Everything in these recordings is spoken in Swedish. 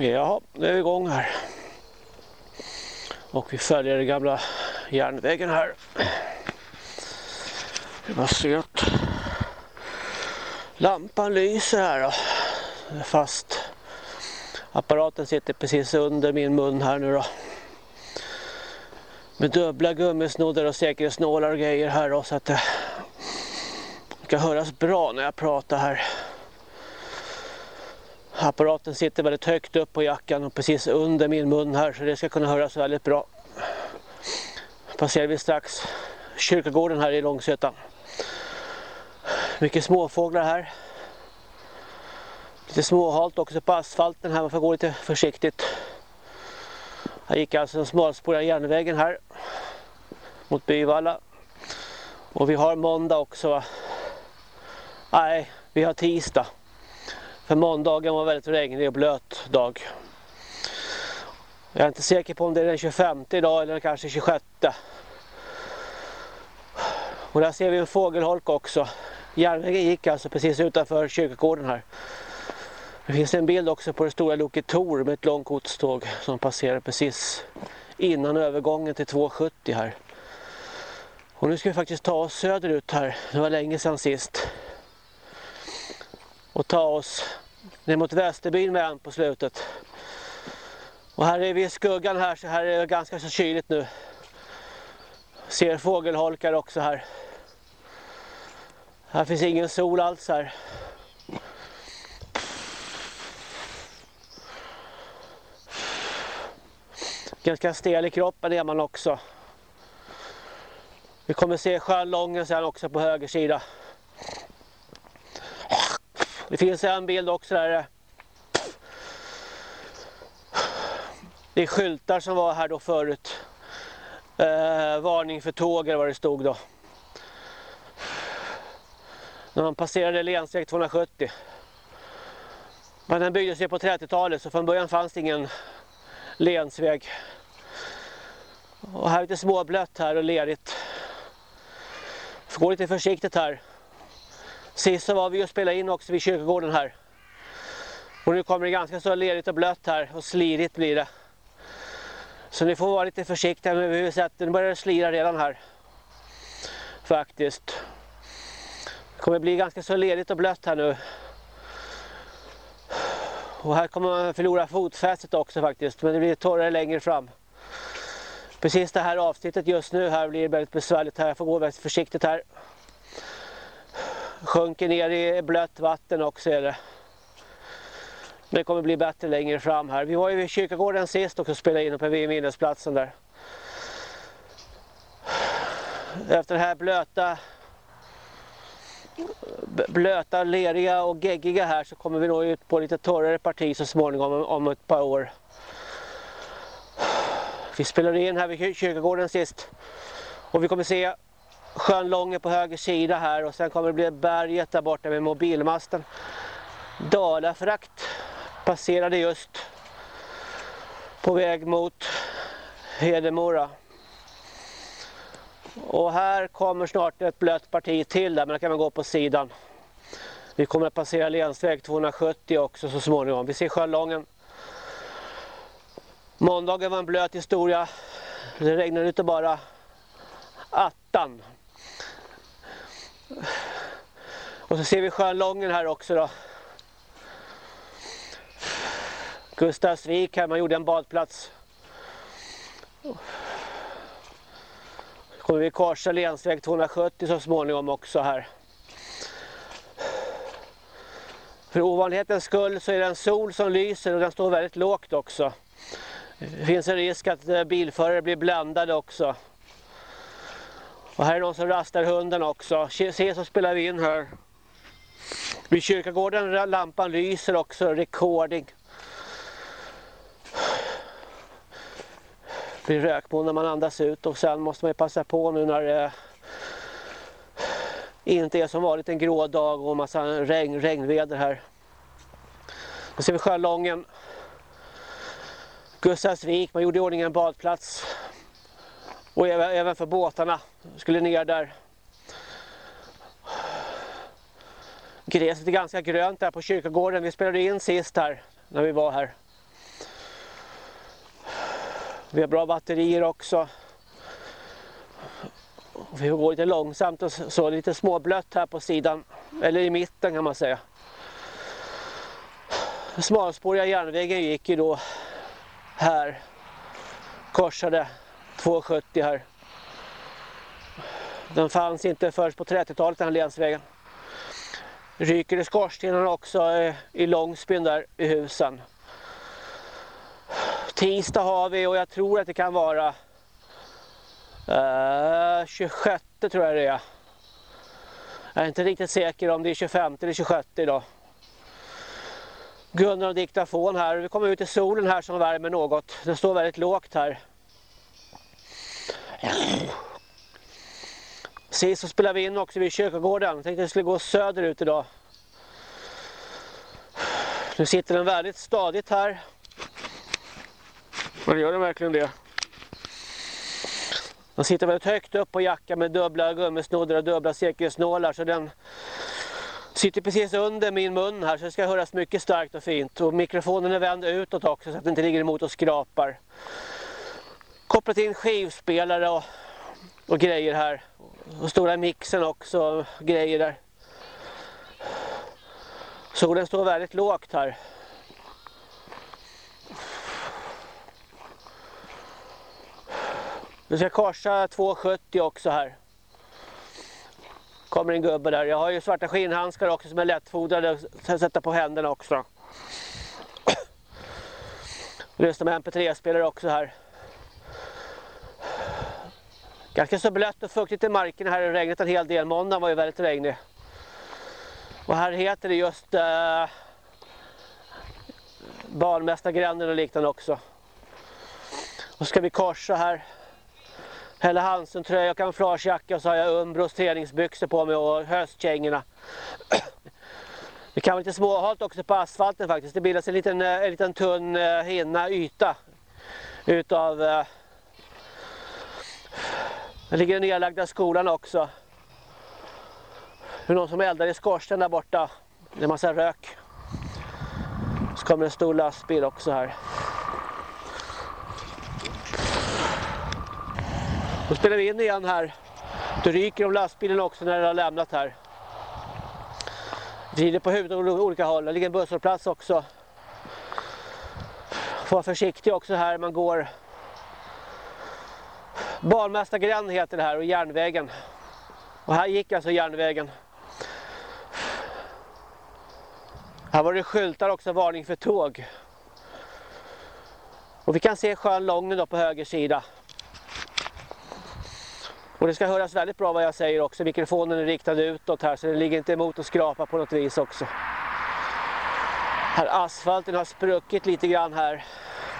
Ja, nu är vi igång här. Och vi följer den gamla järnvägen här. Det var sent. Lampan lyser här då. Fast apparaten sitter precis under min mun här nu då. Med dubbla gummisnoddar och säkerhetsnålar och grejer här då så att det ska höras bra när jag pratar här. Apparaten sitter väldigt högt upp på jackan och precis under min mun här så det ska kunna höras väldigt bra. Passerar vi strax kyrkogården här i Långsötan. Mycket småfåglar här. Lite småhalt också på asfalten här, man får gå lite försiktigt. Här gick alltså den smalspåriga järnvägen här mot Byvalla. Och vi har måndag också va? Nej, vi har tisdag. För måndagen var väldigt regnig och blöt dag. Jag är inte säker på om det är den 25 idag eller kanske 26. Och där ser vi en fågelholk också. Järnvägen gick alltså precis utanför kyrkogården här. Det finns en bild också på det stora loket Tor med ett långt godståg som passerar precis innan övergången till 270 här. Och nu ska vi faktiskt ta oss söderut här. Det var länge sedan sist. Och ta oss ner mot Västerbyn med en på slutet. Och här är vi i skuggan här så här är det ganska så kyligt nu. Ser fågelholkar också här. Här finns ingen sol alls här. Ganska stel i kroppen är man också. Vi kommer se sjön sen också på höger sida. Det finns en bild också där. Det är skyltar som var här då förut. Eh, varning för tåg eller vad det stod då. När man passerade länsväg 270. Men den byggdes ju på 30-talet så från början fanns det ingen länsväg. Och här är lite småblött här och lerigt. Får gå lite försiktigt här. Sist så var vi och spelade in också vid kyrkogården här. Och nu kommer det ganska så lerigt och blött här och slirigt blir det. Så ni får vara lite försiktiga men vi har nu börjar det slira redan här. Faktiskt. Det kommer bli ganska så lerigt och blött här nu. Och här kommer man förlora fotfästet också faktiskt men det blir torrare längre fram. Precis det här avsnittet just nu här blir väldigt besvärligt här. Jag får gå väldigt försiktigt här. Sjunker ner i blött vatten också är det. Men det kommer bli bättre längre fram här. Vi var ju vid kyrkogården sist och spelade in uppe vid minnesplatsen där. Efter det här blöta blöta, leriga och geggiga här så kommer vi nog ut på lite torrare parti så småningom om ett par år. Vi spelade in här vid kyrkogården sist och vi kommer se sjön Långe på höger sida här och sen kommer det bli berget där borta med mobilmasten. Dalafrakt passerade just på väg mot Hedemora. Och här kommer snart ett blött parti till där, men då kan man gå på sidan. Vi kommer att passera länsväg 270 också så småningom. Vi ser Sjölången. Måndagen var en blöt historia. Det regnade inte bara attan. Och så ser vi Sjölången här också då. Gustavsvik här, man gjorde en badplats. Så kommer vi korsa länsväg 270 så småningom också här. För ovanlighetens skull så är det en sol som lyser och den står väldigt lågt också. Det finns en risk att eh, bilförare blir bländade också. Och här är någon som rastar hunden också. Se så spelar vi in här. Vid kyrkogården lampan lyser också, recording. Det blir rökmoln när man andas ut och sen måste man ju passa på nu när det inte är som vanligt en grå dag och massa regn, regnväder här. Nu ser vi Sjölången. Gustavsvik, man gjorde i ordning en badplats. Och även, för båtarna skulle ner där. Gräset är ganska grönt där på kyrkogården. Vi spelade in sist här när vi var här. Vi har bra batterier också. Vi går lite långsamt och så lite småblött här på sidan. Eller i mitten kan man säga. Smalspåriga järnvägen gick ju då här. Korsade 270 här. Den fanns inte först på 30-talet den här länsvägen. Ryker i skorstenarna också eh, i Långsbyn där i husen. Tisdag har vi och jag tror att det kan vara eh, 26 tror jag det är. Jag är inte riktigt säker om det är 25 eller 26 idag. Gunnar och diktafon här. Vi kommer ut i solen här som värmer något. Det står väldigt lågt här. Sist så spelade vi in också vid kyrkogården. Jag tänkte att jag skulle gå söderut idag. Nu sitter den väldigt stadigt här. Men gör den verkligen det? Den sitter väldigt högt upp på jackan med dubbla gummisnoddar och dubbla säkerhetsnålar så den sitter precis under min mun här så det ska höras mycket starkt och fint. Och mikrofonen är vänd utåt också så att den inte ligger emot och skrapar. Kopplat in skivspelare och, och grejer här. Och stora mixen också och grejer där. Solen står väldigt lågt här. Vi ska korsa 270 också här. Kommer en gubbe där. Jag har ju svarta skinnhandskar också som är lättfodrade. att sätta på händerna också. Lyssna med MP3-spelare också här. Ganska så blött och fuktigt i marken här. Det regnat en hel del. Måndagen var ju väldigt regnig. Och här heter det just eh, Barnmästargränden och liknande också. Och så ska vi korsa här. Helle Hansen tröja och kamouflagejacka och så har jag Umbros träningsbyxor på mig och höstkängorna. Det kan vara lite småhalt också på asfalten faktiskt. Det bildas en liten, eh, en liten tunn eh, hinna yta utav eh, eh, det ligger den nedlagda skolan också. Det är någon som eldar i skorsten där borta. Det är en massa rök. Så kommer en stor lastbil också här. Då spelar vi in igen här. Då ryker om lastbilen också när den har lämnat här. Vrider på huvudet åt olika håll. Det ligger en busshållplats också. Får vara försiktig också här man går. Barnmästargränd heter det här och järnvägen. Och här gick alltså järnvägen. Här var det skyltar också, varning för tåg. Och vi kan se sjön Lången då på höger sida. Och det ska höras väldigt bra vad jag säger också. Mikrofonen är riktad utåt här så det ligger inte emot att skrapa på något vis också. Här asfalten har spruckit lite grann här.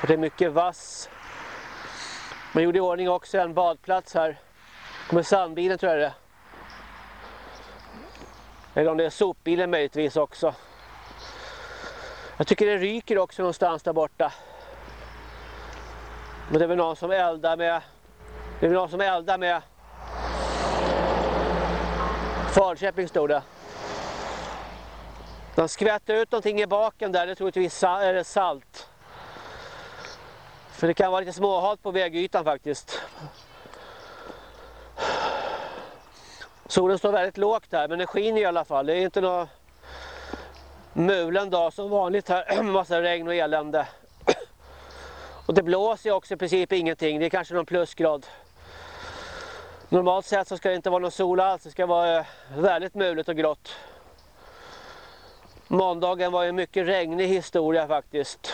Och det är mycket vass. Man gjorde i ordning också en badplats här. Kommer sandbilen tror jag det Eller om det är sopbilen möjligtvis också. Jag tycker det ryker också någonstans där borta. Men det är väl någon som eldar med det är väl någon som eldar med Falköping stod det. De skvätter ut någonting i baken där, det är troligtvis salt. För det kan vara lite småhalt på vägytan faktiskt. Solen står väldigt lågt här men det skiner i alla fall. Det är inte någon mulen dag som vanligt här. Massa regn och elände. Och det blåser också i princip ingenting. Det är kanske någon plusgrad. Normalt sett så ska det inte vara någon sol alls, det ska vara eh, väldigt mulet och grått. Måndagen var en mycket regnig historia faktiskt.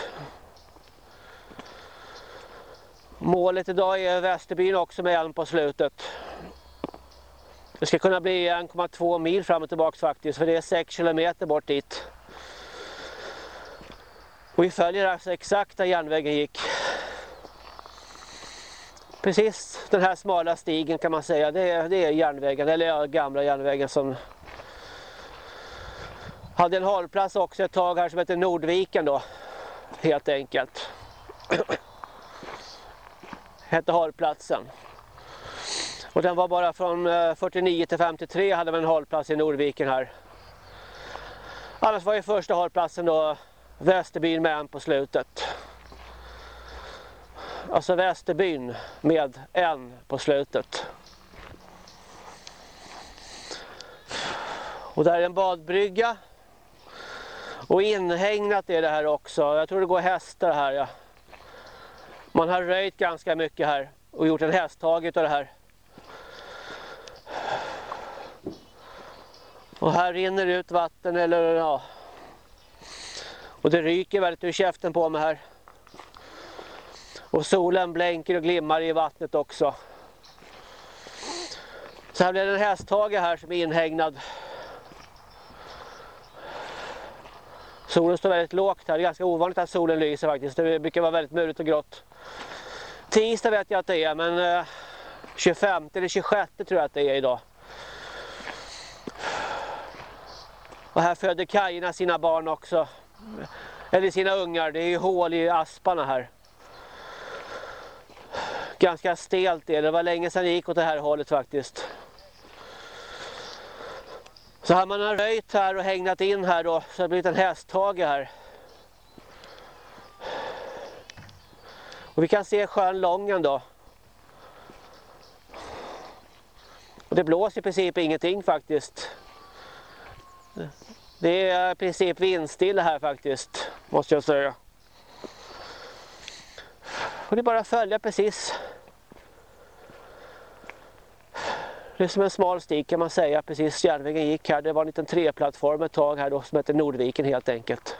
Målet idag är Västerbyn också med en på slutet. Det ska kunna bli 1,2 mil fram och tillbaka faktiskt för det är 6 kilometer bort dit. Och vi följer alltså exakt där järnvägen gick precis den här smala stigen kan man säga. Det är, det är järnvägen, eller gamla järnvägen som hade en hållplats också ett tag här som heter Nordviken då. Helt enkelt. Hette hållplatsen. Och den var bara från eh, 49 till 53 hade vi en hållplats i Nordviken här. Annars var ju första hållplatsen då Västerbyn med en på slutet. Alltså Västerbyn med en på slutet. Och där är en badbrygga. Och inhägnat är det här också. Jag tror det går hästar här. Ja. Man har röjt ganska mycket här och gjort en hästhage av det här. Och här rinner ut vatten eller ja. Och det ryker väldigt ur käften på mig här. Och solen blänker och glimmar i vattnet också. Så här blir det en hästhage här som är inhägnad. Solen står väldigt lågt här. Det är ganska ovanligt att solen lyser faktiskt. Det brukar vara väldigt murigt och grått. Tisdag vet jag att det är men eh, 25 eller 26 tror jag att det är idag. Och här föder kajerna sina barn också. Eller sina ungar. Det är ju hål i asparna här. Ganska stelt är det. Det var länge sedan jag gick åt det här hållet faktiskt. Så här man har röjt här och hängnat in här då. Så det blivit en hästhage här. Och vi kan se sjön Lången då. Och det blåser i princip ingenting faktiskt. Det är i princip vindstilla här faktiskt, måste jag säga. Och det är bara att följa precis. Det är som en smal stig kan man säga, precis järnvägen gick här. Det var en liten treplattform ett tag här då som heter Nordviken helt enkelt.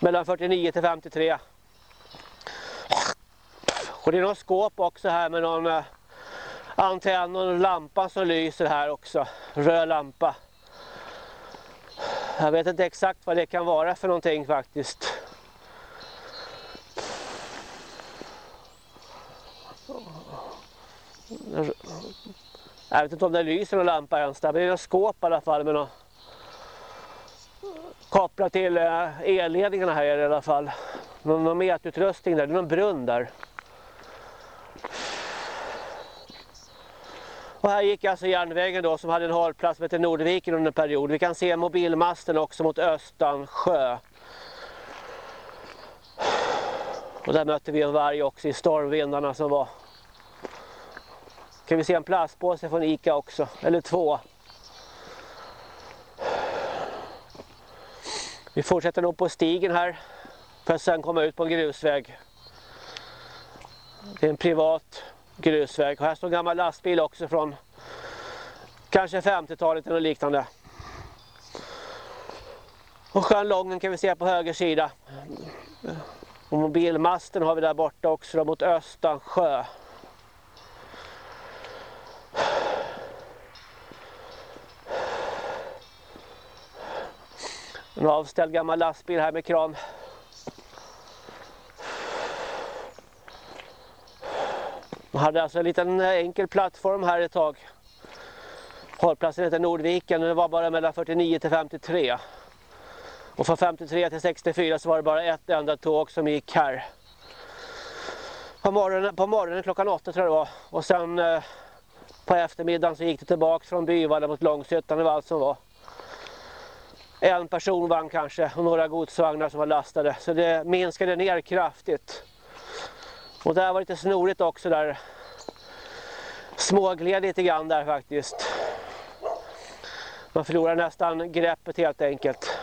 Mellan 49 till 53. Och det är någon skåp också här med någon eh, antenn och lampa som lyser här också. Röd lampa. Jag vet inte exakt vad det kan vara för någonting faktiskt. Jag vet inte om det lyser någon lampa ens. Det blir en skåp i alla fall med något kopplat till eh, elledningarna här i alla fall. Någon, någon mätutrustning där, det är någon brunn där. Och här gick alltså järnvägen då som hade en hållplats som hette Nordviken under en period. Vi kan se mobilmasten också mot Östansjö. Och där mötte vi en varg också i stormvindarna som var. Kan vi se en plastpåse från Ica också, eller två. Vi fortsätter nog på stigen här för att sen komma ut på en grusväg. Det är en privat grusväg. Och här står en gammal lastbil också från kanske 50-talet eller liknande. Och sjön Lången kan vi se på höger sida. Och mobilmasten har vi där borta också då, mot Östansjö. En avställd gammal lastbil här med kran. Man hade alltså en liten enkel plattform här ett tag. Hållplatsen heter Nordviken och det var bara mellan 49 till 53. Och från 53 till 64 så var det bara ett enda tåg som gick här. På morgonen, på morgonen klockan 8 tror jag det var. Och sen eh, på eftermiddagen så gick det tillbaka från Byvalla mot Långshyttan. Det var allt som var. En personvagn kanske och några godsvagnar som var lastade. Så det minskade ner kraftigt. Och där var lite snorigt också där. Smågled lite grann där faktiskt. Man förlorar nästan greppet helt enkelt.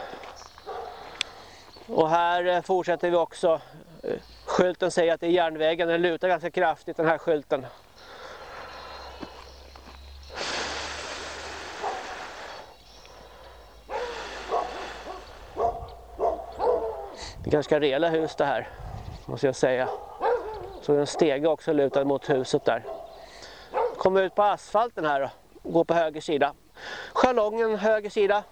Och här eh, fortsätter vi också. Eh, skylten säger att det är järnvägen. Den lutar ganska kraftigt den här skylten. Det är ganska rejäla hus det här. Måste jag säga. Så en stege också lutad mot huset där. Kommer ut på asfalten här och går på höger sida. Schalongen höger sida.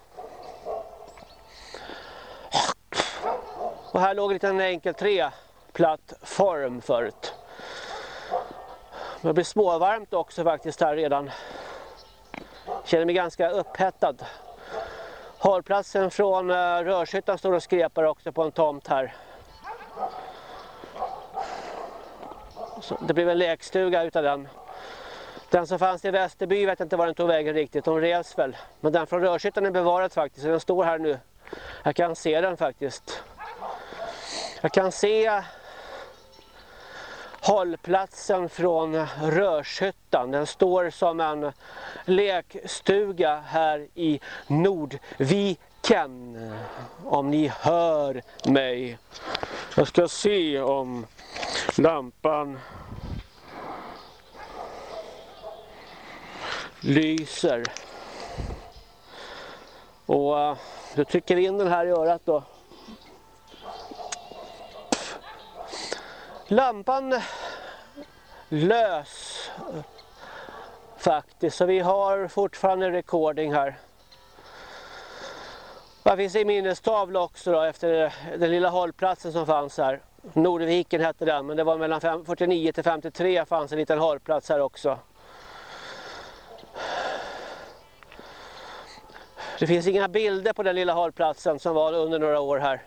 Och här låg en liten enkel treplattform förut. Det blir småvarmt också faktiskt här redan. Känner mig ganska upphettad. Hållplatsen från eh, Rörshyttan står och skrepar också på en tomt här. Så det blev en lekstuga utav den. Den som fanns i Västerby vet inte var den tog vägen riktigt, de revs väl. Men den från Rörshyttan är bevarad faktiskt, den står här nu. Jag kan se den faktiskt. Jag kan se hållplatsen från Rörshyttan. Den står som en lekstuga här i Nordviken. Om ni hör mig. Jag ska se om lampan lyser. Och eh, du trycker in den här i örat då. Lampan lös faktiskt så vi har fortfarande recording här. Här finns en minnestavla också då efter den lilla hållplatsen som fanns här. Nordviken hette den men det var mellan 49 till 53 fanns en liten hållplats här också. Det finns inga bilder på den lilla hållplatsen som var under några år här.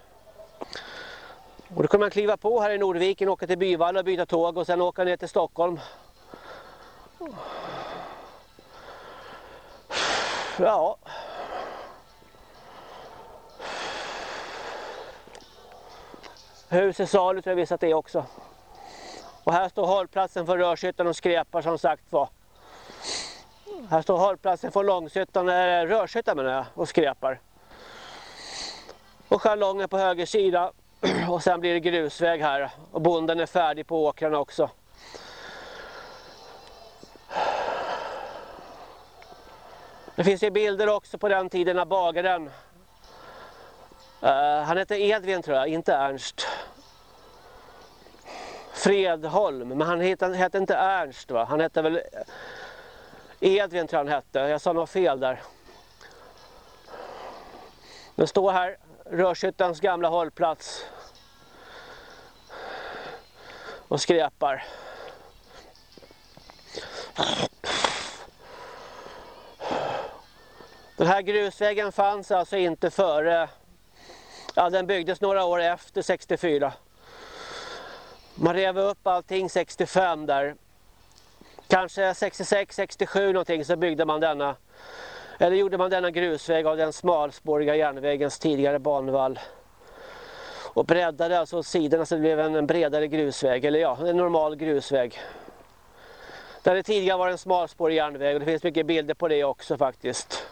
Och då kan man kliva på här i Nordviken, åka till Byvalla och byta tåg och sen åka ner till Stockholm. Ja. Huset salu tror jag visst att det är också. Och här står hållplatsen för Rörshyttan och skräpar som sagt var. Här står hållplatsen för Långshyttan, eh, Rörsyttan Rörshyttan menar jag, och skräpar. Och schalongen på höger sida och sen blir det grusväg här och bonden är färdig på åkrarna också. Det finns ju bilder också på den tiden när bagaren uh, han hette Edvin tror jag, inte Ernst. Fredholm, men han hette, hette inte Ernst va? Han hette väl Edvin tror jag han hette, jag sa något fel där. Det står här Rörshyttans gamla hållplats och skräpar. Den här grusvägen fanns alltså inte före, ja den byggdes några år efter 64. Man rev upp allting 65 där. Kanske 66, 67 någonting så byggde man denna, eller gjorde man denna grusväg av den smalspåriga järnvägens tidigare banvall och breddade alltså sidorna så det blev en bredare grusväg, eller ja, en normal grusväg. Där det tidigare var en smalspårig järnväg och det finns mycket bilder på det också faktiskt.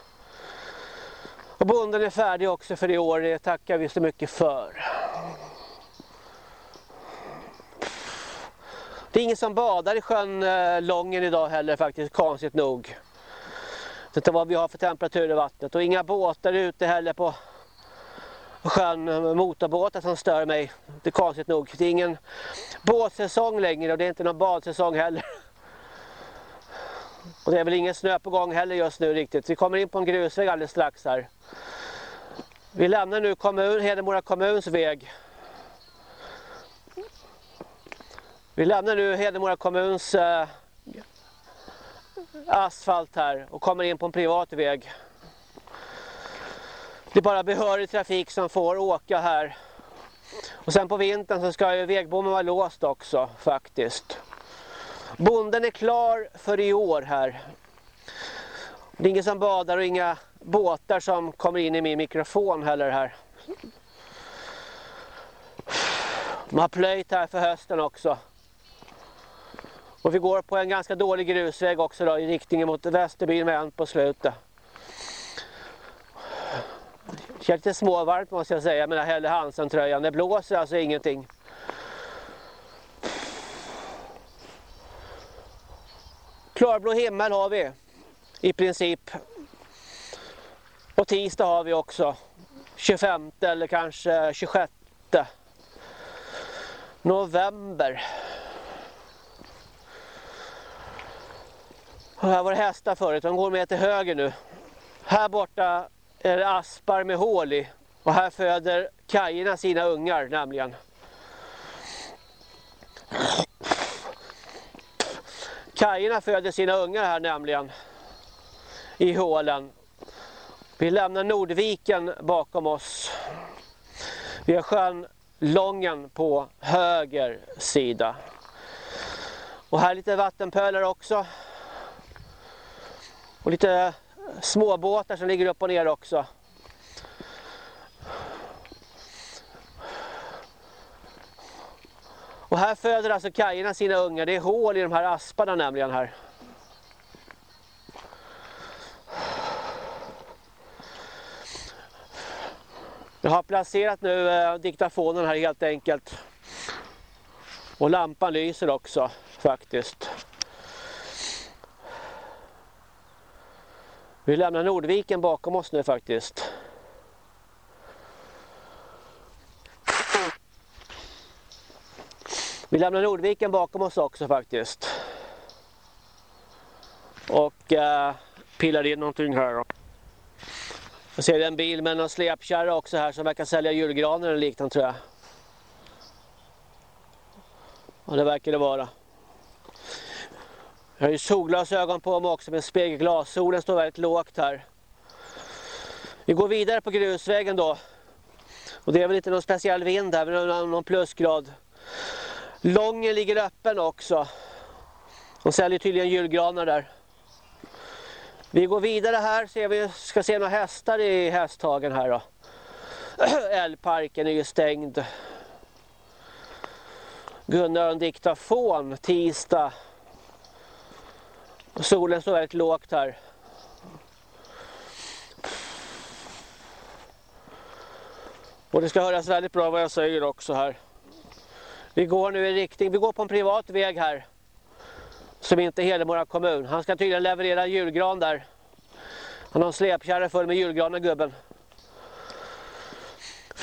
Och bonden är färdig också för i år, det tackar vi så mycket för. Det är ingen som badar i sjön eh, Lången idag heller faktiskt, konstigt nog. Det är vad vi har för temperatur i vattnet och inga båtar ute heller på sjön motorbåtar som stör mig. Det är konstigt nog. Det är ingen båtsäsong längre och det är inte någon badsäsong heller. Och det är väl ingen snö på gång heller just nu riktigt. Vi kommer in på en grusväg alldeles strax här. Vi lämnar nu kommun, Hedemora kommuns väg. Vi lämnar nu Hedemora kommuns eh, asfalt här och kommer in på en privat väg. Det är bara behörig trafik som får åka här. Och sen på vintern så ska ju vägbommen vara låst också faktiskt. Bonden är klar för i år här. Det är ingen som badar och inga båtar som kommer in i min mikrofon heller här. Man har plöjt här för hösten också. Och vi går på en ganska dålig grusväg också då, i riktningen mot Västerbyn med en på slutet. Det känns lite småvarmt måste jag säga med den här Helle Hansen-tröjan. Det blåser alltså ingenting. Klarblå himmel har vi i princip. Och tisdag har vi också 25 eller kanske 26 november. Här var det hästar förut, de går med till höger nu. Här borta är det aspar med hål i. Och här föder kajerna sina ungar nämligen. Kajerna föder sina ungar här nämligen. I hålen. Vi lämnar Nordviken bakom oss. Vi har sjön Lången på höger sida. Och här lite vattenpölar också. Och lite eh, småbåtar som ligger upp och ner också. Och här föder alltså kajerna sina ungar. Det är hål i de här asparna nämligen här. Jag har placerat nu eh, diktafonen här helt enkelt. Och lampan lyser också faktiskt. Vi lämnar Nordviken bakom oss nu faktiskt. Vi lämnar Nordviken bakom oss också faktiskt. Och eh, pillar in någonting här då. Jag ser en bil med en släpkärra också här som verkar sälja julgranar eller liknande tror jag. Och det verkar det vara. Jag har ju solglasögon på mig också med spegelglas. Solen står väldigt lågt här. Vi går vidare på grusvägen då. Och det är väl inte någon speciell vind här, men någon plusgrad. Lången ligger öppen också. De säljer tydligen julgranar där. Vi går vidare här, ser vi ska se några hästar i hästhagen här då. Älgparken är ju stängd. Gunnar en diktafon tisdag. Solen står väldigt lågt här. Och det ska höras väldigt bra vad jag säger också här. Vi går nu i riktning, vi går på en privat väg här. Som inte är Hedemora kommun. Han ska tydligen leverera julgran där. Han har en släpkärra full med julgranar gubben.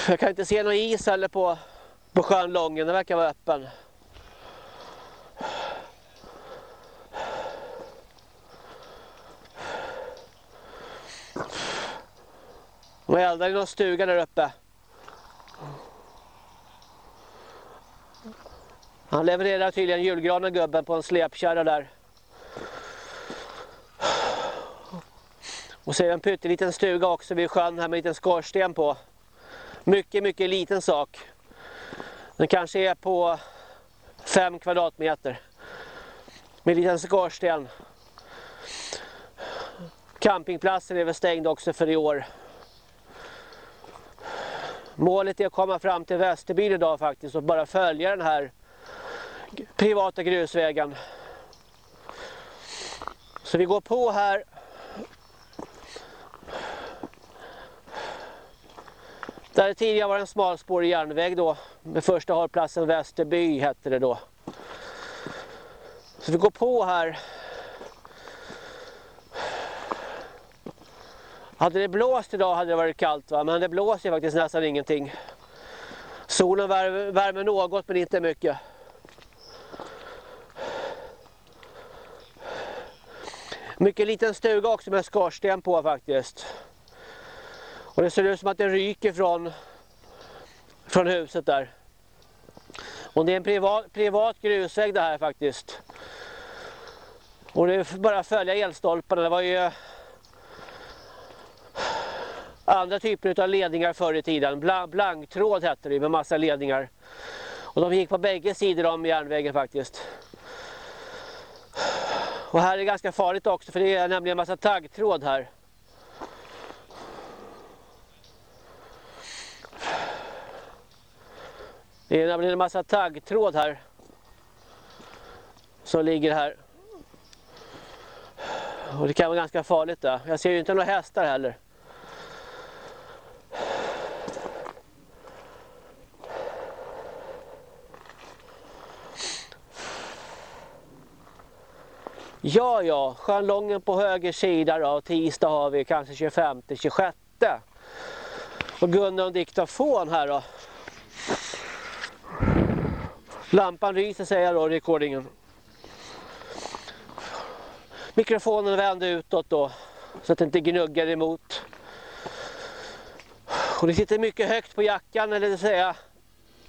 Jag kan inte se någon is heller på, på sjön Lången, den verkar vara öppen. De eldar i någon stuga där uppe. Han levererar tydligen julgranen gubben på en släpkärra där. Och så är det en pytteliten stuga också vid sjön här med en liten skorsten på. Mycket, mycket liten sak. Den kanske är på fem kvadratmeter. Med en liten skorsten. Campingplatsen är väl stängd också för i år. Målet är att komma fram till Västerbyn idag faktiskt och bara följa den här privata grusvägen. Så vi går på här. Där det tidigare var en smalspårig järnväg då. Med första hållplatsen Västerby hette det då. Så vi går på här. Hade det blåst idag hade det varit kallt va? men det blåser ju faktiskt nästan ingenting. Solen värmer, värmer något men inte mycket. Mycket liten stuga också med skorsten på faktiskt. Och det ser ut som att det ryker från, från huset där. Och det är en privat, privat grusväg det här faktiskt. Och det är bara att följa elstolparna. Det var ju andra typer av ledningar förr i tiden. Blanktråd hette det med massa ledningar. Och de gick på bägge sidor om järnvägen faktiskt. Och här är det ganska farligt också för det är nämligen massa taggtråd här. Det är nämligen en massa taggtråd här. Som ligger här. Och det kan vara ganska farligt där. Jag ser ju inte några hästar heller. Ja, ja, Stjärnlången på höger sida då. Tisdag har vi kanske 25, 26. Och Gunnar och diktafon här då. Lampan ryser säger jag då, rekordingen. Mikrofonen vänd utåt då. Så att det inte gnuggar emot. Och det sitter mycket högt på jackan, eller det säga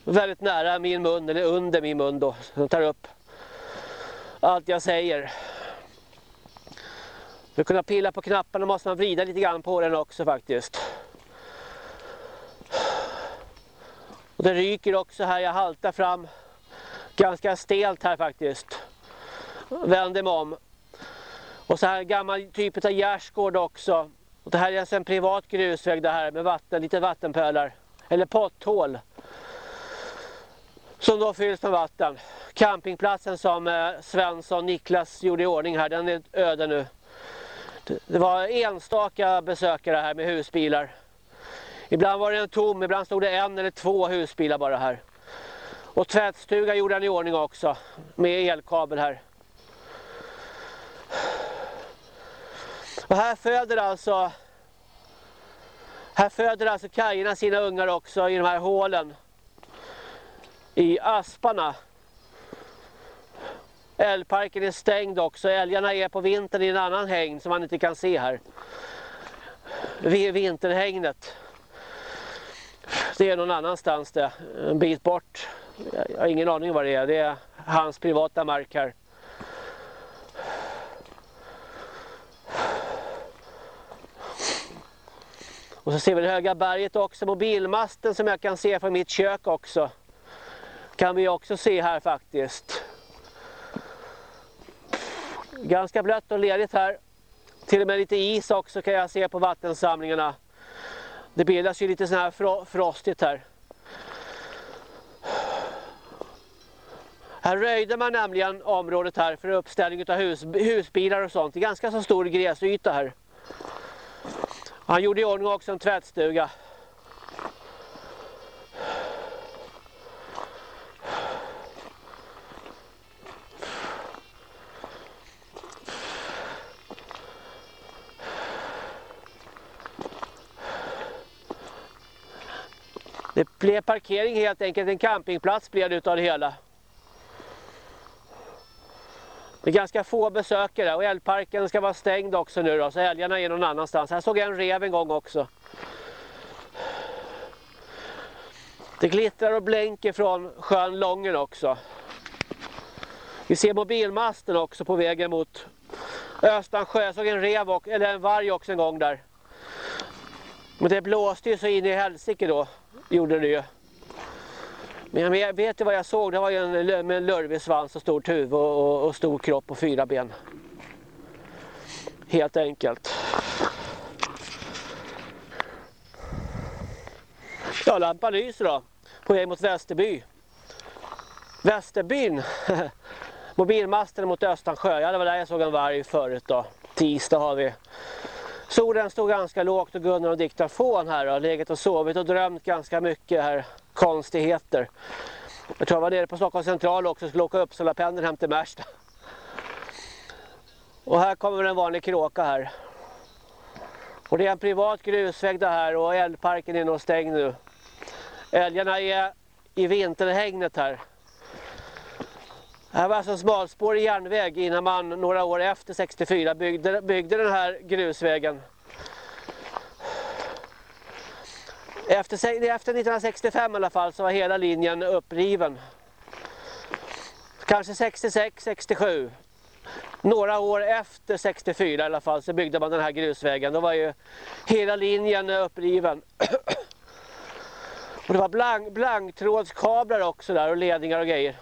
väldigt nära min mun, eller under min mun då. Som tar upp allt jag säger. För att kunna pilla på knapparna måste man vrida lite grann på den också faktiskt. Och det ryker också här, jag haltar fram ganska stelt här faktiskt. Vänder mig om. Och så här gammal typ av gärdsgård också. Och det här är alltså en privat grusväg det här med vatten, lite vattenpölar. Eller potthål. Som då fylls med vatten. Campingplatsen som eh, Svensson Svensson Niklas gjorde i ordning här, den är öde nu. Det var enstaka besökare här med husbilar. Ibland var den tom, ibland stod det en eller två husbilar bara här. Och tvättstuga gjorde han i ordning också med elkabel här. Och här föder alltså här föder alltså kajerna sina ungar också i de här hålen. I asparna. Älgparken är stängd också. Älgarna är på vintern i en annan hägn som man inte kan se här. Vinterhägnet. Det är någon annanstans det. En bit bort. Jag har ingen aning vad det är. Det är hans privata mark här. Och så ser vi det höga berget också, mobilmasten som jag kan se från mitt kök också. Kan vi också se här faktiskt. Ganska blött och ledigt här. Till och med lite is också kan jag se på vattensamlingarna. Det bildas ju lite sån här fro frostigt här. Här röjde man nämligen området här för uppställning av hus, husbilar och sånt. Det är ganska så stor gräsyta här. Han gjorde i ordning också en tvättstuga. Det blev parkering helt enkelt, en campingplats blev det utav det hela. Det är ganska få besökare och älgparken ska vara stängd också nu då, så älgarna är någon annanstans. Här såg jag en rev en gång också. Det glittrar och blänker från sjön Lången också. Vi ser mobilmasten också på vägen mot Östansjö. Jag såg en rev och, eller en varg också en gång där. Men det blåste ju så in i helsike då, gjorde det ju. Men jag vet ju vad jag såg, det var ju en med en lurvig svans och stort huvud och, och, och stor kropp och fyra ben. Helt enkelt. Ja, lampan lyser då. På väg mot Västerby. Västerbyn. Mobilmasten mot Östansjö. Ja, det var där jag såg en varg förut då. Tisdag har vi. Solen stod ganska lågt och Gunnar och diktafon här har legat och sovit och drömt ganska mycket här konstigheter. Jag tror jag var nere på Stockholms central också och skulle åka Uppsala pendeln hem till Märsta. Och här kommer en vanlig kråka här. Och det är en privat grusväg det här och älgparken är nog stängd nu. Älgarna är i vinterhägnet här. Det här var alltså smalspårig järnväg innan man några år efter 64 byggde, byggde den här grusvägen. Efter, efter 1965 i alla fall så var hela linjen uppriven. Kanske 66, 67. Några år efter 64 i alla fall så byggde man den här grusvägen. Då var ju hela linjen uppriven. Och det var blank, blanktrådskablar också där och ledningar och grejer.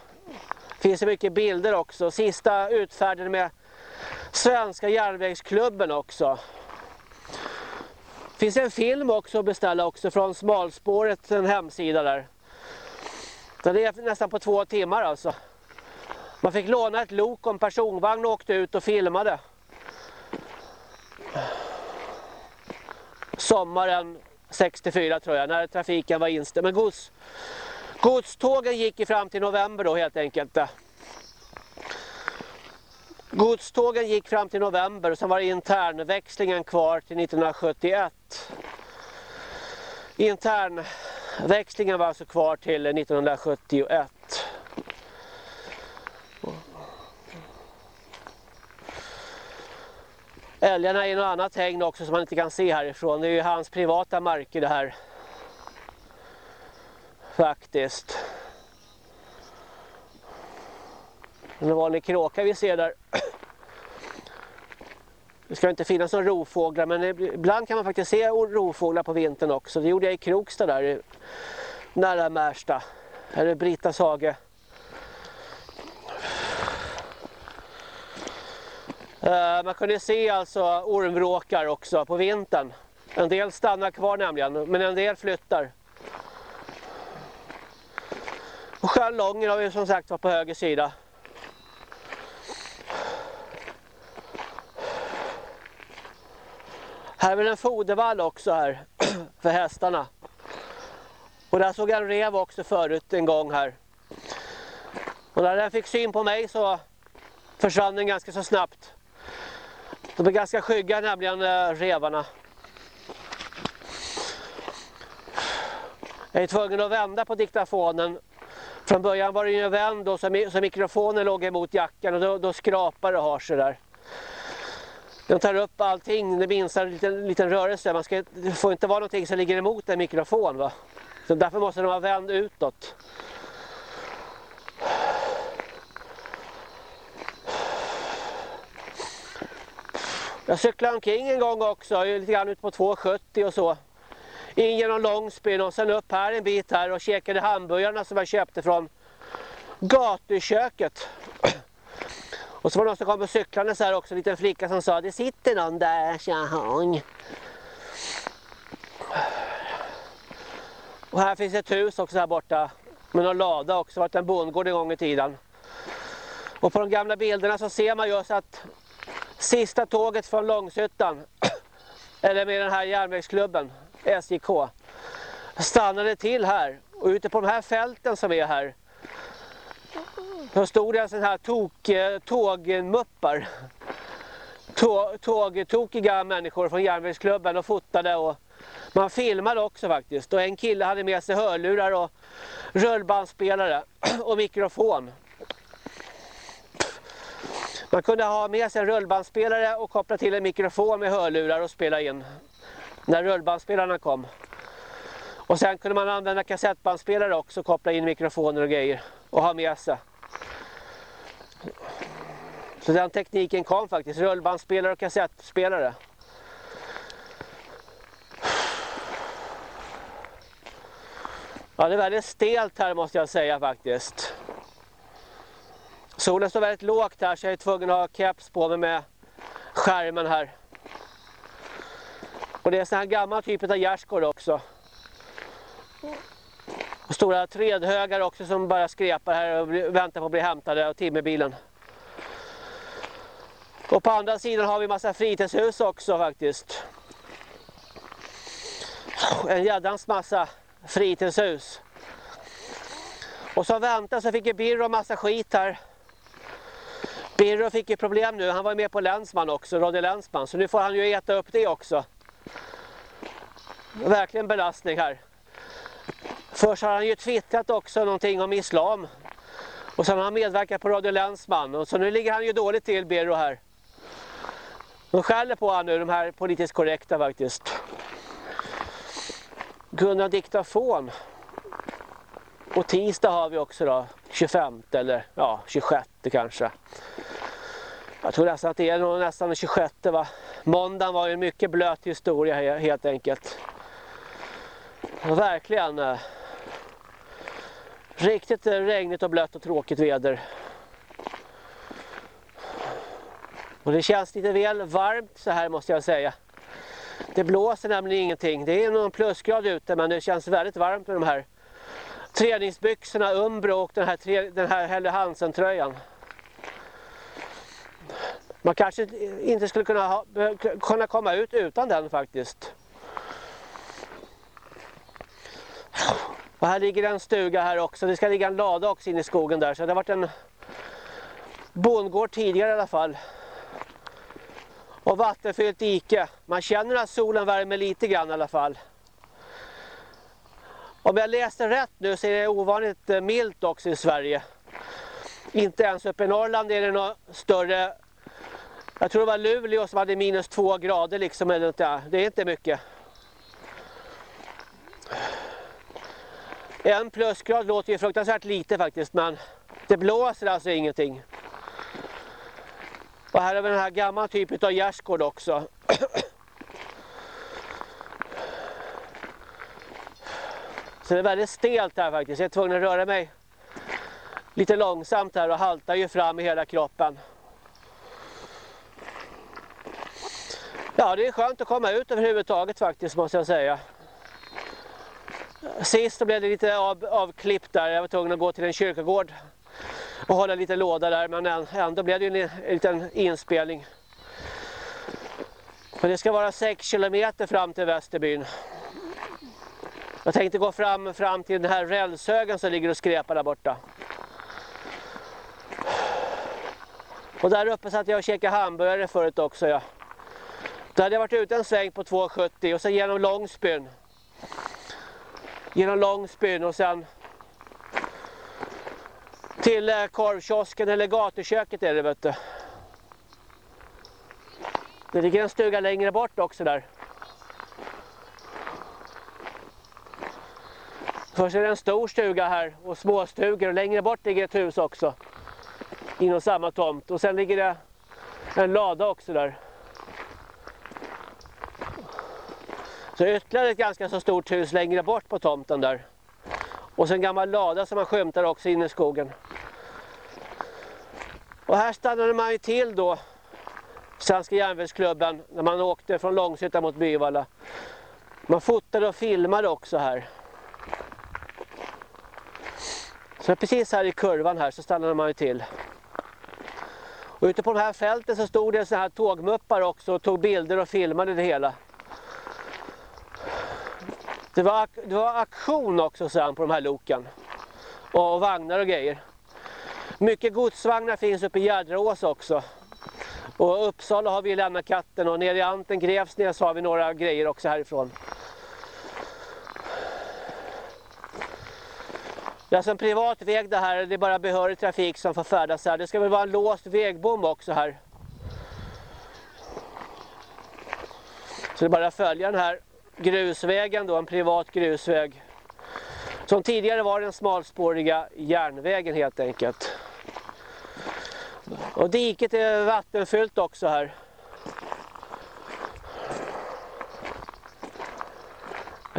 Det finns mycket bilder också. Sista utfärden med Svenska järnvägsklubben också. Det finns en film också att beställa också från Smalspåret, en hemsida där. Det är nästan på två timmar alltså. Man fick låna ett lok och en personvagn och åkte ut och filmade. Sommaren 64 tror jag, när trafiken var inställd. Men gods, godstågen gick fram till november då helt enkelt. Godstågen gick fram till november och sen var internväxlingen kvar till 1971. Internväxlingen var alltså kvar till 1971. Älgarna är i något annat hägn också som man inte kan se härifrån. Det är ju hans privata marker det här. Faktiskt. En vanlig kråka vi ser där. Det ska inte finnas några rovfåglar men ibland kan man faktiskt se rovfåglar på vintern också. Det gjorde jag i Krokstad där nära Märsta. Här är Brittas hage. Eh, man kunde se alltså ormvråkar också på vintern. En del stannar kvar nämligen men en del flyttar. Och sjön Lången har vi som sagt var på höger sida. Här är väl en fodervall också här för hästarna. Och där såg jag en rev också förut en gång här. Och när den fick syn på mig så försvann den ganska så snabbt. De är ganska skygga nämligen eh, revarna. Jag är tvungen att vända på diktafonen. Från början var den ju vänd och så, så mikrofonen låg emot jackan och då, då skrapar och har sig där. Den tar upp allting, det minsta liten, liten rörelse. Man ska, det får inte vara någonting som ligger emot en mikrofon va. Så därför måste den vara vänd utåt. Jag cyklade omkring en gång också, lite grann ut på 270 och så. In genom Långsbyn och sen upp här en bit här och käkade hamburgarna som jag köpte från gatuköket. Och så var det någon som kom cyklande så här också, en liten flicka som sa det sitter någon där, tjahong. Och här finns ett hus också här borta med någon lada också, varit en bondgård en gång i tiden. Och på de gamla bilderna så ser man just att sista tåget från Långshyttan, eller med den här järnvägsklubben, SJK, stannade till här. Och ute på de här fälten som är här, då stod det en sån här tok-tåg-muppar. Eh, tågtokiga människor från järnvägsklubben och fotade och man filmade också faktiskt. Och en kille hade med sig hörlurar och rullbandspelare och mikrofon. Man kunde ha med sig en rullbandspelare och koppla till en mikrofon med hörlurar och spela in när rullbandspelarna kom. Och sen kunde man använda kassettbandspelare också, koppla in mikrofoner och grejer och ha med sig. Så den tekniken kom faktiskt, rullbandspelare och kassettspelare. Ja, det är väldigt stelt här måste jag säga faktiskt. Solen står väldigt lågt här så jag är tvungen att ha keps på mig med skärmen här. Och det är en sån här gammal typ av gärdsgård också. Och stora trädhögar också som bara skrepar här och väntar på att bli hämtade av timmerbilen. Och på andra sidan har vi massa fritidshus också faktiskt. En jädrans massa fritidshus. Och som väntat så fick ju Birro massa skit här. Birro fick ju problem nu, han var med på Länsman också, Roddy Länsman. Så nu får han ju äta upp det också. Verkligen belastning här. Först har han ju twittrat också någonting om islam. Och sen har han medverkat på Radio Länsman. Och så nu ligger han ju dåligt till, Birro här. De skäller på honom nu, de här politiskt korrekta faktiskt. Gunnar Diktafon. Och tisdag har vi också då, 25 eller ja, 26 kanske. Jag tror nästan att det är nog nästan den 26 va. Måndagen var ju en mycket blöt historia helt enkelt. Verkligen riktigt regnigt och blött och tråkigt väder. Och det känns lite väl varmt så här måste jag säga. Det blåser nämligen ingenting. Det är någon plusgrad ute men det känns väldigt varmt med de här träningsbyxorna Umbro och den här, den här Helle Hansen-tröjan. Man kanske inte skulle kunna, ha, kunna komma ut utan den faktiskt. Och här ligger en stuga här också. Det ska ligga en lada också inne i skogen där. Så det har varit en bondgård tidigare i alla fall och vattenfyllt dike. Man känner att solen värmer lite grann i alla fall. Om jag läste rätt nu så är det ovanligt eh, milt också i Sverige. Inte ens uppe i Norrland är det något större. Jag tror det var Luleå som hade minus två grader liksom. Eller inte. Det är inte mycket. En plusgrad låter ju fruktansvärt lite faktiskt men det blåser alltså ingenting. Och här har vi den här gamla typen av gärdsgård också. Så det är väldigt stelt här faktiskt. Jag är tvungen att röra mig lite långsamt här och haltar ju fram i hela kroppen. Ja, det är skönt att komma ut överhuvudtaget faktiskt måste jag säga. Sist blev det lite av, avklippt där. Jag var tvungen att gå till en kyrkogård och hålla lite låda där. Men ändå blev det en, en liten inspelning. Men det ska vara 6 kilometer fram till Västerbyn. Jag tänkte gå fram, fram till den här rälshögen som ligger och skräpar där borta. Och där uppe satt jag och käkade hamburgare förut också. Ja. Då hade jag varit ute en sväng på 2,70 och sen genom Långsbyn. Genom Långsbyn och sen till eh, korvkiosken eller gatuköket är det vet du. Det ligger en stuga längre bort också där. Först är det en stor stuga här och småstugor och längre bort ligger ett hus också. Inom samma tomt och sen ligger det en lada också där. Så ytterligare ett ganska så stort hus längre bort på tomten där. Och sen en gammal lada som man skymtar också inne i skogen. Och här stannade man ju till då Svenska järnvägsklubben när man åkte från Långshyttan mot Byvalla. Man fotade och filmade också här. Så precis här i kurvan här så stannade man ju till. Och ute på de här fälten så stod det så här tågmuppar också och tog bilder och filmade det hela. Det var, det var aktion också sen på de här loken. Och, och vagnar och grejer. Mycket godsvagnar finns uppe i Gärdrås också. Och Uppsala har vi lämnat katten och nere i Anten Grevsnäs har vi några grejer också härifrån. Det är alltså en privat väg det här, det är bara behörig trafik som får färdas här. Det ska väl vara en låst vägbom också här. Så det är bara att följa den här grusvägen då, en privat grusväg. Som tidigare var den smalspåriga järnvägen helt enkelt. Och diket är vattenfyllt också här.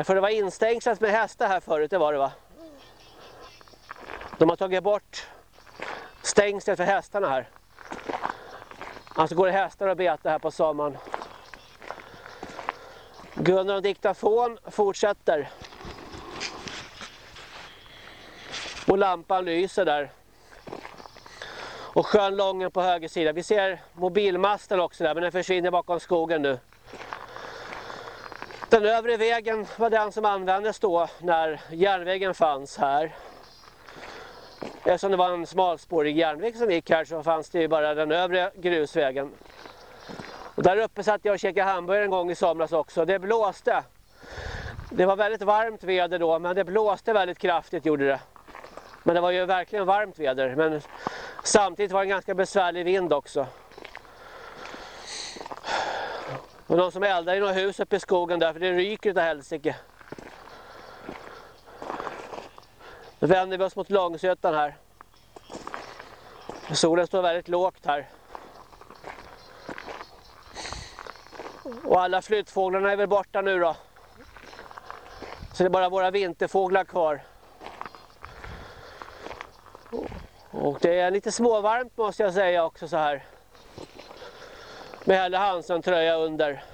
För det var instängslat med hästar här förut, det var det va? De har tagit bort stängslet för hästarna här. Alltså går det hästar och betar här på sommaren. Gunnar och diktafon fortsätter. Och lampan lyser där. Och sjön Lången på höger sida. Vi ser mobilmasten också där men den försvinner bakom skogen nu. Den övre vägen var den som användes då när järnvägen fanns här. Eftersom det var en smalspårig järnväg som gick här så fanns det ju bara den övre grusvägen. Och där uppe satt jag och käkade hamburgare en gång i somras också. Det blåste. Det var väldigt varmt väder då men det blåste väldigt kraftigt gjorde det. Men det var ju verkligen varmt väder. Men samtidigt var det en ganska besvärlig vind också. Och någon som eldar i något hus uppe i skogen där för det ryker utav helsike. Nu vänder vi oss mot Långsötan här. Solen står väldigt lågt här. Och alla flyttfåglarna är väl borta nu då. Så det är bara våra vinterfåglar kvar. Och det är lite småvarmt måste jag säga också så här. Med Helle Hansson tröja under.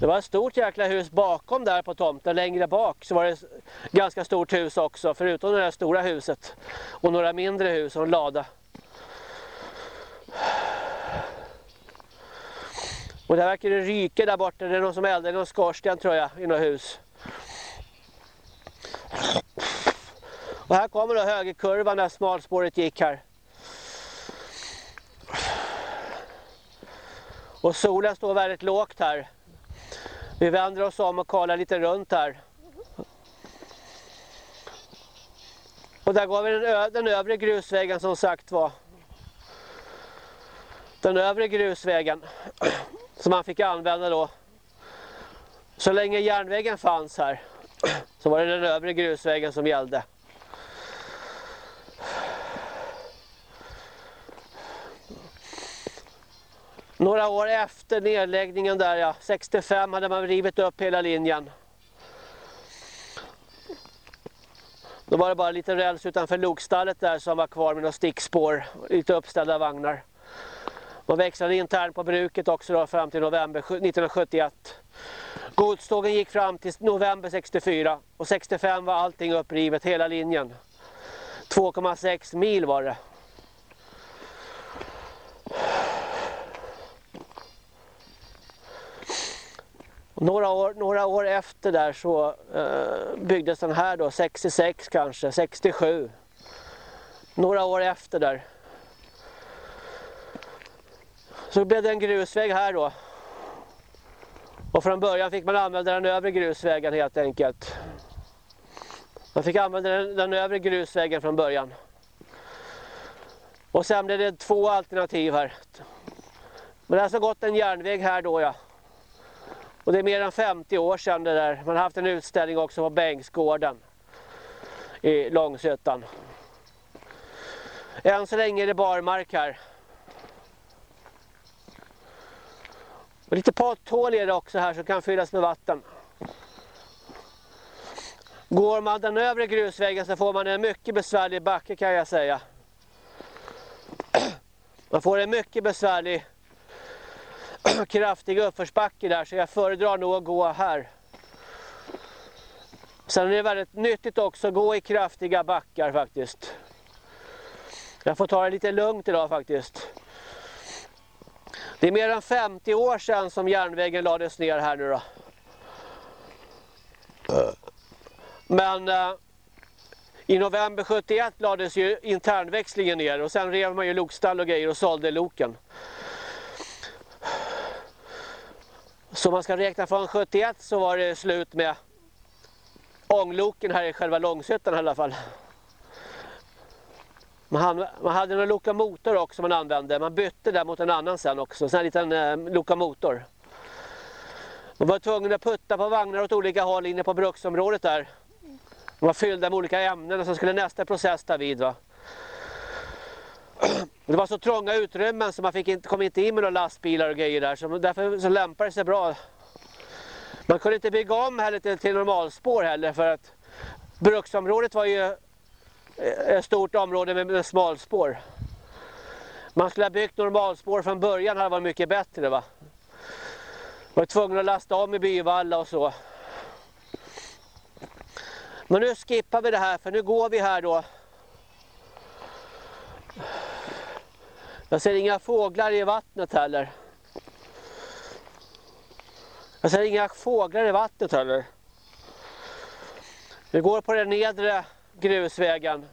Det var ett stort jäkla hus bakom där på tomten, längre bak så var det ganska stort hus också, förutom det där stora huset. Och några mindre hus och en lada. Och där verkar det ryka där borta, det är någon som eldar i någon skorsten tror jag, i något hus. Och här kommer då högerkurvan där smalspåret gick här. Och solen står väldigt lågt här. Vi vänder oss om och kollar lite runt här. Och där går vi den, den övre grusvägen som sagt var. Den övre grusvägen som man fick använda då. Så länge järnvägen fanns här så var det den övre grusvägen som gällde. Några år efter nedläggningen där, ja, 65 hade man rivit upp hela linjen. Då var det bara lite räls utanför lokstallet där som var kvar med några stickspår, lite uppställda vagnar. Man växlade internt på bruket också då fram till november 1971. Godstågen gick fram till november 64 och 65 var allting upprivet, hela linjen. 2,6 mil var det. några, år, några år efter där så eh, byggdes den här då, 66 kanske, 67. Några år efter där. Så blev det en grusväg här då. Och från början fick man använda den övre grusvägen helt enkelt. Man fick använda den, den övre grusvägen från början. Och sen blev det två alternativ här. Men det har alltså gått en järnväg här då ja. Och det är mer än 50 år sedan det där. Man har haft en utställning också på Bengtsgården i Långsötan. Än så länge är det barmark här. Och lite potthål är det också här som kan fyllas med vatten. Går man den övre grusvägen så får man en mycket besvärlig backe kan jag säga. Man får en mycket besvärlig kraftig uppförsbacke där så jag föredrar nog att gå här. Sen är det väldigt nyttigt också att gå i kraftiga backar faktiskt. Jag får ta det lite lugnt idag faktiskt. Det är mer än 50 år sedan som järnvägen lades ner här nu då. Men eh, i november 71 lades ju internväxlingen ner och sen rev man ju lokstall och grejer och sålde loken. Så man ska räkna från 71 så var det slut med ångloken här i själva Långshyttan i alla fall. Man hade, man hade en lokomotor också man använde. Man bytte där mot en annan sen också. Sen en liten eh, lokomotor. Man var tvungen att putta på vagnar åt olika håll inne på bruksområdet där. De var fyllda med olika ämnen och så skulle nästa process ta vid va. Det var så trånga utrymmen så man fick inte, kom inte in med några lastbilar och grejer där. Så därför så lämpade det sig bra. Man kunde inte bygga om heller till, till normalspår heller för att bruksområdet var ju Eh, ett stort område med, med smalspår. Man skulle ha byggt normalspår från början hade varit mycket bättre va. Var tvungen att lasta om i Byvalla och så. Men nu skippar vi det här för nu går vi här då Jag ser inga fåglar i vattnet heller. Jag ser inga fåglar i vattnet heller. Vi går på den nedre grusvägen.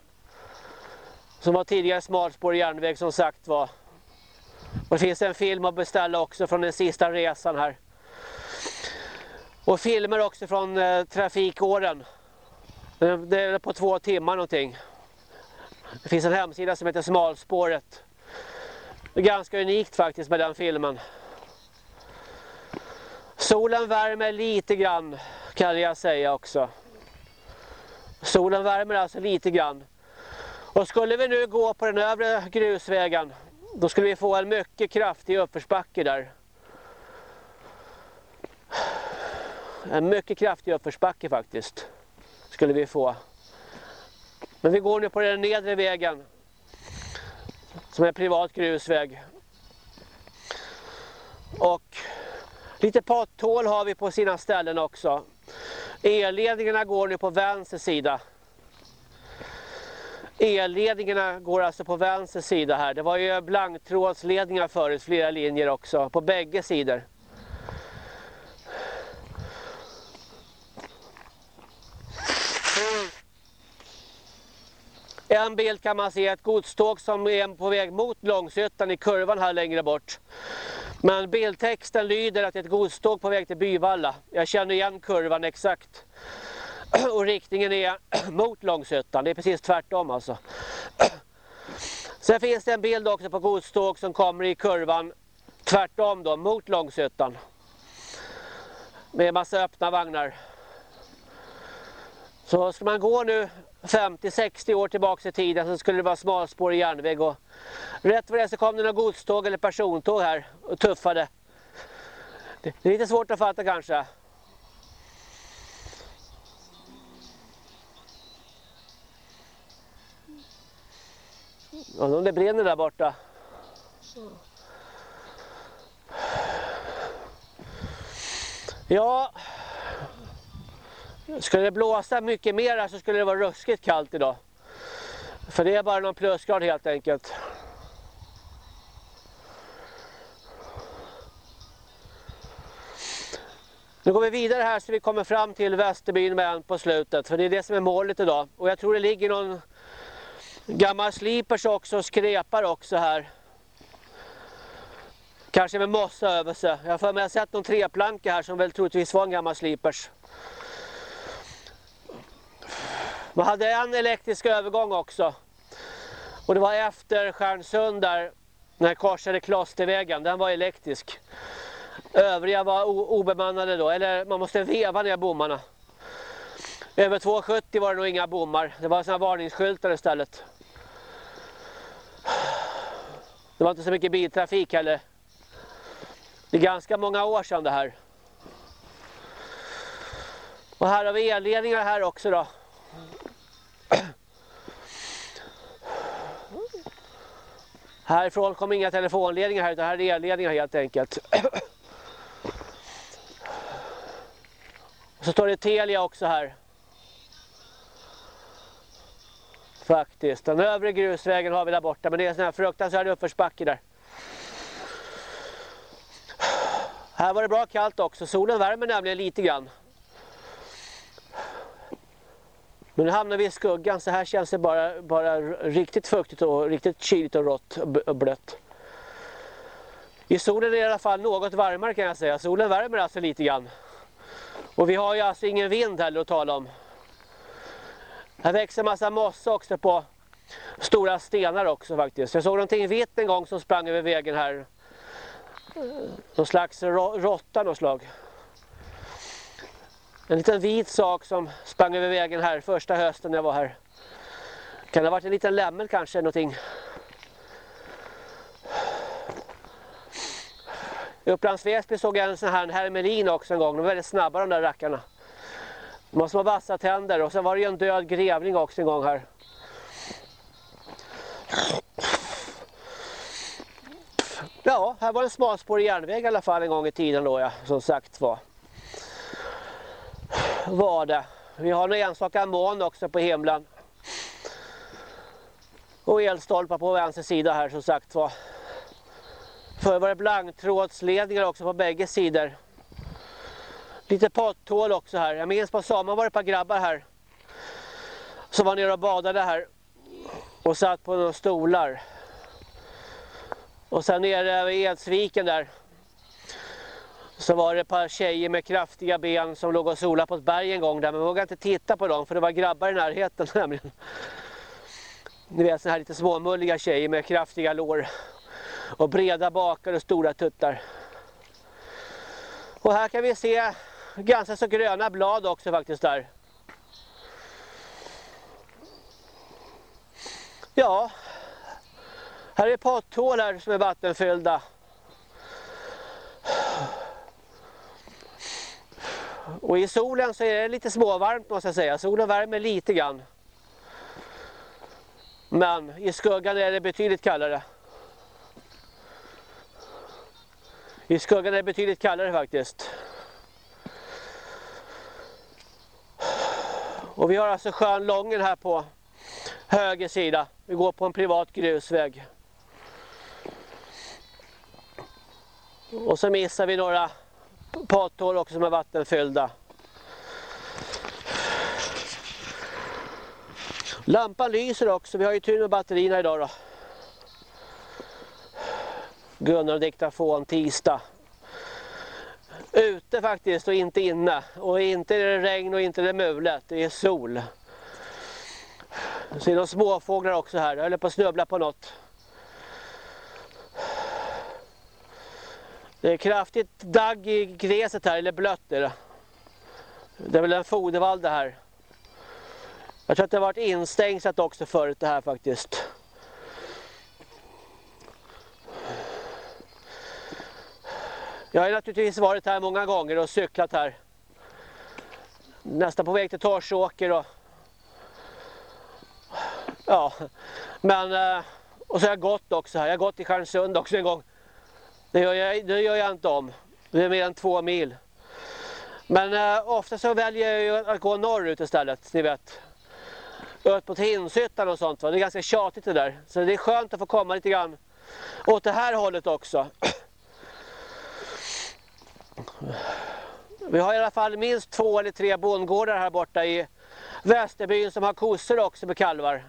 Som var tidigare smalspårig järnväg som sagt var. Och det finns en film att beställa också från den sista resan här. Och filmer också från eh, trafikåren. Det är på två timmar någonting. Det finns en hemsida som heter Smalspåret. Det är ganska unikt faktiskt med den filmen. Solen värmer lite grann kan jag säga också. Solen värmer alltså lite grann. Och skulle vi nu gå på den övre grusvägen då skulle vi få en mycket kraftig uppförsbacke där. En mycket kraftig uppförsbacke faktiskt skulle vi få. Men vi går nu på den nedre vägen som är privat grusväg. Och lite potthål har vi på sina ställen också. Elledningarna går nu på vänster sida. Elledningarna går alltså på vänster sida här. Det var ju blanktrådsledningar förut, flera linjer också, på bägge sidor. En bild kan man se ett godståg som är på väg mot Långsötan i kurvan här längre bort. Men bildtexten lyder att det är ett godståg på väg till Byvalla. Jag känner igen kurvan exakt. Och riktningen är mot Långsötan. Det är precis tvärtom alltså. Sen finns det en bild också på godståg som kommer i kurvan tvärtom då, mot Långsötan. Med massa öppna vagnar. Så ska man gå nu 50-60 år tillbaka i tiden så skulle det vara smalspårig järnväg och rätt för det så kom det några godståg eller persontåg här och tuffade. Det är lite svårt att fatta kanske. Undrar om det brinner där borta. Ja, skulle det blåsa mycket mer så skulle det vara ruskigt kallt idag. För det är bara någon plusgrad helt enkelt. Nu går vi vidare här så vi kommer fram till Västerbyn med en på slutet. För det är det som är målet idag. Och jag tror det ligger någon gammal slipers också och skrepar också här. Kanske med mossa över sig. Jag har för mig jag sett någon treplanka här som väl troligtvis var en gammal slipers. Man hade en elektrisk övergång också. Och det var efter Stjärnsund där, när jag korsade Klostervägen. Den var elektrisk. Övriga var obemannade då, eller man måste veva ner bommarna. Över 270 var det nog inga bommar. Det var sådana varningsskyltar istället. Det var inte så mycket biltrafik heller. Det är ganska många år sedan det här. Och här har vi elledningar här också då. Härifrån kom inga telefonledningar här utan här är elledningar helt enkelt. Och så står det Telia också här. Faktiskt. Den övre grusvägen har vi där borta men det är en sån här fruktansvärd uppförsbacke där. Här var det bra kallt också. Solen värmer nämligen lite grann. Men nu hamnar vi i skuggan så här känns det bara, bara riktigt fuktigt och riktigt kyligt och rått och blött. I solen är det i alla fall något varmare kan jag säga. Solen värmer alltså lite grann. Och vi har ju alltså ingen vind heller att tala om. Här växer en massa mossa också på stora stenar också faktiskt. Jag såg någonting vitt en gång som sprang över vägen här. Någon slags råtta något slag. En liten vit sak som sprang över vägen här första hösten när jag var här. Kan det ha varit en liten lämmel kanske någonting. I Upplands Väsby såg jag en sån här hermelin också en gång. De var väldigt snabba de där rackarna. De har små vassa tänder och sen var det ju en död grävling också en gång här. Ja, här var en smalspårig järnväg i alla fall en gång i tiden då ja, som sagt var. Var det. Vi har en enstaka mån också på himlen. Och elstolpar på vänster sida här som sagt var. Förr var det blanktrådsledningar också på bägge sidor. Lite potthål också här. Jag minns på sommaren var det ett par grabbar här. Som var nere och badade här. Och satt på några stolar. Och sen nere vid Edsviken där. Så var det ett par tjejer med kraftiga ben som låg och solade på ett berg en gång där. Men man vågade inte titta på dem för det var grabbar i närheten nämligen. Ni vet sådana här lite småmulliga tjejer med kraftiga lår. Och breda bakar och stora tuttar. Och här kan vi se ganska så gröna blad också faktiskt där. Ja, här är potthål här som är vattenfyllda. Och i solen så är det lite småvarmt måste jag säga. Solen värmer lite grann. Men i skuggan är det betydligt kallare. I skuggan är det betydligt kallare faktiskt. Och vi har alltså sjön Lången här på höger sida. Vi går på en privat grusväg. Och så missar vi några Pathål också som är vattenfyllda. Lampan lyser också, vi har ju tur med batterierna idag då. Gunnar och diktafon tisdag. Ute faktiskt och inte inne. Och inte är det regn och inte är det mulet, det är sol. Jag ser några småfåglar också här, jag håller på att snubbla på något. Det är kraftigt dagg i gräset här, eller blött är det. Det är väl en fodervall det här. Jag tror att det har varit instängsat också förut det här faktiskt. Jag har naturligtvis varit här många gånger och cyklat här. Nästan på väg till Torsåker och... Ja, men... Eh, och så har jag gått också här. Jag har gått i Stjärnsund också en gång. Det gör jag, det gör jag inte om. Det är mer än två mil. Men eh, ofta så väljer jag ju att gå norrut istället, ni vet. Ut mot Hinsyttan och sånt va. Det är ganska tjatigt det där. Så det är skönt att få komma lite grann åt det här hållet också. Vi har i alla fall minst två eller tre bondgårdar här borta i Västerbyn som har kossor också med kalvar.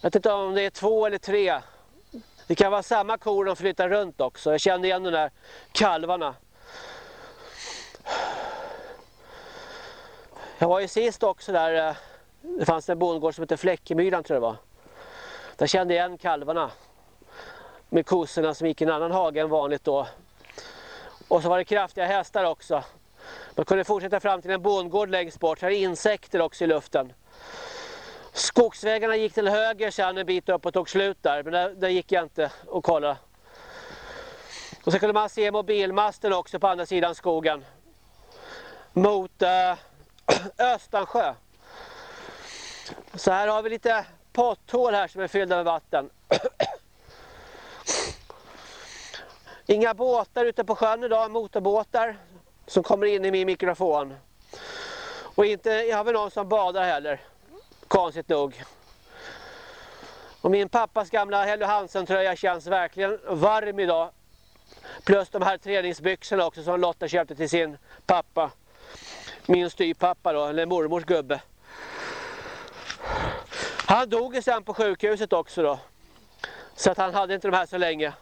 Jag vet inte om det är två eller tre. Det kan vara samma kor de flyttar runt också. Jag känner igen de där kalvarna. Jag var ju sist också där. Eh, det fanns en bondgård som heter Fläckemyran tror jag det var. Där kände jag igen kalvarna. Med kossorna som gick i en annan hage än vanligt då. Och så var det kraftiga hästar också. Man kunde fortsätta fram till en bondgård längst bort. Här är insekter också i luften. Skogsvägarna gick till höger sen en bit upp och tog slut där. Men där, där gick jag inte och kolla. Och så kunde man se mobilmasten också på andra sidan skogen. Mot äh, Östansjö. Så här har vi lite potthål här som är fyllda med vatten. Inga båtar ute på sjön idag, motorbåtar som kommer in i min mikrofon. Och inte jag har vi någon som badar heller, konstigt nog. Och min pappas gamla Helly Hansen-tröja känns verkligen varm idag. Plus de här träningsbyxorna också som Lotta köpte till sin pappa. Min styvpappa då, eller mormors gubbe. Han dog ju sen på sjukhuset också då. Så att han hade inte de här så länge.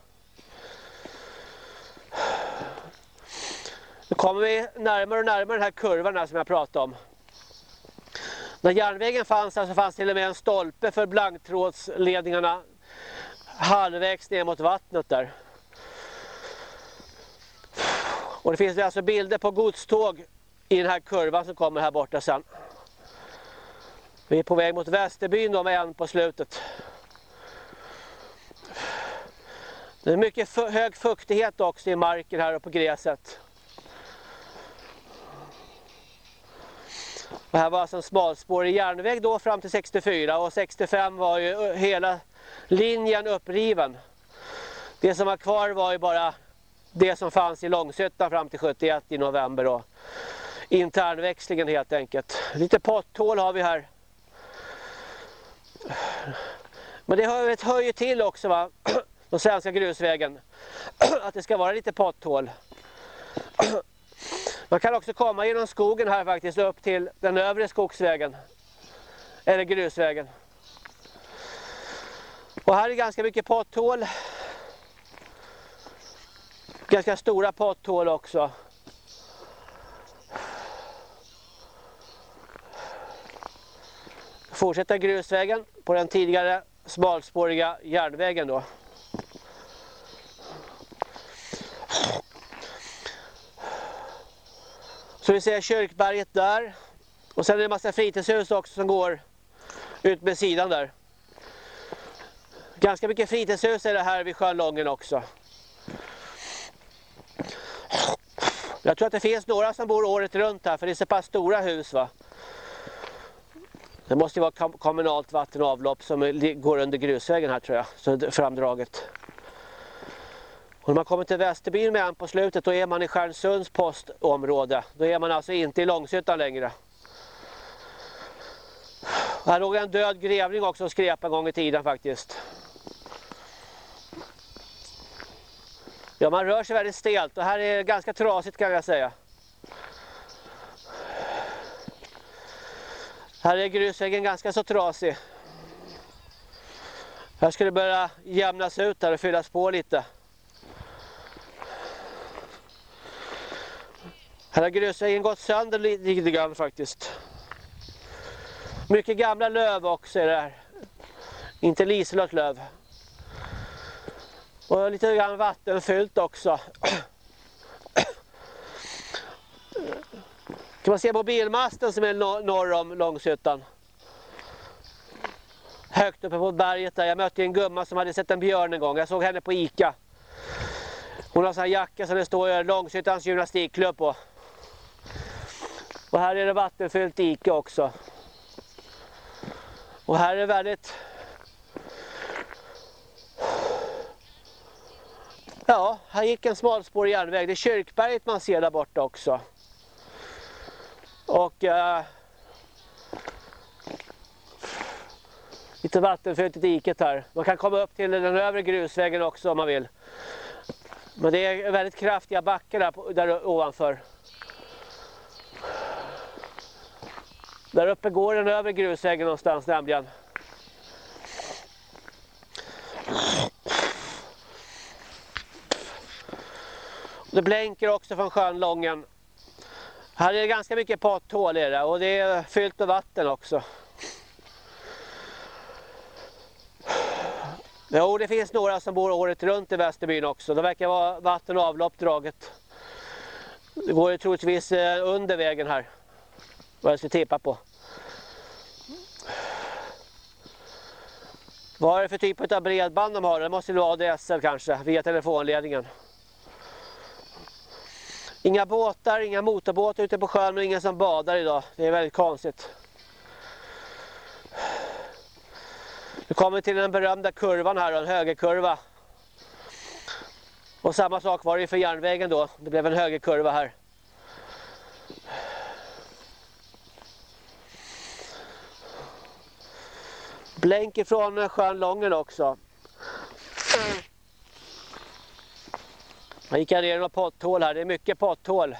Nu kommer vi närmare och närmare den här kurvan här som jag pratade om. När järnvägen fanns här så fanns till och med en stolpe för blanktrådsledningarna halvvägs ner mot vattnet där. Och det finns alltså bilder på godståg i den här kurvan som kommer här borta sen. Vi är på väg mot Västerbyn då med en på slutet. Det är mycket hög fuktighet också i marken här och på gräset. Det här var alltså en smalspårig järnväg då fram till 64 och 65 var ju eh, hela linjen uppriven. Det som var kvar var ju bara det som fanns i Långsötan fram till 71 i november då. Internväxlingen helt enkelt. Lite potthål har vi här. Men det hör, hör ju till också va, den svenska grusvägen. Att det ska vara lite potthål. Man kan också komma genom skogen här faktiskt upp till den övre skogsvägen. Eller grusvägen. Och här är ganska mycket potthål. Ganska stora potthål också. Fortsätta grusvägen på den tidigare smalspåriga järnvägen då. Så vi ser kyrkberget där. Och sen är det en massa fritidshus också som går ut med sidan där. Ganska mycket fritidshus är det här vid sjön Lången också. Jag tror att det finns några som bor året runt här för det är så pass stora hus va. Det måste ju vara kommunalt vatten och avlopp som går under grusvägen här tror jag. Så framdraget. Och när man kommer till Västerbyn med en på slutet då är man i Stjärnsunds postområde. Då är man alltså inte i Långshyttan längre. Här låg en död grävling också och skrep en gång i tiden faktiskt. Ja, man rör sig väldigt stelt och här är det ganska trasigt kan jag säga. Här är grusvägen ganska så trasig. Här ska det börja jämnas ut här och fyllas på lite. Här har grusvägen gått sönder lite grann faktiskt. Mycket gamla löv också är det här. Inte Liselott löv. Och lite grann vattenfyllt också. Kan man se mobilmasten som är norr om Långshyttan. Högt uppe på berget där. Jag mötte en gumma som hade sett en björn en gång. Jag såg henne på Ica. Hon har en sån här jacka som det står Långshyttans gymnastikklubb på. Och här är det vattenfyllt dike också. Och här är väldigt... Ja, här gick en smalspårig järnväg. Det är Kyrkberget man ser där borta också. Och eh, lite vattenfyllt i diket här. Man kan komma upp till den övre grusvägen också om man vill. Men det är väldigt kraftiga backar där, där ovanför. Där uppe går den övre grusvägen någonstans nämligen. Det blänker också från sjön Lången. Här är det ganska mycket potthål i det och det är fyllt med vatten också. Jo, det finns några som bor året runt i Västerbyn också. Det verkar vara vatten och avlopp draget. Det går troligtvis eh, under vägen här. Vad jag skulle tippa på. Vad är det för typ av bredband de har? Det måste vara ADSL kanske, via telefonledningen. Inga båtar, inga motorbåtar ute på sjön och ingen som badar idag. Det är väldigt konstigt. Nu kommer vi till den berömda kurvan här, en högerkurva. Och samma sak var det för järnvägen då. Det blev en högerkurva här. Blänk ifrån sjön Lången också. Jag gick ner i några potthål här. Det är mycket potthål.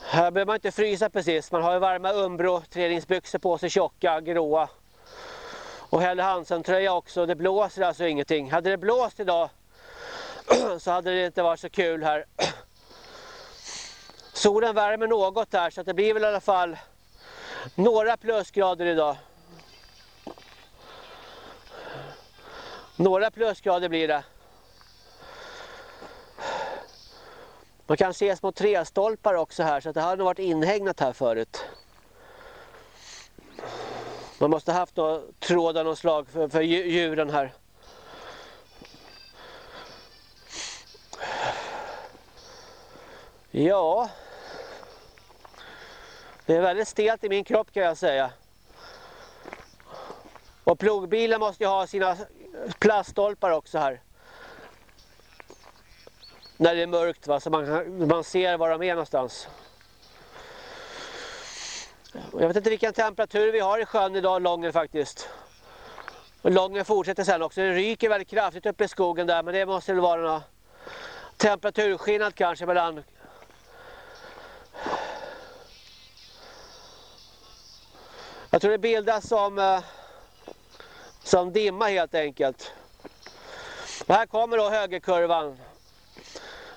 Här behöver man inte frysa precis. Man har ju varma Umbro träningsbyxor på sig, tjocka, gråa. Och Helle Hansen-tröja också. Det blåser alltså ingenting. Hade det blåst idag så hade det inte varit så kul här. Solen värmer något här så att det blir väl i alla fall några plusgrader idag. Några plusgrader blir det. Man kan se små trästolpar också här så att det har nog varit inhägnat här förut. Man måste haft några tråd av något slag för, för djuren här. Ja. Det är väldigt stelt i min kropp kan jag säga. Och plogbilen måste ju ha sina plaststolpar också här. När det är mörkt va, så man, man ser var de är någonstans. Jag vet inte vilken temperatur vi har i sjön idag, Lången faktiskt. Lången fortsätter sen också. Det ryker väldigt kraftigt uppe i skogen där, men det måste väl vara någon temperaturskillnad kanske mellan Jag tror det bildas som, eh, som dimma helt enkelt. Och här kommer då högerkurvan.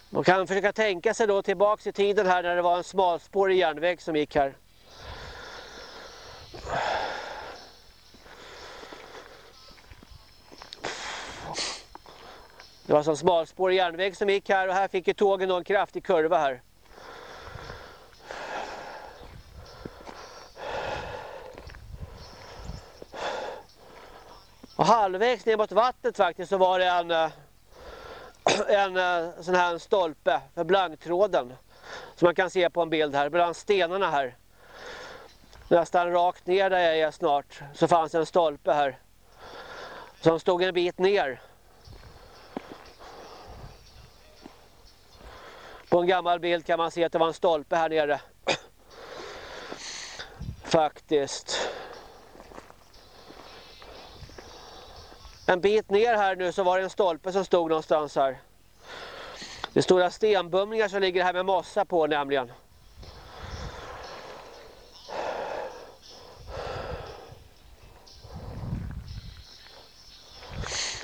Man kan försöka tänka sig då tillbaks i tiden här när det var en smalspårig järnväg som gick här. Det var som smalspårig järnväg som gick här och här fick ju tågen då en kraftig kurva här. Och halvvägs ner mot vattnet faktiskt så var det en, eh, en eh, sån här stolpe för blanktråden. Som man kan se på en bild här, bland stenarna här. Nästan rakt ner där jag är snart så fanns en stolpe här. Som stod en bit ner. På en gammal bild kan man se att det var en stolpe här nere. Faktiskt. En bit ner här nu så var det en stolpe som stod någonstans här. Det är stora stenbumlingar som ligger här med mossa på nämligen.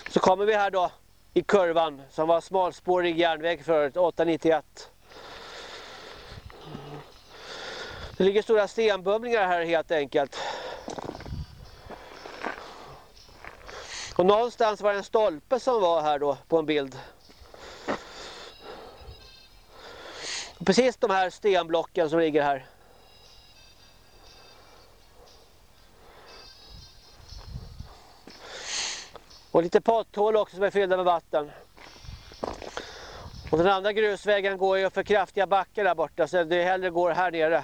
Så kommer vi här då i kurvan som var smalspårig järnväg förut, 891. Det ligger stora stenbumlingar här helt enkelt. Och någonstans var det en stolpe som var här då på en bild. Precis de här stenblocken som ligger här. Och lite potthål också som är fyllda med vatten. Och den andra grusvägen går ju för kraftiga backar där borta så det hellre går här nere.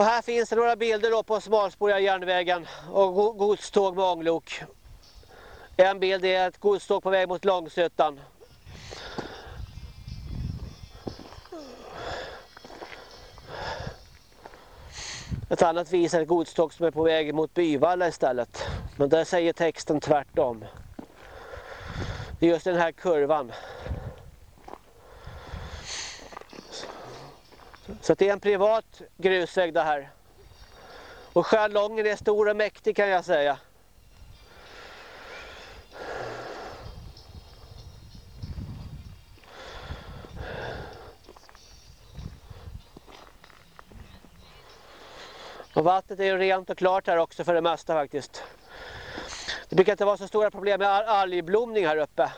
Och här finns det några bilder då på smalspåriga järnvägen och godståg med ånglok. En bild är ett godståg på väg mot Långsötan. Ett annat visar ett godståg som är på väg mot Byvalla istället. Men där säger texten tvärtom. Det är just den här kurvan. Så det är en privat grusväg det här. Och Skärlången är stor och mäktig kan jag säga. Och vattnet är ju rent och klart här också för det mesta faktiskt. Det brukar inte vara så stora problem med algblomning här uppe.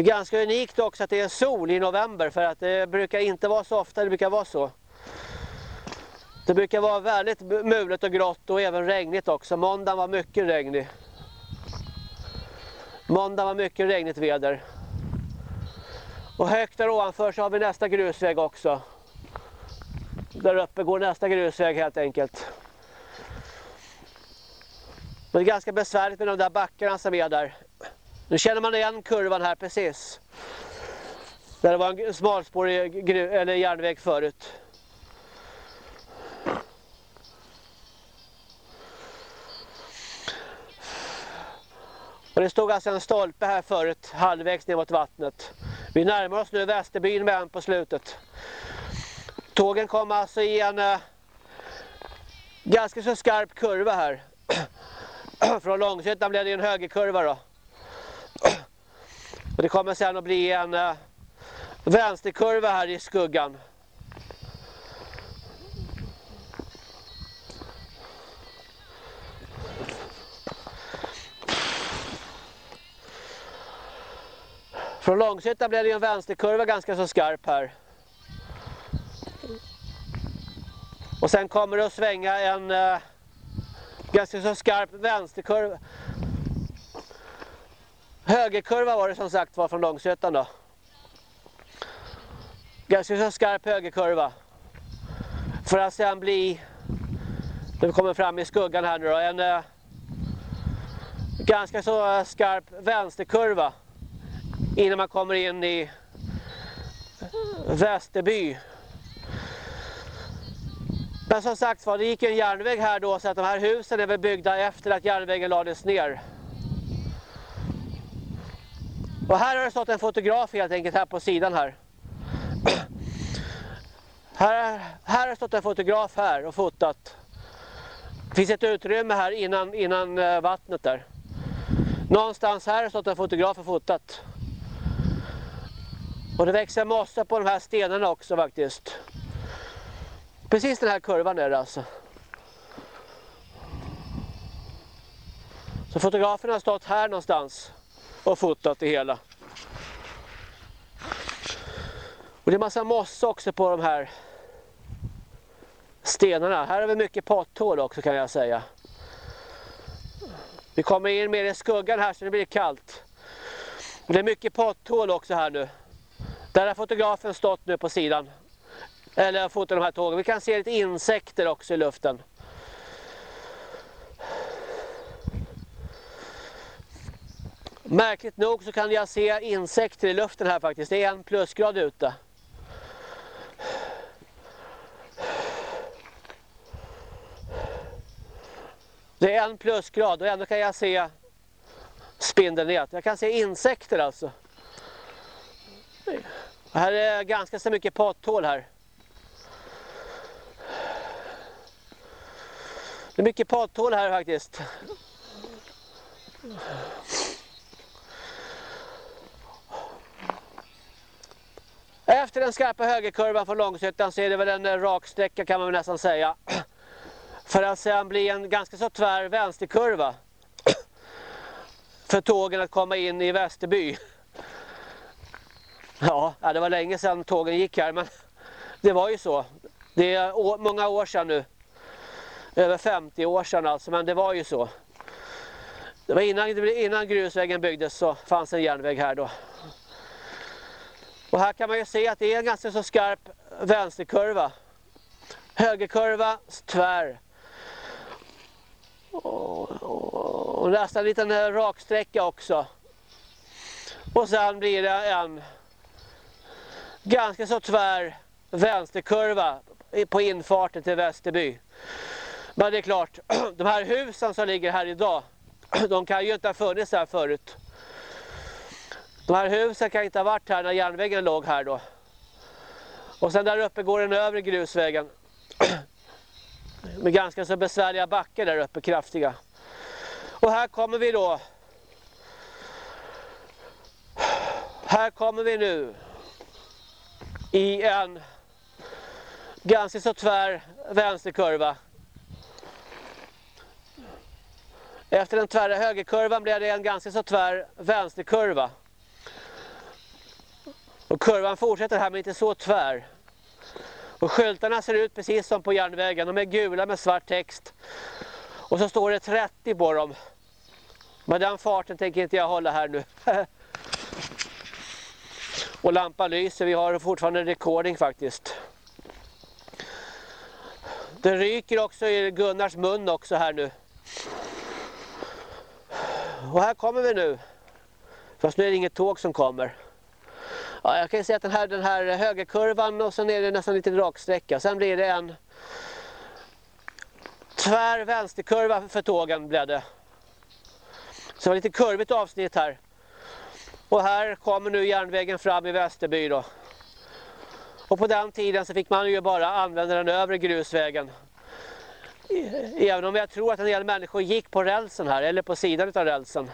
Det är ganska unikt också att det är sol i november för att det brukar inte vara så ofta det brukar vara så. Det brukar vara väldigt mulet och grått och även regnigt också. Måndagen var mycket regnig. Måndagen var mycket regnigt väder. Och högt där ovanför så har vi nästa grusväg också. Där uppe går nästa grusväg helt enkelt. Men det är ganska besvärligt med de där backarna som är där. Nu känner man igen kurvan här precis. Där det var en smalspårig eller järnväg förut. Och det stod alltså en stolpe här förut, halvvägs ner mot vattnet. Vi närmar oss nu Västerbyn med en på slutet. Tågen kom alltså i en eh, ganska så skarp kurva här. Från Långshyttan blev det en högerkurva då. Och det kommer sen att bli en eh, vänsterkurva här i skuggan. Från Långshyttan blev det en vänsterkurva ganska så skarp här. Och sen kommer det att svänga en eh, ganska så skarp vänsterkurva. Högerkurva var det som sagt var från Långsötan då. Ganska så skarp högerkurva. För att sen bli, när vi kommer fram i skuggan här nu då, en eh, ganska så skarp vänsterkurva. Innan man kommer in i Västerby. Men som sagt var, det gick en järnväg här då så att de här husen är väl byggda efter att järnvägen lades ner. Och här har det stått en fotograf helt enkelt här på sidan här. Här, här har det stått en fotograf här och fotat. Det finns ett utrymme här innan, innan eh, vattnet där. Någonstans här har det stått en fotograf och fotat. Och det växer mossa på de här stenarna också faktiskt. Precis den här kurvan är det alltså. Så fotografen har stått här någonstans och fotat det hela. Och det är massa mossa också på de här stenarna. Här har vi mycket potthål också kan jag säga. Vi kommer in mer i skuggan här så det blir kallt. Det är mycket potthål också här nu. Där har fotografen stått nu på sidan. Eller fotat de här tågen. Vi kan se lite insekter också i luften. Märkligt nog så kan jag se insekter i luften här faktiskt. Det är en plusgrad ute. Det är en plusgrad och ändå kan jag se spindelnät. Jag kan se insekter alltså. Här är ganska så mycket potthål här. Det är mycket potthål här faktiskt. Efter den skarpa högerkurvan från Långshyttan så är det väl en eh, rak sträcka kan man nästan säga. För att sen bli en ganska så tvär vänsterkurva. För tågen att komma in i Västerby. Ja, det var länge sedan tågen gick här men det var ju så. Det är många år sedan nu. Över 50 år sedan alltså, men det var ju så. Det var innan, innan grusvägen byggdes så fanns en järnväg här då. Och här kan man ju se att det är en ganska så skarp vänsterkurva. Högerkurva, tvär. Och, och, och nästan en liten eh, raksträcka också. Och sen blir det en ganska så tvär vänsterkurva på infarten till Västerby. Men det är klart, de här husen som ligger här idag, de kan ju inte ha funnits här förut. De här husen kan inte ha varit här när järnvägen låg här då. Och sen där uppe går den övre grusvägen. Med ganska så besvärliga backar där uppe, kraftiga. Och här kommer vi då. Här kommer vi nu. I en ganska så tvär vänsterkurva. Efter den tvära högerkurvan blev det en ganska så tvär vänsterkurva. Och kurvan fortsätter här men inte så tvär. Och skyltarna ser ut precis som på järnvägen. De är gula med svart text. Och så står det 30 på dem. Men den farten tänker inte jag hålla här nu. och lampan lyser. Vi har fortfarande recording faktiskt. Det ryker också i Gunnars mun också här nu. Och här kommer vi nu. Fast nu är det inget tåg som kommer. Ja, jag kan se att den här, den här högerkurvan och sen är det nästan lite raksträcka. Sen blir det en tvär vänsterkurva för tågen blev det. Så det var lite kurvigt avsnitt här. Och här kommer nu järnvägen fram i Västerby då. Och på den tiden så fick man ju bara använda den övre grusvägen. E-, även om jag tror att en del människor gick på rälsen här, eller på sidan av rälsen.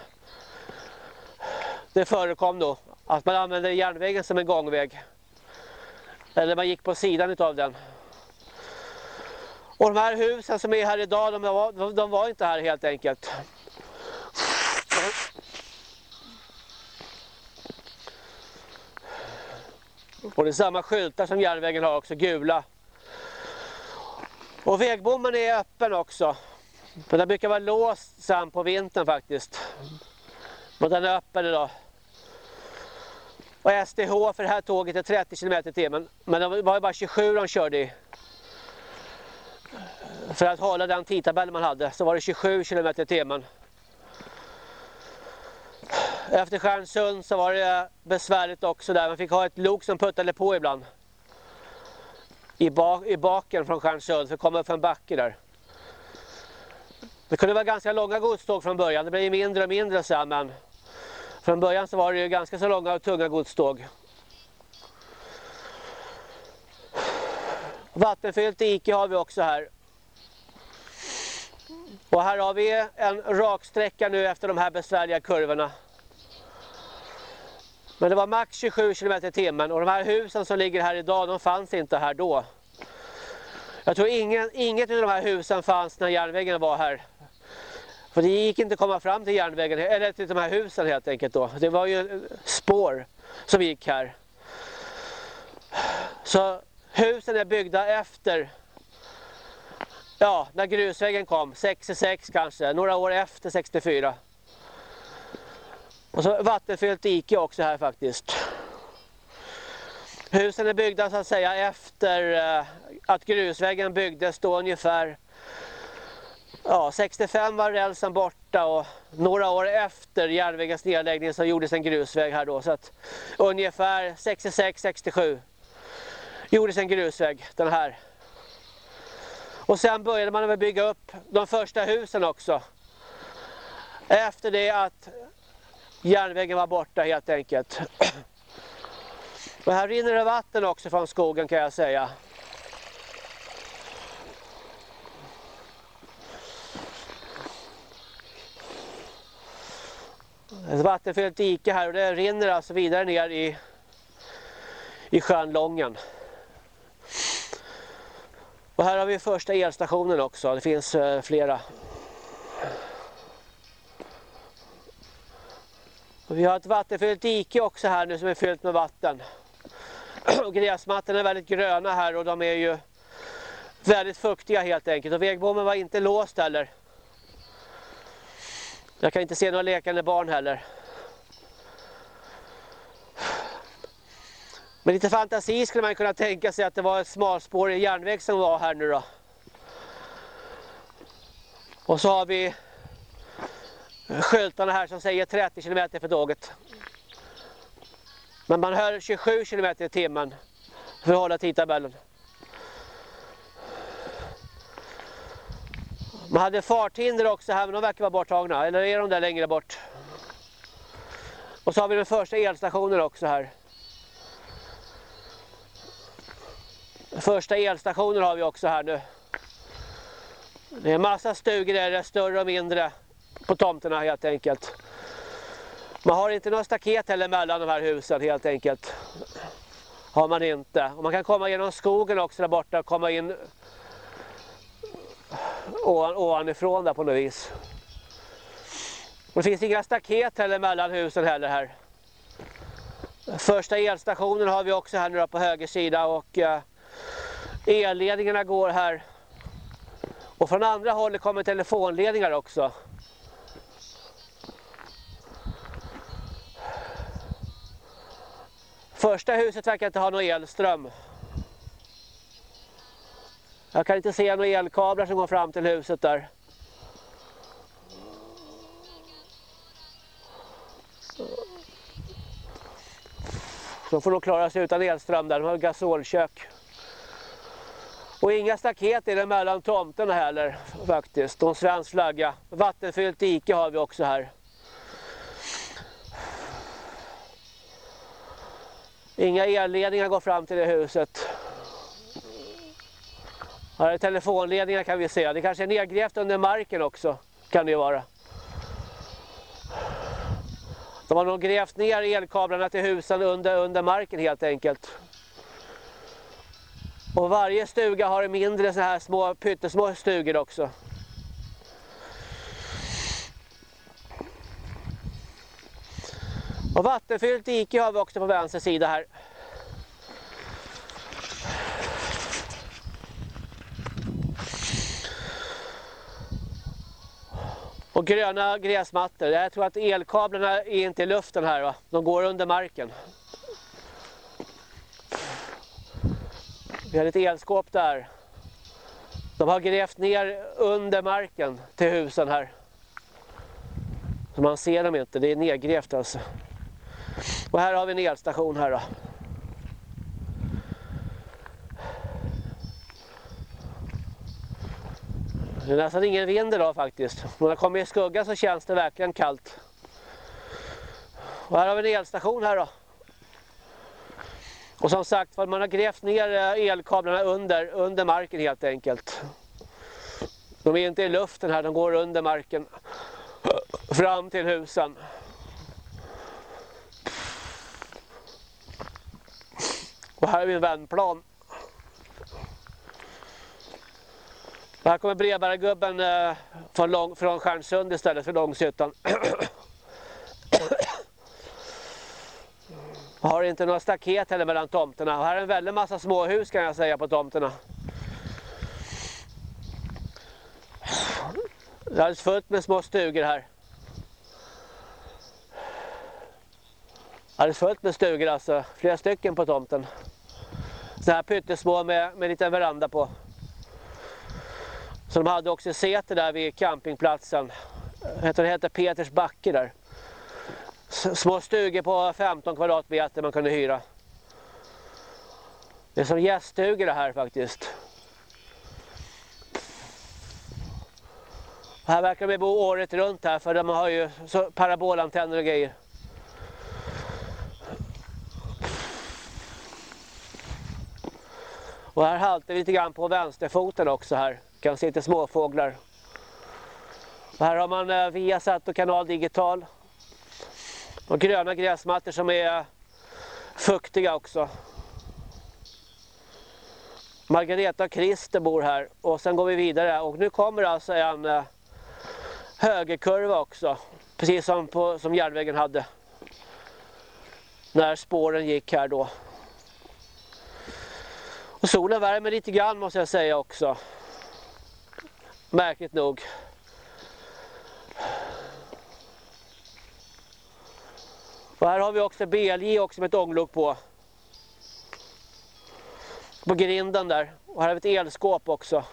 Det förekom då att man använde järnvägen som en gångväg. Eller man gick på sidan av den. Och de här husen som är här idag, de var, de var inte här helt enkelt. Och det är samma skyltar som järnvägen har också, gula. Och vägbommen är öppen också. Men den brukar vara låst sen på vintern faktiskt. Men den är öppen idag. Och STH för det här tåget är 30 km i timmen. Men det var ju bara 27 de körde i. För att hålla den tidtabellen man hade så var det 27 km i timmen. Efter Stjärnsund så var det besvärligt också där. Man fick ha ett lok som puttade på ibland. I, bak, i baken från Stjärnsund för att komma upp för en backe där. Det kunde vara ganska långa godståg från början. Det blev mindre och mindre sen men från början så var det ju ganska så långa och tunga godståg. Vattenfyllt dike har vi också här. Och här har vi en raksträcka nu efter de här besvärliga kurvorna. Men det var max 27 km i timmen och de här husen som ligger här idag de fanns inte här då. Jag tror ingen, inget av de här husen fanns när järnvägen var här. Och det gick inte att komma fram till järnvägen, eller till de här husen helt enkelt då. Det var ju spår som gick här. Så husen är byggda efter, ja, när grusvägen kom, 66 kanske, några år efter 64. Och så vattenfyllt dike också här faktiskt. Husen är byggda så att säga efter eh, att grusvägen byggdes då ungefär Ja, 65 var rälsen borta och några år efter järnvägens nedläggning så gjordes en grusväg här då. Så att ungefär 66-67 gjordes en grusväg, den här. Och sen började man väl bygga upp de första husen också. Efter det att järnvägen var borta helt enkelt. Och här rinner det vatten också från skogen kan jag säga. Ett vattenfyllt dike här och det rinner alltså vidare ner i, i sjön Lången. Och här har vi första elstationen också, det finns eh, flera. Och vi har ett vattenfyllt dike också här nu som är fyllt med vatten. Och gräsmattorna är väldigt gröna här och de är ju väldigt fuktiga helt enkelt. Och vägbommen var inte låst heller. Jag kan inte se några lekande barn heller. Med lite fantasi skulle man kunna tänka sig att det var en smalspårig järnväg som var här nu då. Och så har vi skyltarna här som säger 30 km för tåget. Men man hör 27 km i timmen. För att hålla tidtabellen. Man hade farthinder också här men de verkar vara borttagna. Eller är de där längre bort? Och så har vi den första elstationen också här. Första elstationen har vi också här nu. Det är en massa stugor där, större och mindre på tomterna helt enkelt. Man har inte några staket heller mellan de här husen helt enkelt. Har man inte. Och man kan komma genom skogen också där borta och komma in ovanifrån där på något vis. Och det finns inga staket heller mellan husen heller här. Första elstationen har vi också här nu på höger sida och eh, elledningarna går här. Och från andra hållet kommer telefonledningar också. Första huset verkar inte ha någon elström. Jag kan inte se några elkablar som går fram till huset där. De får nog klara sig utan elström där, de har gasolkök. Och inga staket är det mellan tomterna heller faktiskt. De svensk flagga. Vattenfyllt dike har vi också här. Inga elledningar går fram till det huset. Här är telefonledningar kan vi se. Det kanske är nedgrävt under marken också. Kan det vara. De har nog grävt ner elkablarna till husen under, under marken helt enkelt. Och varje stuga har mindre så här små pyttesmå stugor också. Och vattenfyllt dike har vi också på vänster sida här. Och gröna gräsmattor. Jag tror att elkablarna är inte i luften här va? De går under marken. Vi har ett elskåp där. De har grävt ner under marken till husen här. Så man ser dem inte, det är nedgrävt alltså. Och här har vi en elstation här då. Alltså, det är nästan ingen vind idag faktiskt. När har kommer i skugga så känns det verkligen kallt. Och här har vi en elstation här då. Och som sagt, man har grävt ner eh, elkablarna under, under marken helt enkelt. De är inte i luften här, de går under marken. Fram till husen. Och här har vi en vändplan. Här kommer brevbärargubben eh, från, lång, från Stjärnsund istället för Långshyttan. har inte några staket heller mellan tomterna. Och här är en väldigt massa småhus kan jag säga på tomterna. Det är alldeles fullt med små stugor här. Alldeles fullt med stugor alltså. Flera stycken på tomten. Så här pyttesmå med, med liten veranda på. Så de hade också säte där vid campingplatsen. Det heter Peters backe där. Små stugor på 15 kvadratmeter man kunde hyra. Det är som gäststugor det här faktiskt. Här verkar de bo året runt här för de har ju parabolantenner och grejer. Och här haltar vi lite grann på vänsterfoten också här. Kan se lite småfåglar. Och här har man eh, Viasat och Kanal Digital. Och gröna gräsmattor som är fuktiga också. Margareta och Christer bor här och sen går vi vidare och nu kommer alltså en eh, högerkurva också. Precis som, på, som järnvägen hade. När spåren gick här då. Och solen värmer lite grann måste jag säga också. Märkligt nog. Och här har vi också BLJ också med ett ånglok på. På grinden där. Och här har vi ett elskåp också.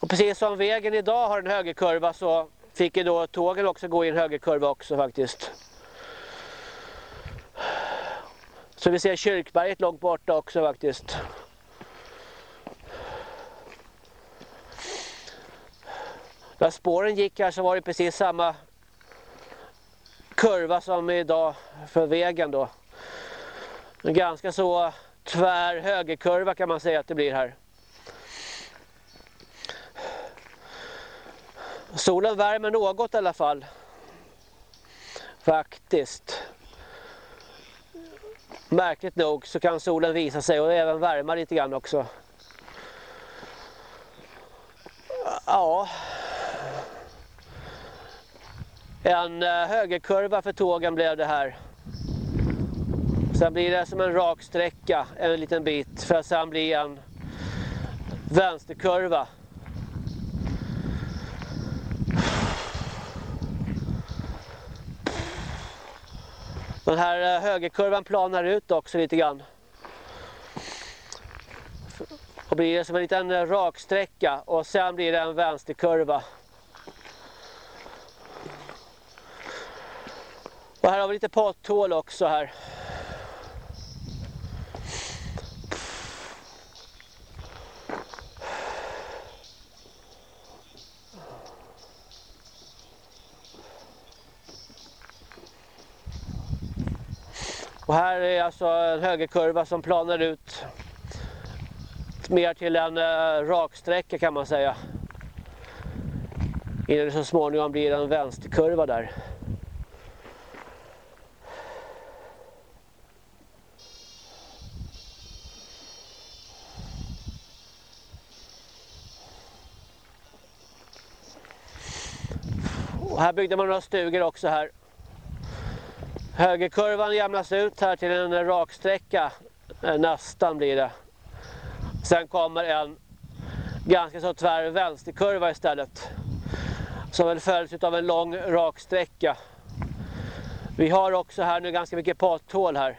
Och precis som vägen idag har en högerkurva så fick ju då tågen också gå i en högerkurva också faktiskt. Så vi ser Kyrkberget långt borta också faktiskt. Där spåren gick här så alltså, var det precis samma kurva som idag för vägen då. En ganska så tvär högerkurva kan man säga att det blir här. Solen värmer något i alla fall. Faktiskt. Märkligt nog så kan solen visa sig och även värma lite grann också. Ja. En eh, högerkurva för tågen blev det här. Sen blir det som en rak sträcka en liten bit för att sen bli en vänsterkurva. Den här eh, högerkurvan planar ut också lite grann. Och blir det som en liten eh, raksträcka och sen blir det en vänsterkurva. Och här har vi lite potthål också här. Och här är alltså en högerkurva som planar ut mer till en eh, raksträcka kan man säga. Innan det så småningom blir en vänsterkurva där. Och här byggde man några stugor också här. Högerkurvan jämnas ut här till en raksträcka. Eh, nästan blir det. Sen kommer en ganska så tvär vänsterkurva istället. Som väl följs av en lång raksträcka. Vi har också här nu ganska mycket potthål här.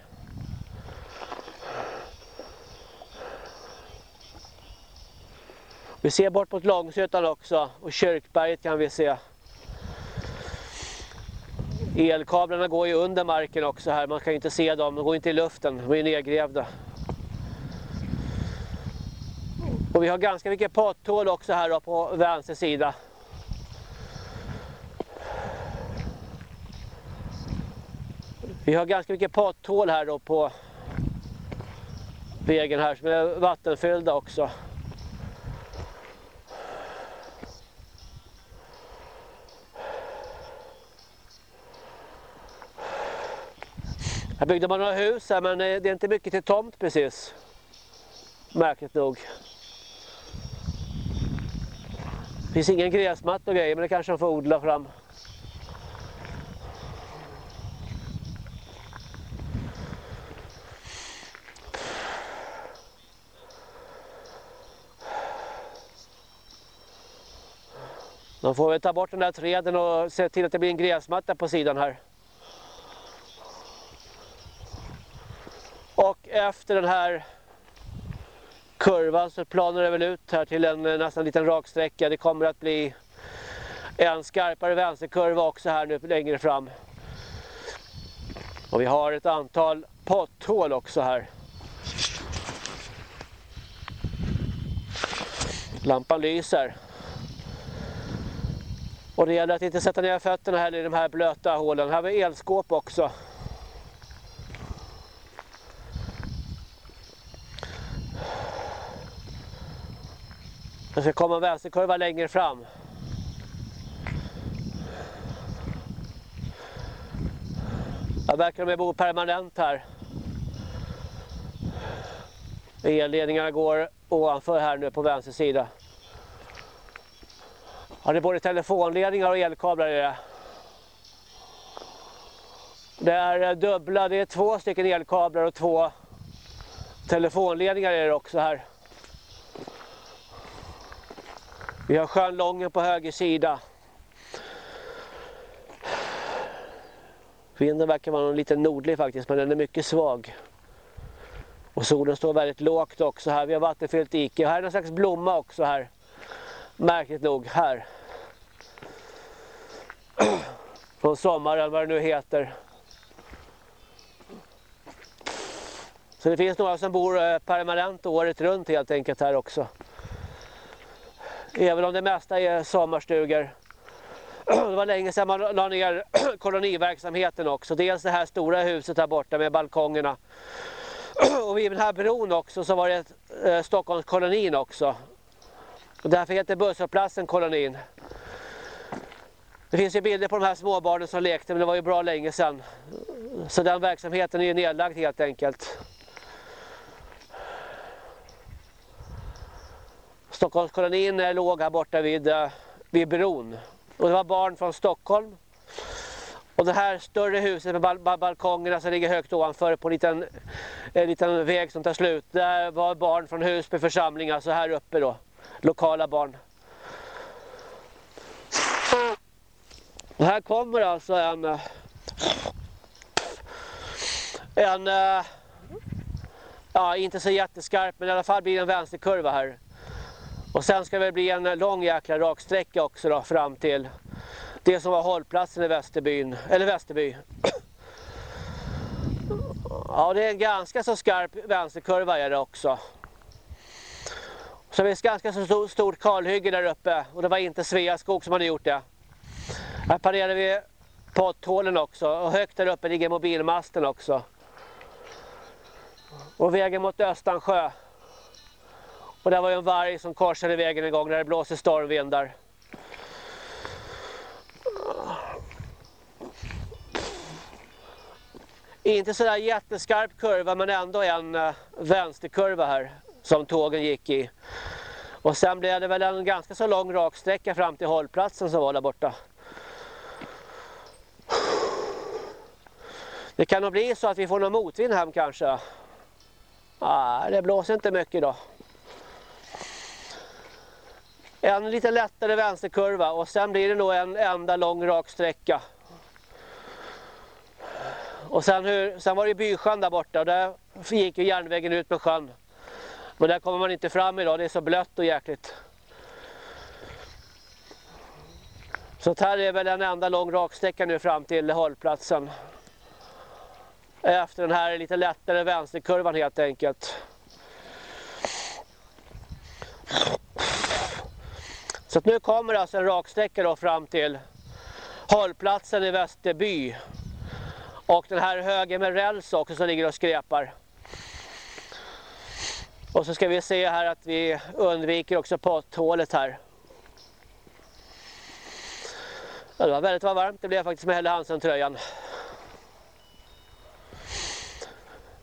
Vi ser bort mot Långsötan också och Kyrkberget kan vi se. Elkablarna går ju under marken också här, man kan inte se dem, de går inte i luften, de är nedgrävda. Och vi har ganska mycket potthål också här då på vänster sida. Vi har ganska mycket potthål här då på vägen här som är vattenfyllda också. Här byggde man några hus här men eh, det är inte mycket till tomt precis. Märkligt nog. Det finns ingen gräsmatta och grejer men det kanske de får odla fram. De får väl ta bort den där träden och se till att det blir en gräsmatta på sidan här. Och efter den här kurvan så planar det väl ut här till en eh, nästan liten raksträcka. Det kommer att bli en skarpare vänsterkurva också här nu längre fram. Och vi har ett antal potthål också här. Lampan lyser. Och det gäller att inte sätta ner fötterna heller i de här blöta hålen. Här har vi elskåp också. Det ska komma en vänsterkurva längre fram. Jag verkar de bo permanent här. Elledningarna går ovanför här nu på vänster sida. Ja, det är både telefonledningar och elkablar i det. Det är eh, dubbla, det är två stycken elkablar och två telefonledningar är det också här. Vi har sjön Lången på höger sida. Vinden verkar vara lite nordlig faktiskt men den är mycket svag. Och solen står väldigt lågt också här. Vi har vattenfyllt dike Och här är någon slags blomma också här. Märkligt nog här. Från sommaren vad det nu heter. Så det finns några som bor eh, permanent året runt helt enkelt här också. Även om det mesta är sommarstugor. Det var länge sedan man la ner koloniverksamheten också. Dels det här stora huset här borta med balkongerna. Och vid den här bron också så var det eh, Stockholmskolonin också. Och därför heter busshållplatsen kolonin. Det finns ju bilder på de här småbarnen som lekte men det var ju bra länge sedan. Så den verksamheten är ju nedlagd helt enkelt. Stockholmskolonin låg här borta vid, eh, vid bron. Och det var barn från Stockholm. Och det här större huset med bal bal balkongerna som ligger högt ovanför på en liten, en liten väg som tar slut. Där var barn från Husby församling, alltså här uppe då. Lokala barn. Och här kommer alltså en eh, en eh, ja, inte så jätteskarp men i alla fall blir det en vänsterkurva här. Och sen ska det bli en lång jäkla raksträcka också då fram till det som var hållplatsen i Västerbyn, eller Västerby. Ja, det är en ganska så skarp vänsterkurva är det också. Så det är ett ganska så stort kalhygge där uppe och det var inte Sveaskog som hade gjort det. Här parerade vi potthålen också och högt där uppe ligger mobilmasten också. Och vägen mot Östansjö. Och där var ju en varg som korsade vägen en gång när det blåser stormvindar. Inte sådär jätteskarp kurva men ändå en eh, vänsterkurva här som tågen gick i. Och sen blev det väl en ganska så lång raksträcka fram till hållplatsen som var där borta. Det kan nog bli så att vi får någon motvind hem kanske. Nej, det blåser inte mycket idag. En lite lättare vänsterkurva och sen blir det nog en enda lång rak sträcka. Och sen, hur, sen var det Bysjön där borta och där gick ju järnvägen ut med sjön. Men där kommer man inte fram idag, det är så blött och jäkligt. Så här är väl en enda lång raksträcka nu fram till hållplatsen. Efter den här lite lättare vänsterkurvan helt enkelt. Så nu kommer alltså en raksträcka då fram till hållplatsen i Västerby. Och den här högen med räls också som ligger och skräpar. Och så ska vi se här att vi undviker också potthålet här. Ja, det var väldigt varmt, det blev faktiskt med Helle Hansen-tröjan.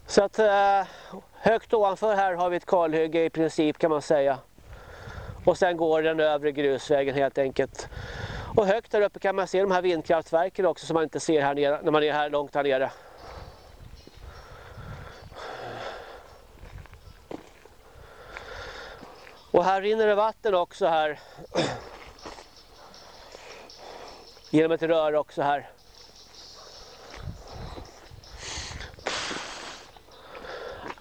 Så att eh, högt ovanför här har vi ett kalhygge i princip kan man säga. Och sen går den övre grusvägen helt enkelt. Och högt där uppe kan man se de här vindkraftverken också som man inte ser här nere när man är här långt här nere. Och här rinner det vatten också här. Genom ett rör också här.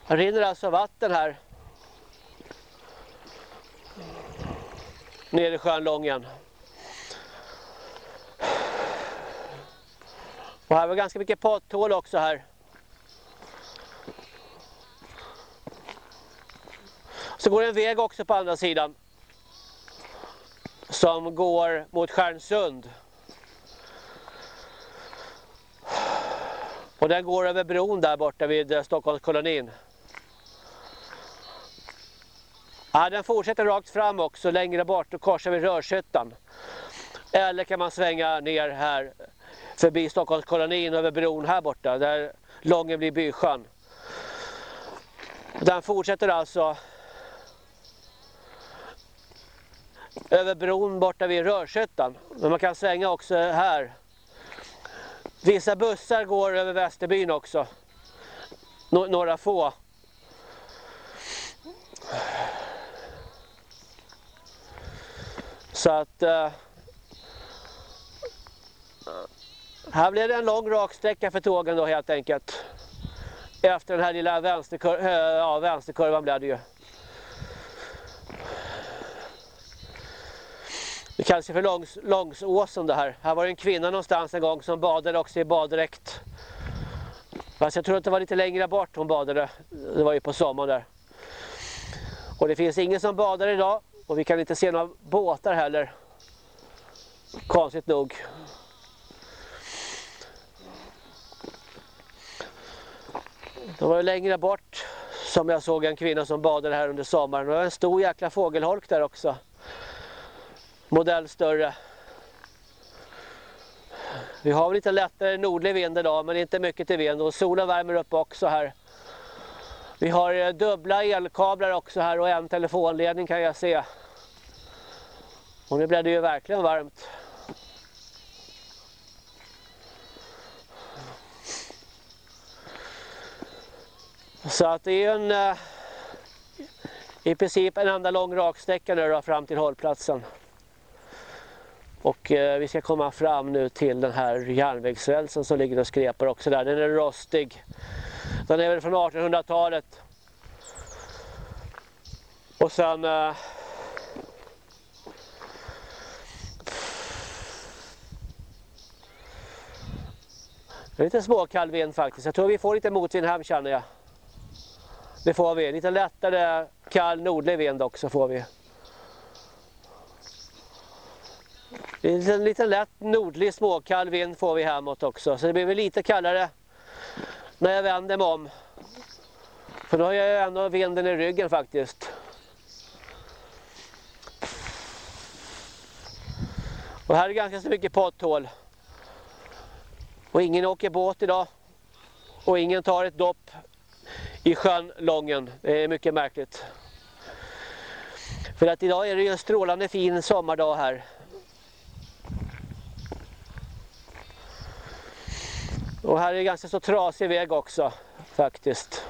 Här rinner alltså vatten här. Nere i sjön Lången. Och här var ganska mycket potthål också här. Så går det en väg också på andra sidan. Som går mot Stjärnsund. Och den går över bron där borta vid Stockholmskolonin. Ja, den fortsätter rakt fram också längre bort och korsar vid Rörshyttan. Eller kan man svänga ner här förbi Stockholmskolonin över bron här borta där Lången blir Bysjön. Den fortsätter alltså över bron borta vid Rörshyttan. Men man kan svänga också här. Vissa bussar går över Västerbyn också. några få. Så att Eh, här blev det en lång raksträcka för tågen då helt enkelt. Efter den här lilla vänsterkur eh, ja, vänsterkurvan blev det ju. Det kallas för långs, Långsåsen det här. Här var det en kvinna någonstans en gång som badade också i baddräkt. Fast jag tror att det var lite längre bort hon badade. Det var ju på sommaren där. Och det finns ingen som badar idag. Och vi kan inte se några båtar heller. Konstigt nog. Det var längre bort som jag såg en kvinna som badade här under sommaren. Det var en stor jäkla fågelholk där också. Modell större. Vi har lite lättare nordlig vind idag men inte mycket till vind och solen värmer upp också här. Vi har eh, dubbla elkablar också här och en telefonledning kan jag se. Och nu blev det ju verkligen varmt. Så att det är en eh, i princip en enda lång raksträcka nu då, fram till hållplatsen. Och eh, vi ska komma fram nu till den här järnvägsrälsen som ligger och skrepar också där. Den är rostig. Den är väl från 1800-talet. Och sen... Eh, det är lite småkall vind faktiskt. Jag tror vi får lite motvind hem känner jag. Det får vi. Lite lättare kall nordlig vind också får vi. En liten lätt nordlig småkall vind får vi hemåt också. Så det blir väl lite kallare när jag vänder mig om. För då har jag ju ändå vinden i ryggen faktiskt. Och här är ganska så mycket potthål. Och ingen åker båt idag. Och ingen tar ett dopp i sjön Lången. Det är mycket märkligt. För att idag är det ju en strålande fin sommardag här. Och här är det ganska så trasig väg också faktiskt.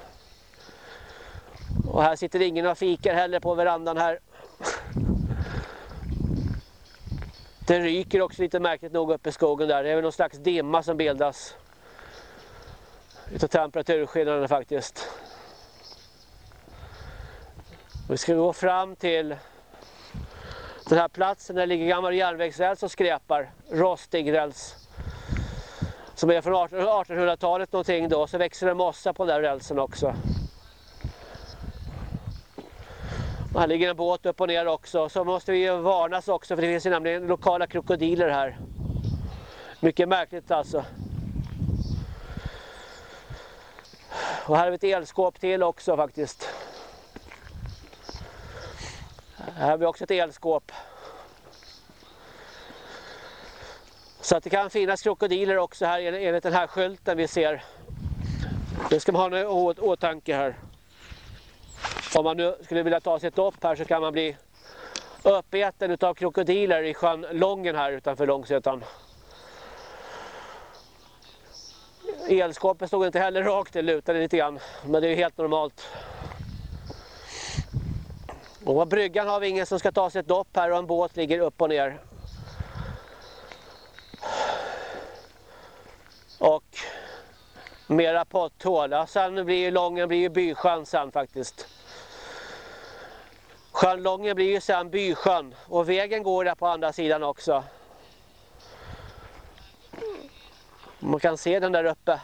Och här sitter ingen och fikar heller på verandan här. Det ryker också lite märkligt nog uppe i skogen där. Det är väl någon slags dimma som bildas. Utav temperaturskillnaden faktiskt. Vi ska gå fram till den här platsen där det ligger gammal järnvägsräls och skräpar. Rostig räls. Som är från 1800-talet någonting då. Så växer det mossa på den där rälsen också. Och här ligger en båt upp och ner också. Så måste vi varnas också för det finns ju nämligen lokala krokodiler här. Mycket märkligt alltså. Och här har vi ett elskåp till också faktiskt. Här har vi också ett elskåp. Så att det kan finnas krokodiler också här enligt den här skylten vi ser. Det ska man ha i åtanke här. Om man nu skulle vilja ta sig ett dopp här så kan man bli uppäten av krokodiler i sjön Lången här utanför Långsötan. Elskåpet stod inte heller rakt, det lutade lite grann. Men det är helt normalt. Och på bryggan har vi ingen som ska ta sig ett dopp här och en båt ligger upp och ner. Och mera potthål. Sen blir ju Lången blir ju bysjön sen faktiskt. Sjön Lången blir ju sen bysjön och vägen går där på andra sidan också. Man kan se den där uppe.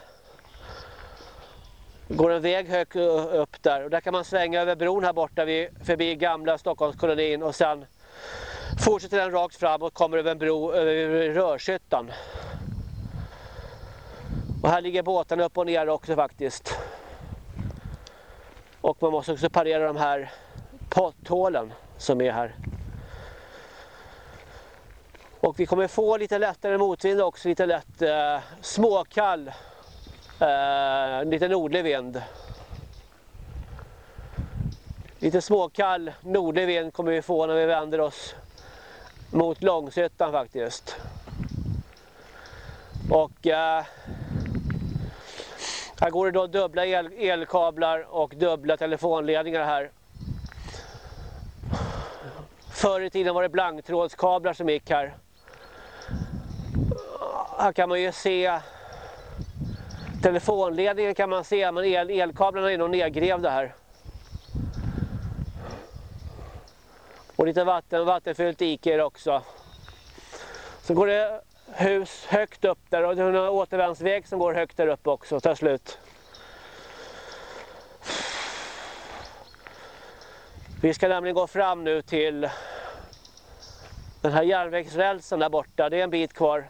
Det går en väg högt upp där och där kan man svänga över bron här borta vid, förbi gamla Stockholmskolonin och sen fortsätter den rakt fram och kommer över en bro över Rörshyttan. Och här ligger båtarna upp och ner också faktiskt. Och man måste också parera de här potthålen som är här. Och vi kommer få lite lättare motvind också, lite lätt eh, småkall, eh, lite nordlig vind. Lite småkall nordlig vind kommer vi få när vi vänder oss mot Långshyttan faktiskt. Och eh, här går det då dubbla el elkablar och dubbla telefonledningar här. Förr i tiden var det blanktrådskablar som gick här. Här kan man ju se telefonledningen kan man se men el elkablarna är nog nedgrävda här. Och lite vatten, vattenfyllt dike också. Så går det hus högt upp där och det är en återvändsväg som går högt där uppe också och tar slut. Vi ska nämligen gå fram nu till den här järnvägsrälsen där borta. Det är en bit kvar.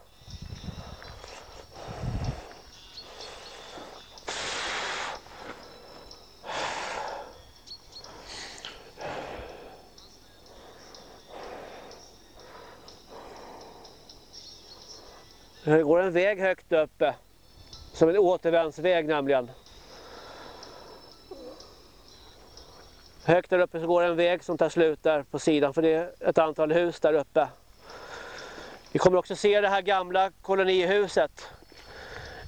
Det går en väg högt uppe. Eh, som en återvändsväg nämligen. Högt där uppe så går en väg som tar slut där på sidan för det är ett antal hus där uppe. Vi kommer också se det här gamla kolonihuset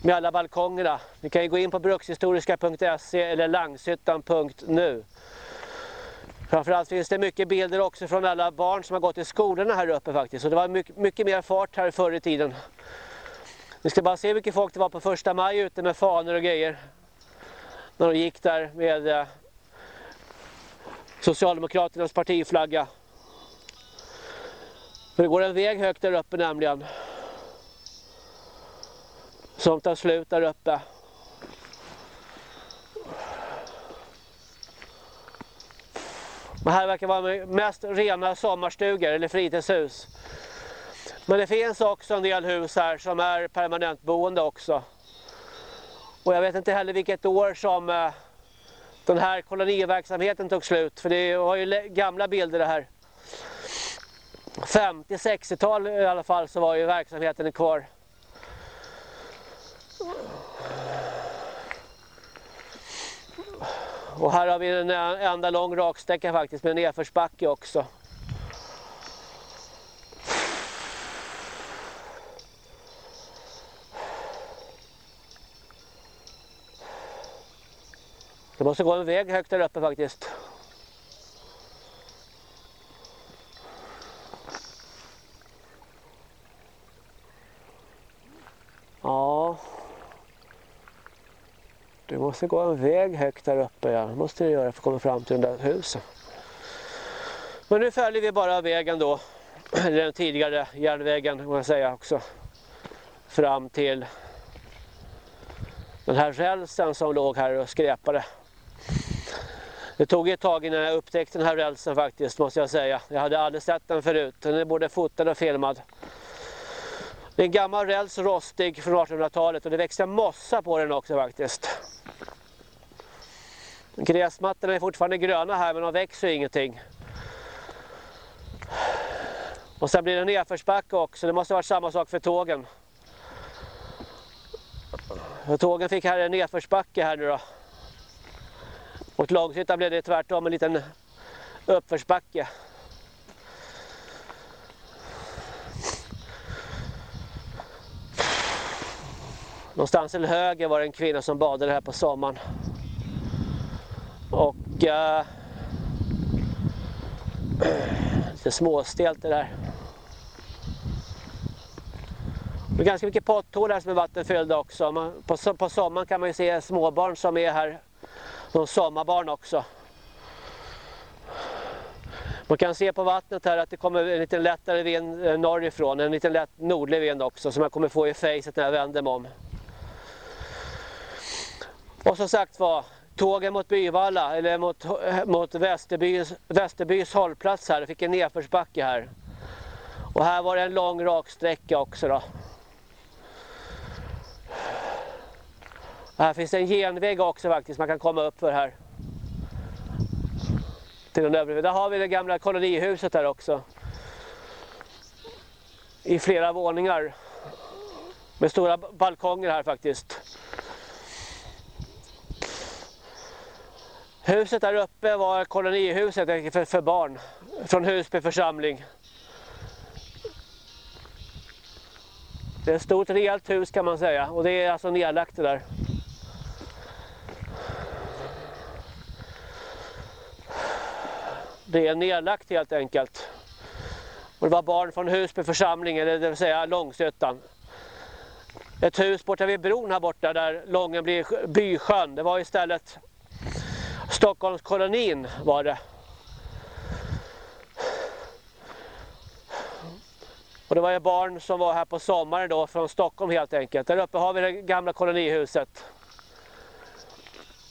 med alla balkongerna. Ni kan ju gå in på brukshistoriska.se eller langshyttan.nu. Framförallt finns det mycket bilder också från alla barn som har gått i skolorna här uppe faktiskt. Så det var mycket, mycket mer fart här förr i tiden. Ni ska bara se hur mycket folk det var på första maj ute med fanor och grejer. När de gick där med eh, Socialdemokraternas partiflagga. För det går en väg högt där uppe nämligen. Som tar slut där uppe. Men här verkar vara mest rena sommarstugor eller fritidshus. Men det finns också en del hus här som är permanentboende också. Och jag vet inte heller vilket år som eh, den här koloniverksamheten tog slut. För det var ju gamla bilder det här. 50-60-tal i alla fall så var ju verksamheten kvar. Och här har vi en enda lång raksträcka faktiskt med nedförsbacke också. Det måste gå en väg högt där uppe faktiskt. Ja. Det måste gå en väg högt där uppe, ja. Det måste det göra för att komma fram till den där husen. Men nu följer vi bara vägen då. Den tidigare järnvägen kan man säga också. Fram till den här rälsen som låg här och skräpade. Det tog ett tag innan jag upptäckte den här rälsen faktiskt måste jag säga. Jag hade aldrig sett den förut. Den är både fotad och filmad. Det är en gammal räls, rostig från 1800-talet och det växte mossa på den också faktiskt. Gräsmattorna är fortfarande gröna här men de växer ingenting. Och sen blir det nedförsbacke också. Det måste ha varit samma sak för tågen. Tågen fick här en nedförsbacke här nu då. Mot Långshyttan blev det tvärtom en liten uppförsbacke. Någonstans till höger var det en kvinna som badade här på sommaren. Och äh, lite småstelt det där. Det är ganska mycket potthål här som är vattenfyllda också. På, på sommaren kan man ju se småbarn som är här någon sommarbarn också. Man kan se på vattnet här att det kommer en lite lättare vind eh, norrifrån, en lite lätt nordlig vind också som jag kommer få i facet när jag vänder mig om. Och som sagt var, tågen mot Byvalla, eller mot, eh, mot Västerbys, Västerbys hållplats här, fick en nedförsbacke här. Och här var det en lång raksträcka också då. Här finns det en genväg också faktiskt man kan komma upp för här. Till den övre. Där har vi det gamla kolonihuset här också. I flera våningar. Med stora balkonger här faktiskt. Huset där uppe var kolonihuset för, för barn. Från Husby församling. Det är ett stort rejält hus kan man säga. Och det är alltså nedlagt det där. Det är nedlagt helt enkelt. Och det var barn från Husby församling, eller det vill säga Långsötan. Ett hus borta vid bron här borta där Lången blir bysjön. Det var istället Stockholmskolonin var det. Och det var ju barn som var här på sommaren då från Stockholm helt enkelt. Där uppe har vi det gamla kolonihuset.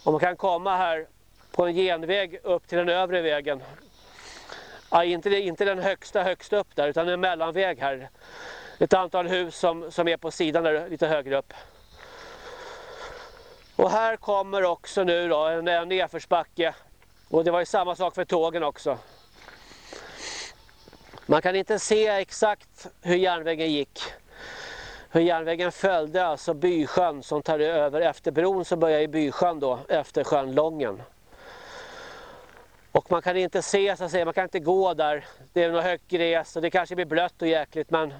Och man kan komma här på en genväg upp till den övre vägen. Ja, inte, inte den högsta högst upp där utan en mellanväg här. Ett antal hus som, som är på sidan där lite högre upp. Och här kommer också nu då en, en nedförsbacke. Och det var ju samma sak för tågen också. Man kan inte se exakt hur järnvägen gick. Hur järnvägen följde alltså Bysjön som tar över efter bron som börjar i Bysjön då, efter sjön Lången. Och man kan inte se så att säga, man kan inte gå där. Det är något högt gräs och det kanske blir blött och jäkligt men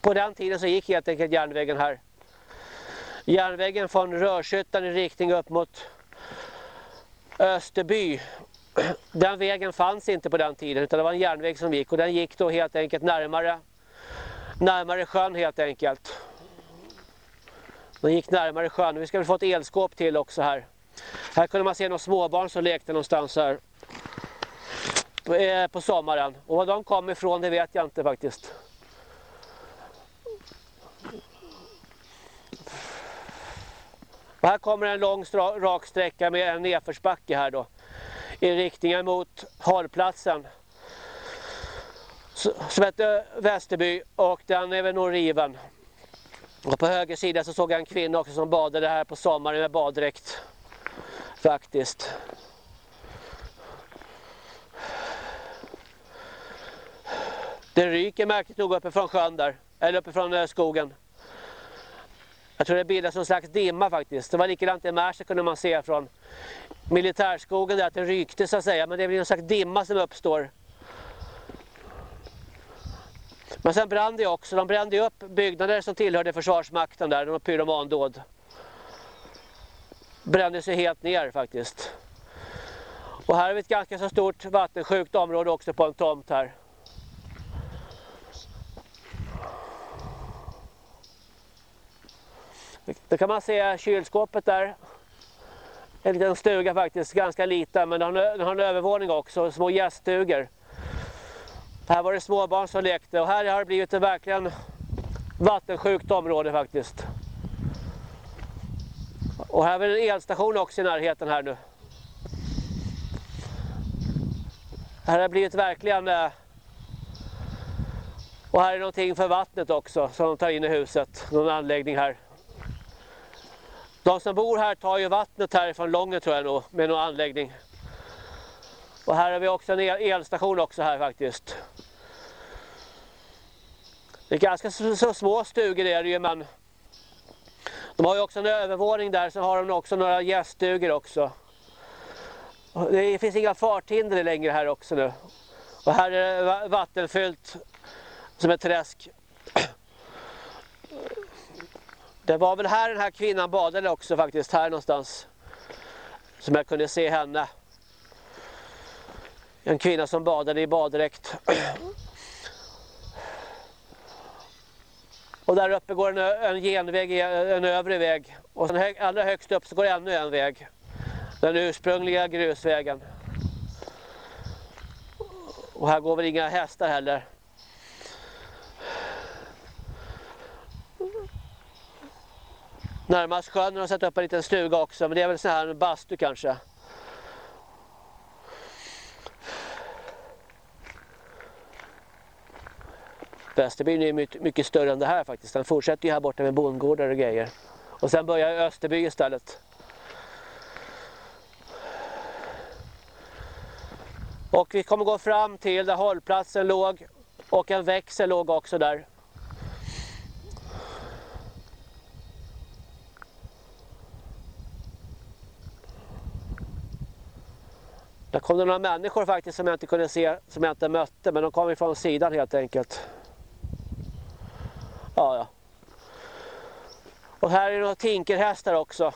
på den tiden så gick helt enkelt järnvägen här. Järnvägen från Rörshyttan i riktning upp mot Österby. Den vägen fanns inte på den tiden utan det var en järnväg som gick och den gick då helt enkelt närmare närmare sjön helt enkelt. Den gick närmare sjön. Vi ska väl få ett elskåp till också här. Här kunde man se några småbarn som lekte någonstans här. Eh, på sommaren. Och var de kom ifrån det vet jag inte faktiskt. Och här kommer en lång rak sträcka med en nedförsbacke här då. I riktningen mot hållplatsen. Som heter Västerby och den är väl nog riven. Och på höger sida så såg jag en kvinna också som badade här på sommaren med baddräkt. Faktiskt. Det ryker märkligt nog uppifrån sjön där. Eller uppifrån eh, skogen. Jag tror det bildas någon slags dimma faktiskt. Det var likadant i Märsta kunde man se från militärskogen där att det rykte så att säga. Men det blir någon slags dimma som uppstår. Men sen brann det också. De brände upp byggnader som tillhörde Försvarsmakten där. Någon pyromandåd. Brände sig helt ner faktiskt. Och här har vi ett ganska så stort vattensjukt område också på en tomt här. Då kan man se kylskåpet där. En liten stuga faktiskt, ganska liten men den har en övervåning också, små gäststugor. Här var det småbarn som lekte och här har det blivit ett verkligen vattensjukt område faktiskt. Och här är en elstation också i närheten här nu. Här har det blivit verkligen... Eh, och här är någonting för vattnet också som de tar in i huset. Någon anläggning här. De som bor här tar ju vattnet härifrån Lången tror jag nog med någon anläggning. Och här har vi också en elstation också här faktiskt. Det är ganska så, så små stugor är det ju men de har ju också en övervåning där så har de också några gäststugor också. Det finns inga farthinder längre här också nu. Och här är det vattenfyllt som ett träsk. Det var väl här den här kvinnan badade också faktiskt, här någonstans. Som jag kunde se henne. En kvinna som badade i baddräkt. Och där uppe går en, en genväg, en övre väg. Och sen hög, allra högst upp så går ännu en väg. Den ursprungliga grusvägen. Och här går väl inga hästar heller. Närmast sjön har de satt upp en liten stuga också, men det är väl sån här bastu kanske. Västerbyn är mycket, mycket större än det här faktiskt. Den fortsätter ju här borta med bondgårdar och grejer. Och sen börjar Österby istället. Och vi kommer gå fram till där hållplatsen låg och en växel låg också där. Där kom det några människor faktiskt som jag inte kunde se, som jag inte mötte, men de kom ifrån sidan helt enkelt. Ja, ja. Och här är några tinkerhästar också.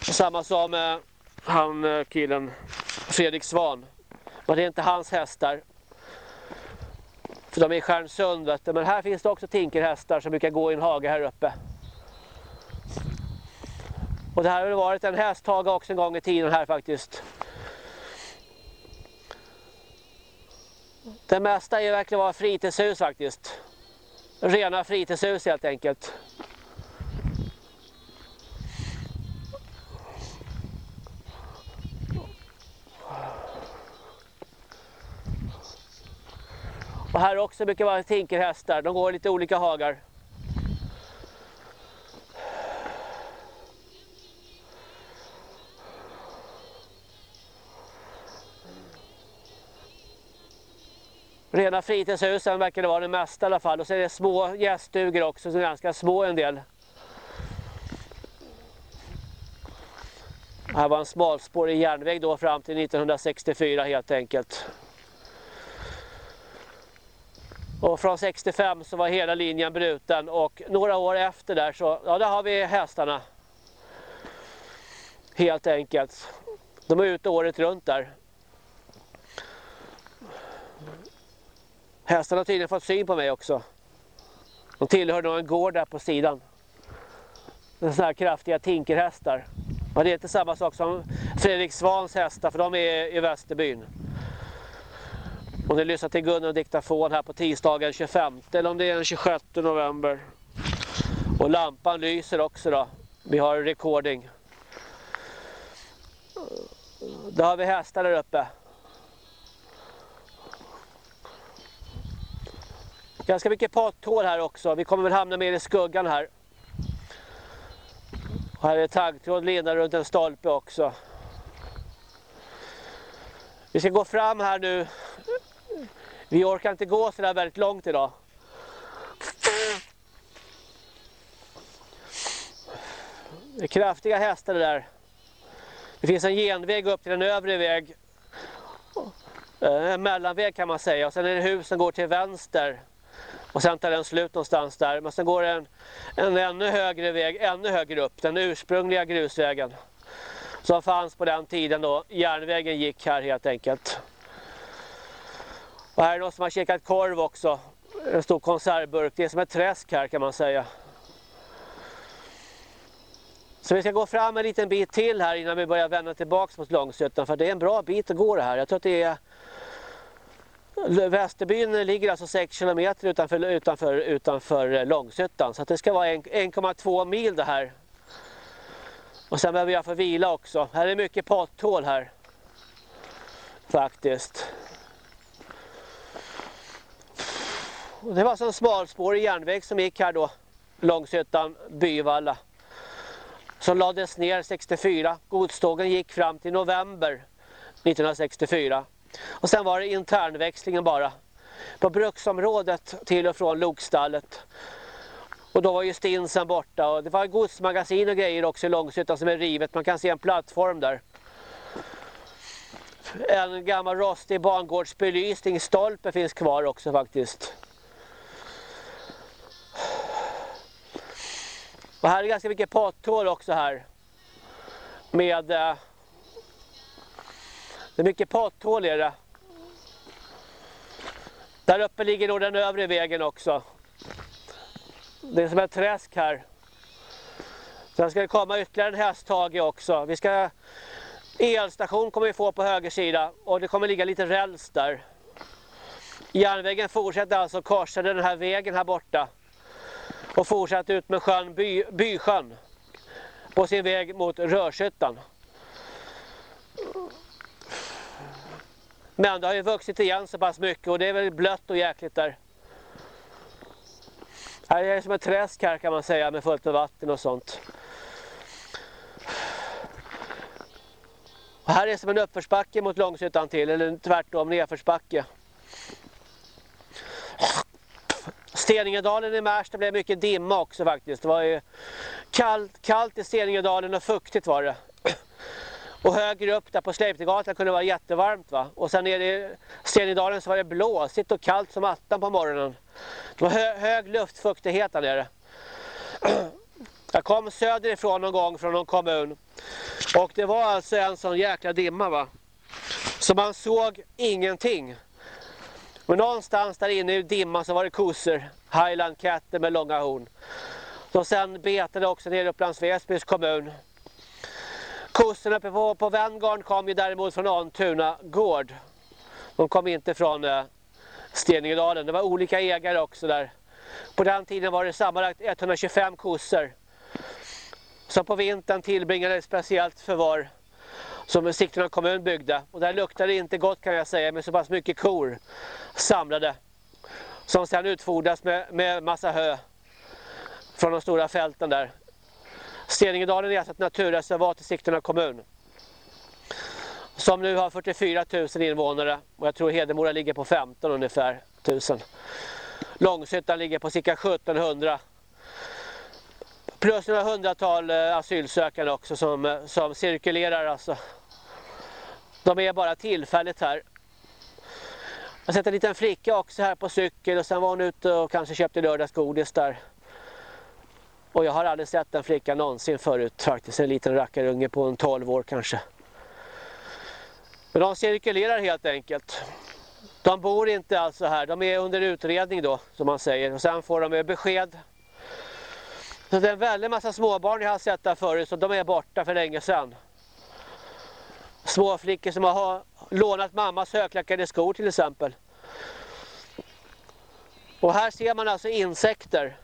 Samma som eh, han eh, killen Fredrik Svan. Men det är inte hans hästar. För de är i Stjärnsund vet du. Men här finns det också tinkerhästar som brukar gå i en hage här uppe. Och det här har varit en hästhage också en gång i tiden här faktiskt. Det mesta är ju verkligen vara fritidshus faktiskt. Rena fritidshus helt enkelt. Och här också brukar vara tinkerhästar, de går i lite olika hagar. Rena fritidshusen verkar det vara det mesta i alla fall. Och så är det små gäststugor också som är ganska små en del. Här var en smalspårig järnväg då fram till 1964 helt enkelt. Och från 65 så var hela linjen bruten och några år efter där så, ja där har vi hästarna. Helt enkelt. De är ute året runt där. Hästarna har tydligen fått syn på mig också. De tillhör nog en gård där på sidan. Sådana här kraftiga tinkerhästar. Men det är inte samma sak som Fredrik Svans hästar för de är i Västerbyn. Om ni lyssnar till Gunnar och Diktafon här på tisdagen 25 eller om det är den 26 november. Och lampan lyser också då. Vi har recording. Då har vi hästar där uppe. Ganska mycket potthål här också. Vi kommer väl hamna mer i skuggan här. Och här är taggtråd lindad runt en stolpe också. Vi ska gå fram här nu. Vi orkar inte gå så där väldigt långt idag. Det är kraftiga hästar det där. Det finns en genväg upp till en övre väg. Eh, en mellanväg kan man säga. Och sen är det hus som går till vänster. Och sen tar den slut någonstans där. Men sen går det en, en ännu högre väg, ännu högre upp. Den ursprungliga grusvägen. Som fanns på den tiden då järnvägen gick här helt enkelt. Och här är någon som har käkat korv också. En stor konservburk. Det är som ett träsk här kan man säga. Så vi ska gå fram en liten bit till här innan vi börjar vända tillbaka mot Långsötan. För det är en bra bit att gå det här. Jag tror att det är Västerbyn ligger alltså 6 km utanför, utanför, utanför eh, Långshyttan. Så det ska vara 1,2 mil det här. Och sen behöver jag få vila också. Här är mycket potthål här. Faktiskt. Det var alltså en smalspårig järnväg som gick här då. Långshyttan, Byvalla. Som lades ner 64. Godstågen gick fram till november 1964. Och sen var det internväxlingen bara. På bruksområdet till och från lokstallet. Och då var ju stinsen borta och det var godsmagasin och grejer också i Långshyttan som är rivet. Man kan se en plattform där. En gammal rostig bangårdsbelysningsstolpe finns kvar också faktiskt. Och här är ganska mycket potthål också här. Med eh, det är mycket potthål i det. Där uppe ligger nog den övre vägen också. Det är som ett träsk här. Sen ska det komma ytterligare en hästhage också. Vi ska elstation kommer vi få på höger sida och det kommer ligga lite räls där. Järnvägen fortsätter alltså korsa den här vägen här borta och fortsätter ut med sjön By, Bysjön på sin väg mot Rörshyttan. Men det har ju vuxit igen så pass mycket och det är väl blött och jäkligt där. Här är det som ett träsk här kan man säga med fullt med vatten och sånt. Och här är det som en uppförsbacke mot Långshyttan till, eller tvärtom nedförsbacke. Steningedalen i Märsta blev mycket dimma också faktiskt. Det var ju kallt, kallt i Steningedalen och fuktigt var det. Och högre upp där på Sleipnergatan kunde det vara jättevarmt va. Och sen nere i Stenidalen så var det blåsigt och kallt som attan på morgonen. Det var hö hög luftfuktighet där nere. Jag kom söderifrån någon gång från någon kommun. Och det var alltså en sån jäkla dimma va. Så man såg ingenting. Men någonstans där inne i dimman så var det kossor. Highland katter med långa horn. Som sen betade också nere i Upplands Väsbys kommun. Kossorna uppe på, på Venngarn kom ju däremot från Antuna gård. De kom inte från eh, Steningedalen. Det var olika ägare också där. På den tiden var det sammanlagt 125 kossor. Som på vintern tillbringade speciellt förvar som Sigtuna kommun byggde. Och där luktade det inte gott kan jag säga med så pass mycket kor samlade. Som sedan utfodras med, med massa hö från de stora fälten där. Steningedalen är alltså ett naturreservat i Sigtuna kommun. Som nu har 44 000 invånare och jag tror Hedemora ligger på 15 ungefär tusen. Långshyttan ligger på cirka 1700. Plus några hundratal eh, asylsökande också som, eh, som cirkulerar alltså. De är bara tillfälligt här. Jag har sett en liten flicka också här på cykel och sen var hon ute och kanske köpte lördagsgodis där. Och jag har aldrig sett den flickan någonsin förut faktiskt. En liten rackarunge på en 12 år kanske. Men de cirkulerar helt enkelt. De bor inte alltså här. De är under utredning då som man säger. Och sen får de besked. Så det är en väldig massa småbarn jag har sett där förut. Så de är borta för länge sedan. Småflickor som har lånat mammas högklackade skor till exempel. Och här ser man alltså insekter.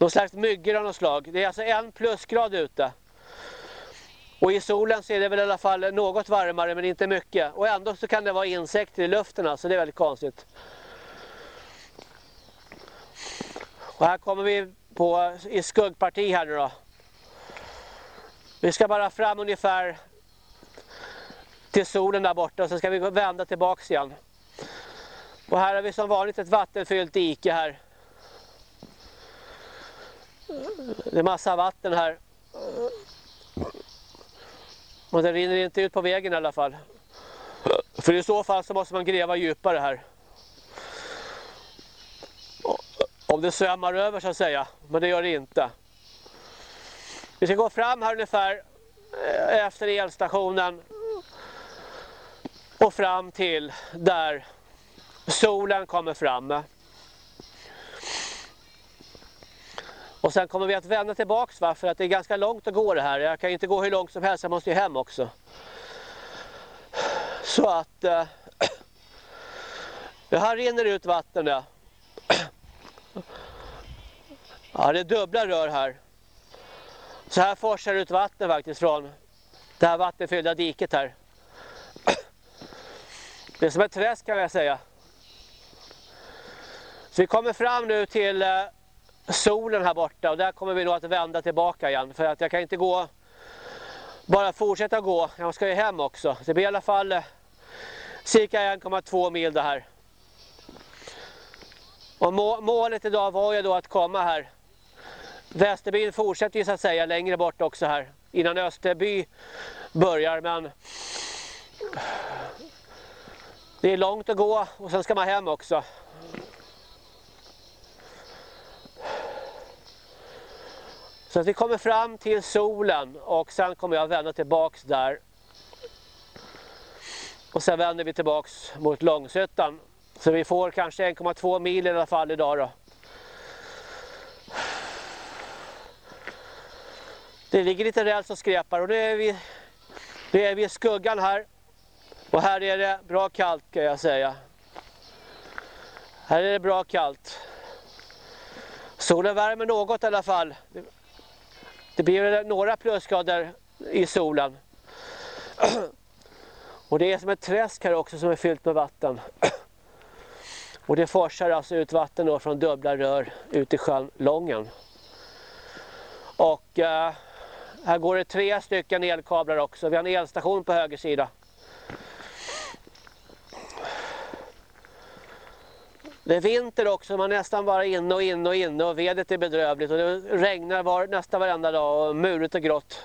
Någon slags myggor av något slag. Det är alltså en plusgrad ute. Och i solen så är det väl i alla fall något varmare men inte mycket. Och ändå så kan det vara insekter i luften alltså, det är väldigt konstigt. Och här kommer vi på i skuggparti här nu då. Vi ska bara fram ungefär till solen där borta och sen ska vi vända tillbaks igen. Och här har vi som vanligt ett vattenfyllt dike här. Det är massa vatten här. Och det rinner inte ut på vägen i alla fall. För i så fall så måste man gräva djupare här. Om det svämmar över så att säga. Men det gör det inte. Vi ska gå fram här ungefär eh, efter elstationen. Och fram till där solen kommer fram. Och sen kommer vi att vända tillbaks va? för att det är ganska långt att gå det här. Jag kan inte gå hur långt som helst, jag måste ju hem också. Så att... Eh, det här rinner ut vatten där. Ja, det är dubbla rör här. Så här forsar ut vatten faktiskt från det här vattenfyllda diket här. Det är som ett träsk kan jag säga. Så vi kommer fram nu till eh, solen här borta och där kommer vi nog att vända tillbaka igen för att jag kan inte gå bara fortsätta gå, jag ska ju hem också. Det blir i alla fall eh, cirka 1,2 mil det här. Och målet idag var ju då att komma här. Västerbyn fortsätter ju så att säga längre bort också här innan Österby börjar men det är långt att gå och sen ska man hem också. Så att vi kommer fram till solen och sen kommer jag vända tillbaks där. Och sen vänder vi tillbaks mot Långsötan. Så vi får kanske 1,2 mil i alla fall idag då. Det ligger lite räls och skräpar och nu är vi, nu är vi i skuggan här. Och här är det bra kallt kan jag säga. Här är det bra kallt. Solen värmer något i alla fall. Det blir några plusgrader i solen. Och det är som ett träsk här också som är fyllt med vatten. Och det forsar alltså ut vatten då från dubbla rör ut i sjön Lången. Och eh, här går det tre stycken elkablar också. Vi har en elstation på höger sida. Det är vinter också, man är nästan bara inne och inne och inne och vädret är bedrövligt och det regnar var, nästan varenda dag och murigt och grått.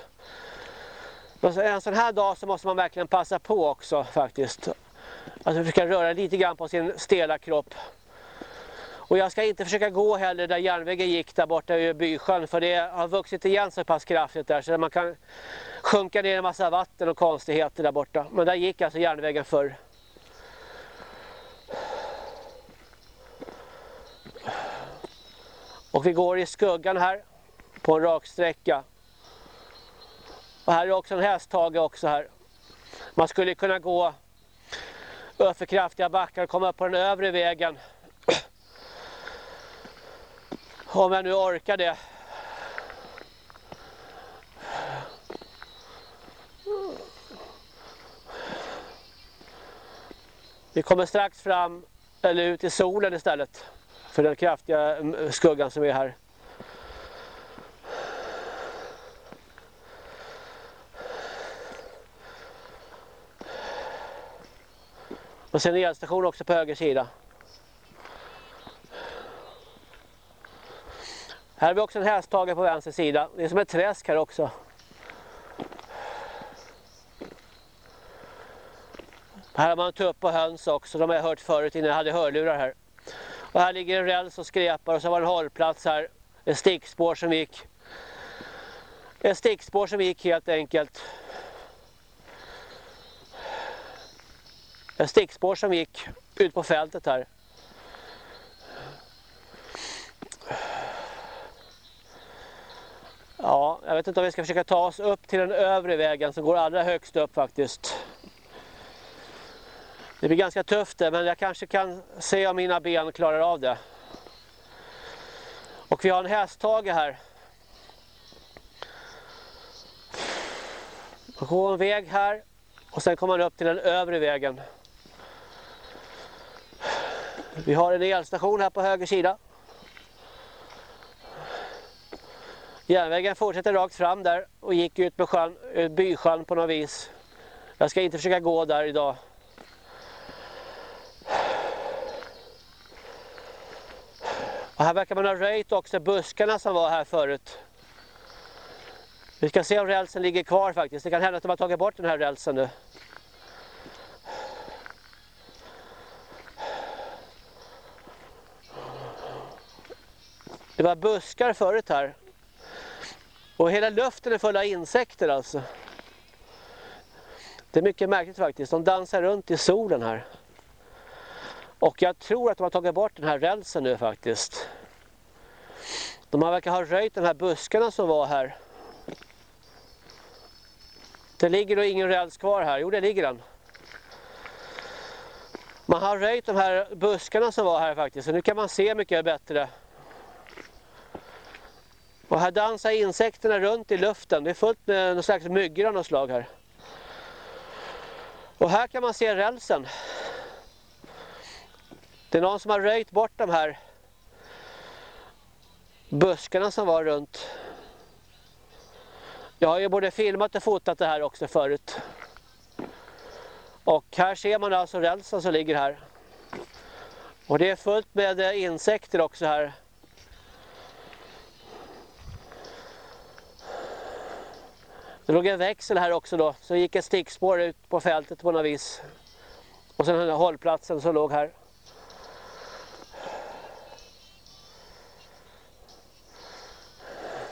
En sån här dag så måste man verkligen passa på också faktiskt. Att försöka röra lite grann på sin stela kropp. Och jag ska inte försöka gå heller där järnvägen gick där borta i Bysjön för det har vuxit igen så pass kraftigt där så man kan sjunka ner en massa vatten och konstigheter där borta. Men där gick alltså järnvägen förr. Och vi går i skuggan här på en rak sträcka. Och här är också en hästhage också här. Man skulle kunna gå för kraftiga backar och komma upp på den övre vägen. Om jag nu orkar det. Vi kommer strax fram, eller ut i solen istället. För den kraftiga skuggan som är här. Och sen en elstation också på höger sida. Här har vi också en hästhage på vänster sida. Det är som ett träsk här också. Här har man tupp och höns också. De har jag hört förut innan jag hade hörlurar här. Och här ligger en räls och skräpar och så var det en hållplats här. Ett stickspår som gick. Ett stickspår som gick helt enkelt. Ett stickspår som gick ut på fältet här. Ja, jag vet inte om vi ska försöka ta oss upp till den övre vägen som går allra högst upp faktiskt. Det blir ganska tufft det, men jag kanske kan se om mina ben klarar av det. Och vi har en hästhage här. Man går en väg här och sen kommer man upp till den övre vägen. Vi har en elstation här på höger sida. Järnvägen fortsätter rakt fram där och gick ut med sjön, eh, bysjön på något vis. Jag ska inte försöka gå där idag. Och här verkar man ha röjt också buskarna som var här förut. Vi ska se om rälsen ligger kvar faktiskt. Det kan hända att de har tagit bort den här rälsen nu. Det var buskar förut här. Och hela luften är full av insekter alltså. Det är mycket märkligt faktiskt. De dansar runt i solen här. Och jag tror att de har tagit bort den här rälsen nu faktiskt. De verkar ha röjt de här buskarna som var här. Det ligger då ingen räls kvar här. Jo, det ligger den. Man har röjt de här buskarna som var här faktiskt. Så nu kan man se mycket bättre. Och här dansar insekterna runt i luften. Det är fullt med någon slags myggor av något slag här. Och här kan man se rälsen. Det är någon som har röjt bort de här buskarna som var runt. Jag har ju både filmat och fotat det här också förut. Och här ser man alltså rälsen som ligger här. Och det är fullt med eh, insekter också här. Det låg en växel här också då, så gick ett stickspår ut på fältet på något vis. Och sen den här hållplatsen som låg här.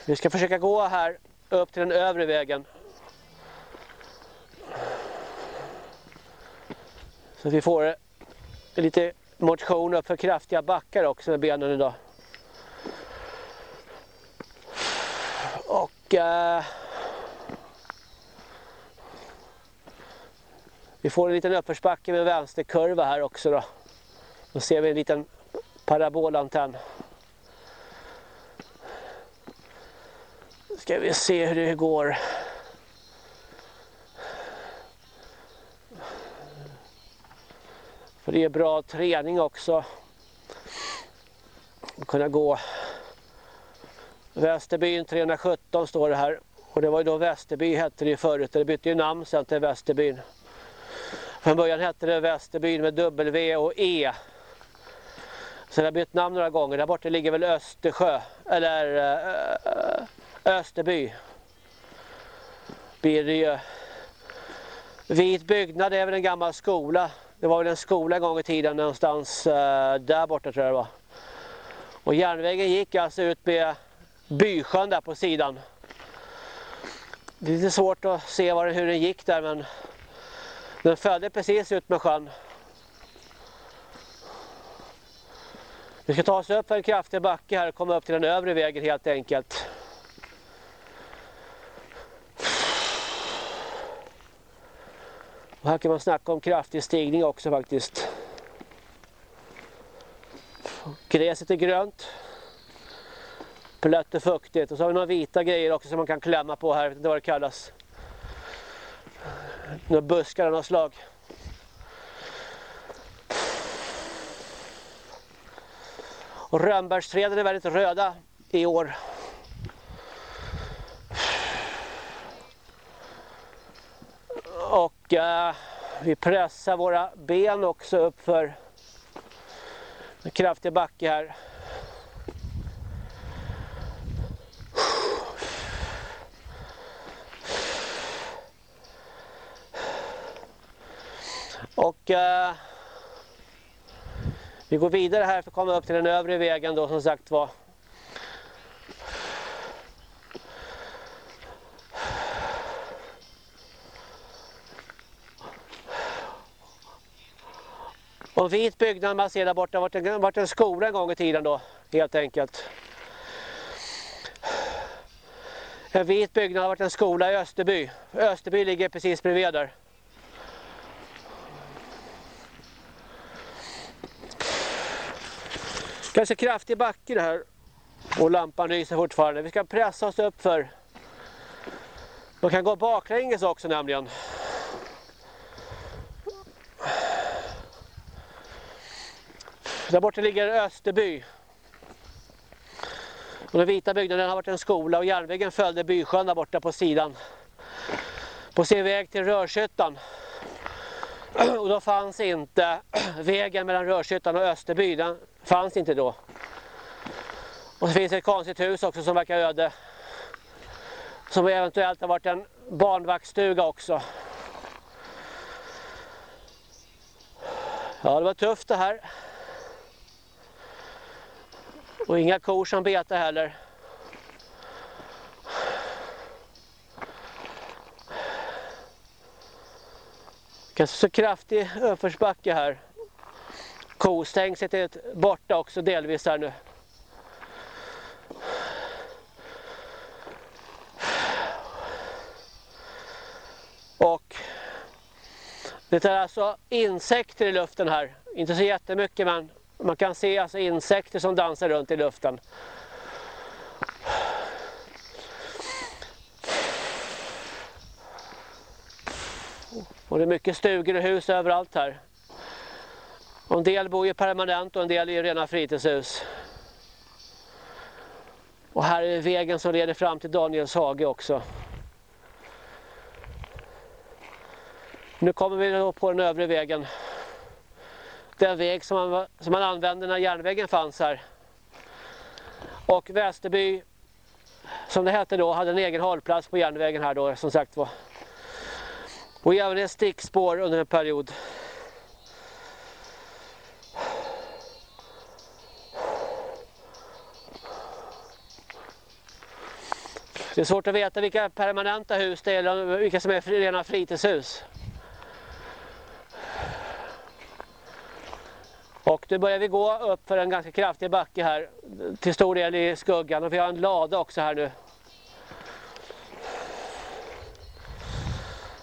Vi ska försöka gå här upp till den övre vägen. Så att vi får lite motion upp för kraftiga backar också med benen idag. Och... Eh, Vi får en liten uppförsbacke med vänsterkurva här också då. Då ser vi en liten parabolantenn. Ska vi se hur det går. För det är bra träning också. Att kunna gå Västerbyn 317 står det här. Och det var ju då Västerby hette det förut. Det bytte ju namn sen till Västerbyn. Från början hette det Västerbyn med W och E. Sen det jag bytt namn några gånger. Där borta ligger väl Östersjö. Eller äh, Österby. Birgö. Vit byggnad är väl en gammal skola. Det var väl en skola en gång i tiden någonstans eh, där borta tror jag det var. Och järnvägen gick alltså ut med Bysjön där på sidan. Det är lite svårt att se var, hur den gick där men den följde precis ut med sjön. Vi ska ta oss upp för en kraftig backe här och komma upp till den övre vägen helt enkelt. Och här kan man snacka om kraftig stigning också faktiskt. Gräset är grönt. Plött och fuktigt. Och så har vi några vita grejer också som man kan klämma på här. Jag vet inte vad det kallas. Några buskar av något slag. Och rönnbärsträden är väldigt röda i år. Och eh, vi pressar våra ben också upp för en kraftig backe här. Och eh, vi går vidare här för att komma upp till den övre vägen då som sagt var. En vit byggnad man ser där borta varit en, varit en skola en gång i tiden då, helt enkelt. En vit byggnad har varit en skola i Österby. Österby ligger precis bredvid där. Ganska kraftig backe det här. Och lampan lyser fortfarande. Vi ska pressa oss upp för. Man kan gå baklänges också nämligen. Där borta ligger Österby. Och den vita byggnaden har varit en skola och järnvägen följde bysjön där borta på sidan. På sin väg till Rörshyttan. Och då fanns inte vägen mellan Rörshyttan och Österby, den fanns inte då. Och så finns det ett konstigt hus också som verkar öde. Som eventuellt har varit en barnvaktstuga också. Ja, det var tufft det här. Och inga kor som betar heller. Ganska så kraftig uppförsbacke här. Kostängset är borta också delvis här nu. Och det är alltså insekter i luften här. Inte så jättemycket men man kan se alltså insekter som dansar runt i luften. Och det är mycket stugor och hus överallt här. Och en del bor ju permanent och en del är rena fritidshus. Och här är vägen som leder fram till Daniels hage också. Nu kommer vi då på den övre vägen. Den väg som man, som man använde när järnvägen fanns här. Och Västerby, som det hette då, hade en egen hållplats på järnvägen här då som sagt var. Och även ett stickspår under en period. Det är svårt att veta vilka permanenta hus det är eller vilka som är rena fritidshus. Och nu börjar vi gå upp för en ganska kraftig backe här. Till stor del i skuggan och vi har en lada också här nu.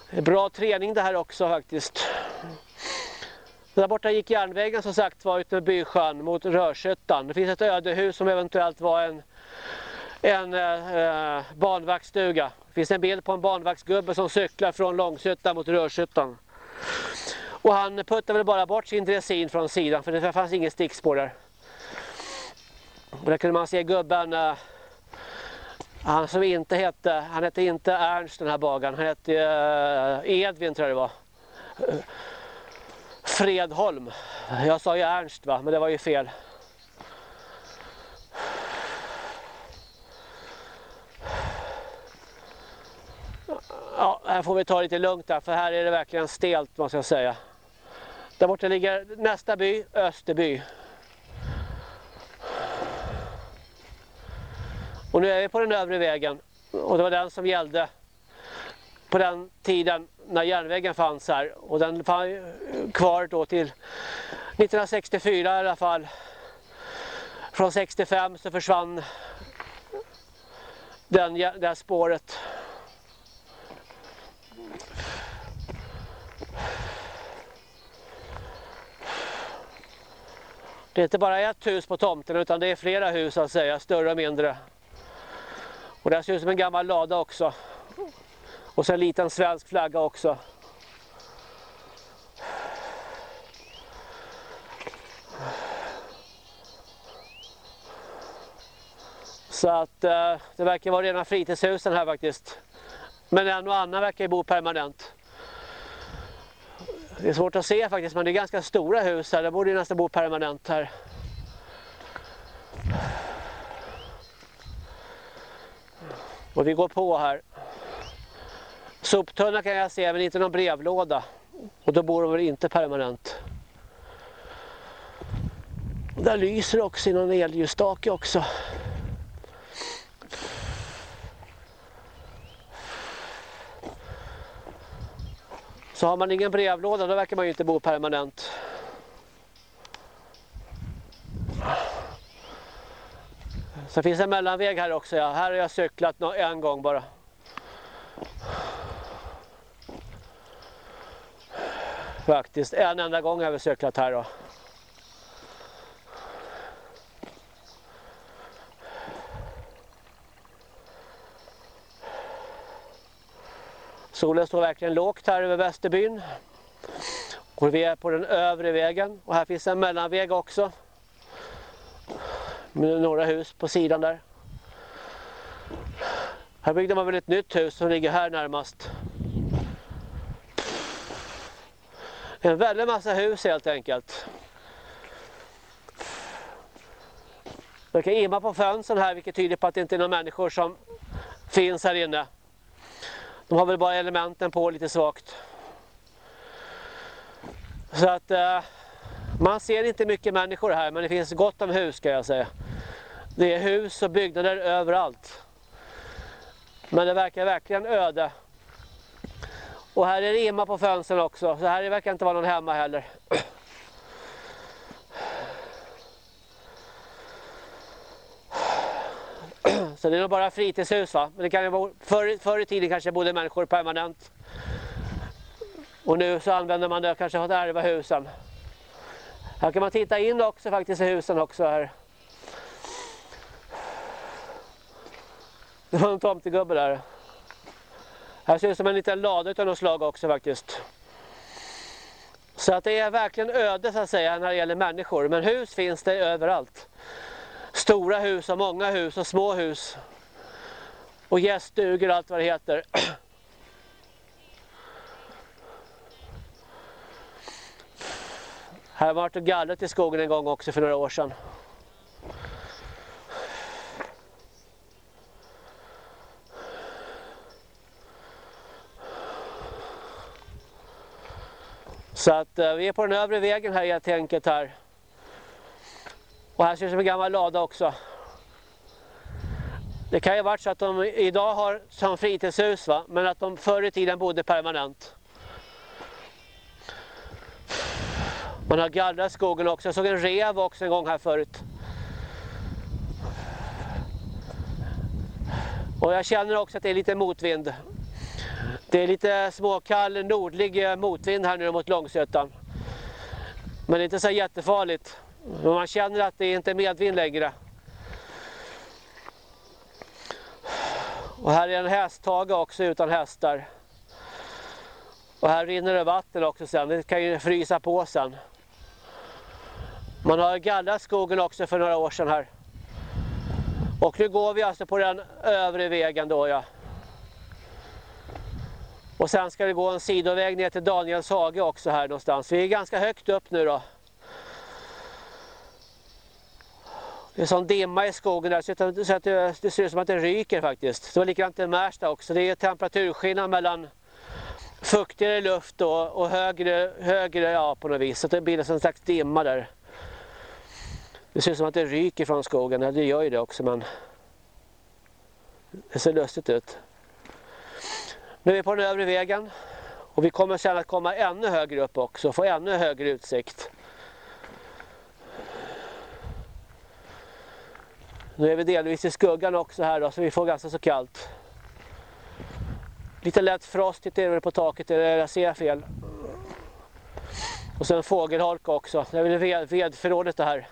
Det är bra träning det här också faktiskt. Där borta gick järnvägen som sagt var ut med Bysjön mot Rörshyttan. Det finns ett ödehus som eventuellt var en, en eh, barnvaktsstuga. Det finns en bild på en barnvaktsgubbe som cyklar från Långshyttan mot Rörshyttan. Och han puttade väl bara bort sin dressin från sidan för det fanns inget stickspår där. Och där kunde man se gubben eh, han som inte hette, han hette inte Ernst den här bagaren, han hette uh, Edvin tror jag det var. Eh, Fredholm. Jag sa ju Ernst va, men det var ju fel. Ja, här får vi ta lite lugnt där för här är det verkligen stelt måste jag säga. Där borta ligger nästa by, Österby. Och nu är vi på den övre vägen och det var den som gällde på den tiden när järnvägen fanns här och den fanns kvar då till 1964 i alla fall. Från 65 så försvann den, det här spåret. Det är inte bara ett hus på tomten utan det är flera hus att säga, större och mindre. Och det ser ut som en gammal lada också. Och så en liten svensk flagga också. Så att eh, det verkar vara rena fritidshusen här faktiskt. Men en och annan verkar bo permanent. Det är svårt att se faktiskt men det är ganska stora hus här. Det borde nästan bo permanent här. Och vi går på här. Soptunna kan jag se men inte någon brevlåda. Och då bor de väl inte permanent. Där lyser också i någon elljusstake också. Så har man ingen brevlåda då verkar man ju inte bo permanent. Så finns en mellanväg här också. Ja. Här har jag cyklat en gång bara. Faktiskt, en enda gång har vi cyklat här då. Solen står verkligen lågt här över Västerbyn. Och vi är på den övre vägen och här finns en mellanväg också. Med några hus på sidan där. Här byggde man väl ett nytt hus som ligger här närmast. En väldig massa hus helt enkelt. Det kan imma på fönstren här vilket tyder på att det inte är några människor som finns här inne. De har väl bara elementen på lite svagt. Så att eh, man ser inte mycket människor här men det finns gott om hus ska jag säga. Det är hus och byggnader överallt. Men det verkar verkligen öde. Och här är det imma på fönstren också så här verkar inte vara någon hemma heller. Så det är nog bara fritidshus va? Men det kan ju vara, förr, förr i tiden kanske bodde människor permanent. Och nu så använder man det kanske för att ärva husen. Här kan man titta in också faktiskt i husen också här. Det var en tomtegubbe där. Här ser det ut som en liten lada av något slag också faktiskt. Så att det är verkligen öde så att säga när det gäller människor. Men hus finns det överallt. Stora hus och många hus och små hus. Och gäststugor och allt vad det heter. Här var det gallrat i skogen en gång också för några år sedan. Så att eh, vi är på den övre vägen här helt enkelt här. Och här ser det som en gammal lada också. Det kan ju varit så att de idag har som fritidshus va? men att de förr i tiden bodde permanent. Man har gallrat skogen också. Jag såg en rev också en gång här förut. Och jag känner också att det är lite motvind. Det är lite småkall nordlig motvind här nu mot Långsötan. Men det är inte så jättefarligt. Men man känner att det inte är medvind längre. Och här är en hästhage också utan hästar. Och här rinner det vatten också sen. Det kan ju frysa på sen. Man har gallrat skogen också för några år sedan här. Och nu går vi alltså på den övre vägen då ja. Och sen ska det gå en sidoväg ner till Daniels hage också här någonstans. Vi är ganska högt upp nu då. Det är sån dimma i skogen där så att det, det ser ut som att det ryker faktiskt. Det var likadant i Märsta också. Det är temperaturskillnad mellan fuktigare luft och, och högre, högre ja, på något vis. Så det bildas en slags dimma där. Det ser ut som att det ryker från skogen. Ja, det gör ju det också men det ser lustigt ut. Nu är vi på den övre vägen och vi kommer sen att komma ännu högre upp också och få ännu högre utsikt. Nu är vi delvis i skuggan också här då, så vi får ganska så kallt. Lite lätt frostigt är det på taket, eller jag ser fel. Och sen fågelholka också. Det är väl ved, vedförrådet det här.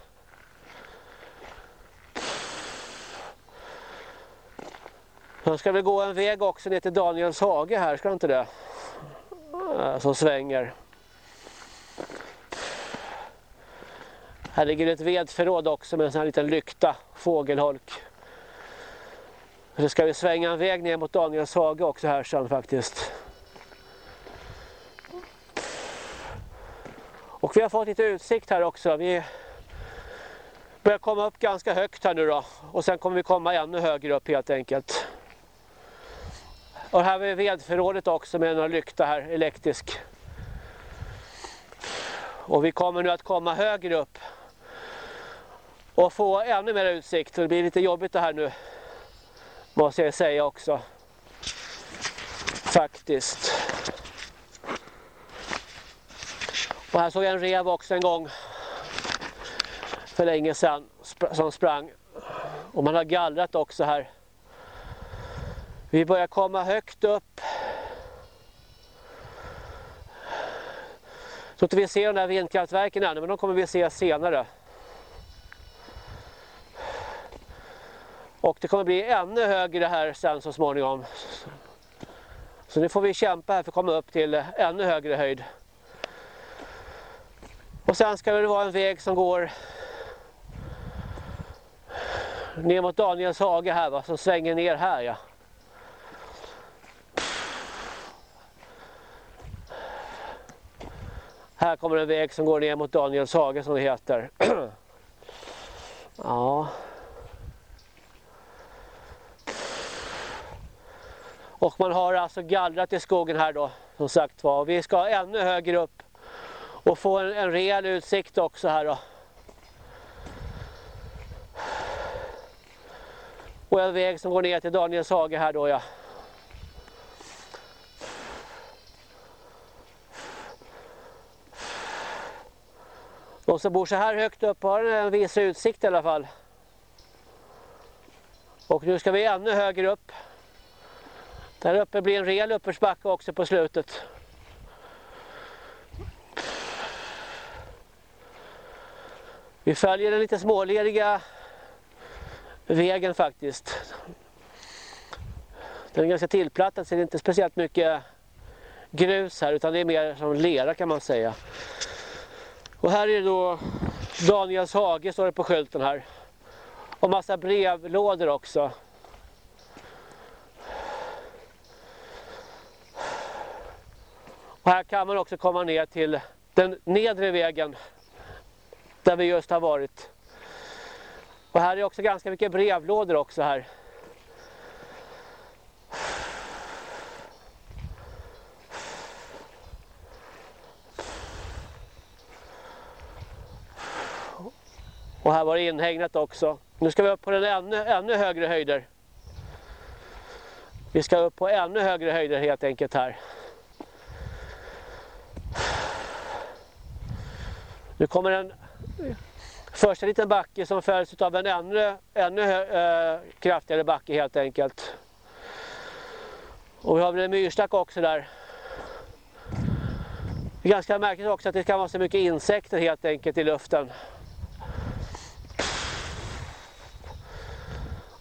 Sen ska vi gå en väg också ner till Daniels hage här, ska inte det? Äh, som svänger. Här ligger ett vedförråd också med en sån här liten lykta, fågelholk. Nu ska vi svänga en väg ner mot Daniels hage också här sen faktiskt. Och vi har fått lite utsikt här också. Vi börjar komma upp ganska högt här nu då. Och sen kommer vi komma ännu högre upp helt enkelt. Och här har vi vedförrådet också med en lykta här, elektrisk. Och vi kommer nu att komma högre upp. Och få ännu mer utsikt. det blir lite jobbigt det här nu. Måste jag säga också. Faktiskt. Och här såg jag en rev också en gång. För länge sedan. Som sprang. Och man har gallrat också här. Vi börjar komma högt upp. Så att vi ser de där vindkraftverken ännu, men de kommer vi se senare. Och det kommer bli ännu högre här sen så småningom. Så nu får vi kämpa här för att komma upp till ännu högre höjd. Och sen ska det vara en väg som går ner mot Daniels hage här va, som svänger ner här ja. Här kommer en väg som går ner mot Daniels hage som det heter. ja. Och man har alltså gallrat i skogen här då, som sagt var. Vi ska ännu högre upp och få en, en rejäl utsikt också här då. Och en väg som går ner till Daniels hage här då ja. De som bor så här högt upp har en viss utsikt i alla fall. Och nu ska vi ännu högre upp. Där uppe blir en rejäl uppförsbacke också på slutet. Vi följer den lite småleriga vägen faktiskt. Den är ganska tillplattad så det är inte speciellt mycket grus här utan det är mer som lera kan man säga. Och här är då Daniels hage står det på skylten här. Och massa brevlådor också. Här kan man också komma ner till den nedre vägen där vi just har varit. Och här är också ganska mycket brevlådor också här. Och här var det inhägnat också. Nu ska vi upp på den ännu, ännu högre höjder. Vi ska upp på ännu högre höjder helt enkelt här. Nu kommer en första liten backe som följs av en ännu, ännu äh, kraftigare backe helt enkelt. Och vi har väl en myrstack också där. Det är ganska märkligt också att det kan vara så mycket insekter helt enkelt i luften.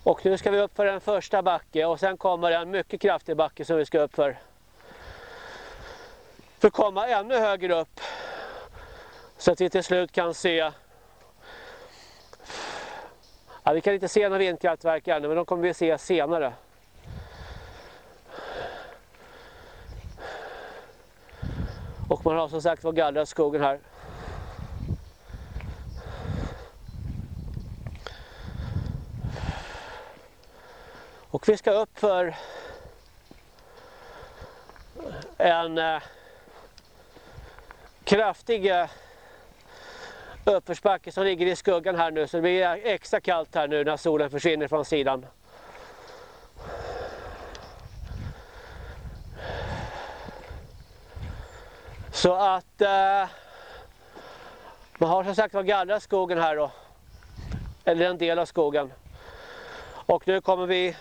Och nu ska vi upp för den första backe och sen kommer en mycket kraftig backe som vi ska upp för. För att komma ännu högre upp. Så att vi till slut kan se ja, Vi kan inte se några vindkraftverk ännu men de kommer vi se senare. Och man har som sagt var gallrat skogen här. Och vi ska upp för en eh, kraftig eh, uppförsbacke som ligger i skuggan här nu så det blir extra kallt här nu när solen försvinner från sidan. Så att eh, man har som sagt var gallrat skogen här då. Eller en del av skogen. Och nu kommer vi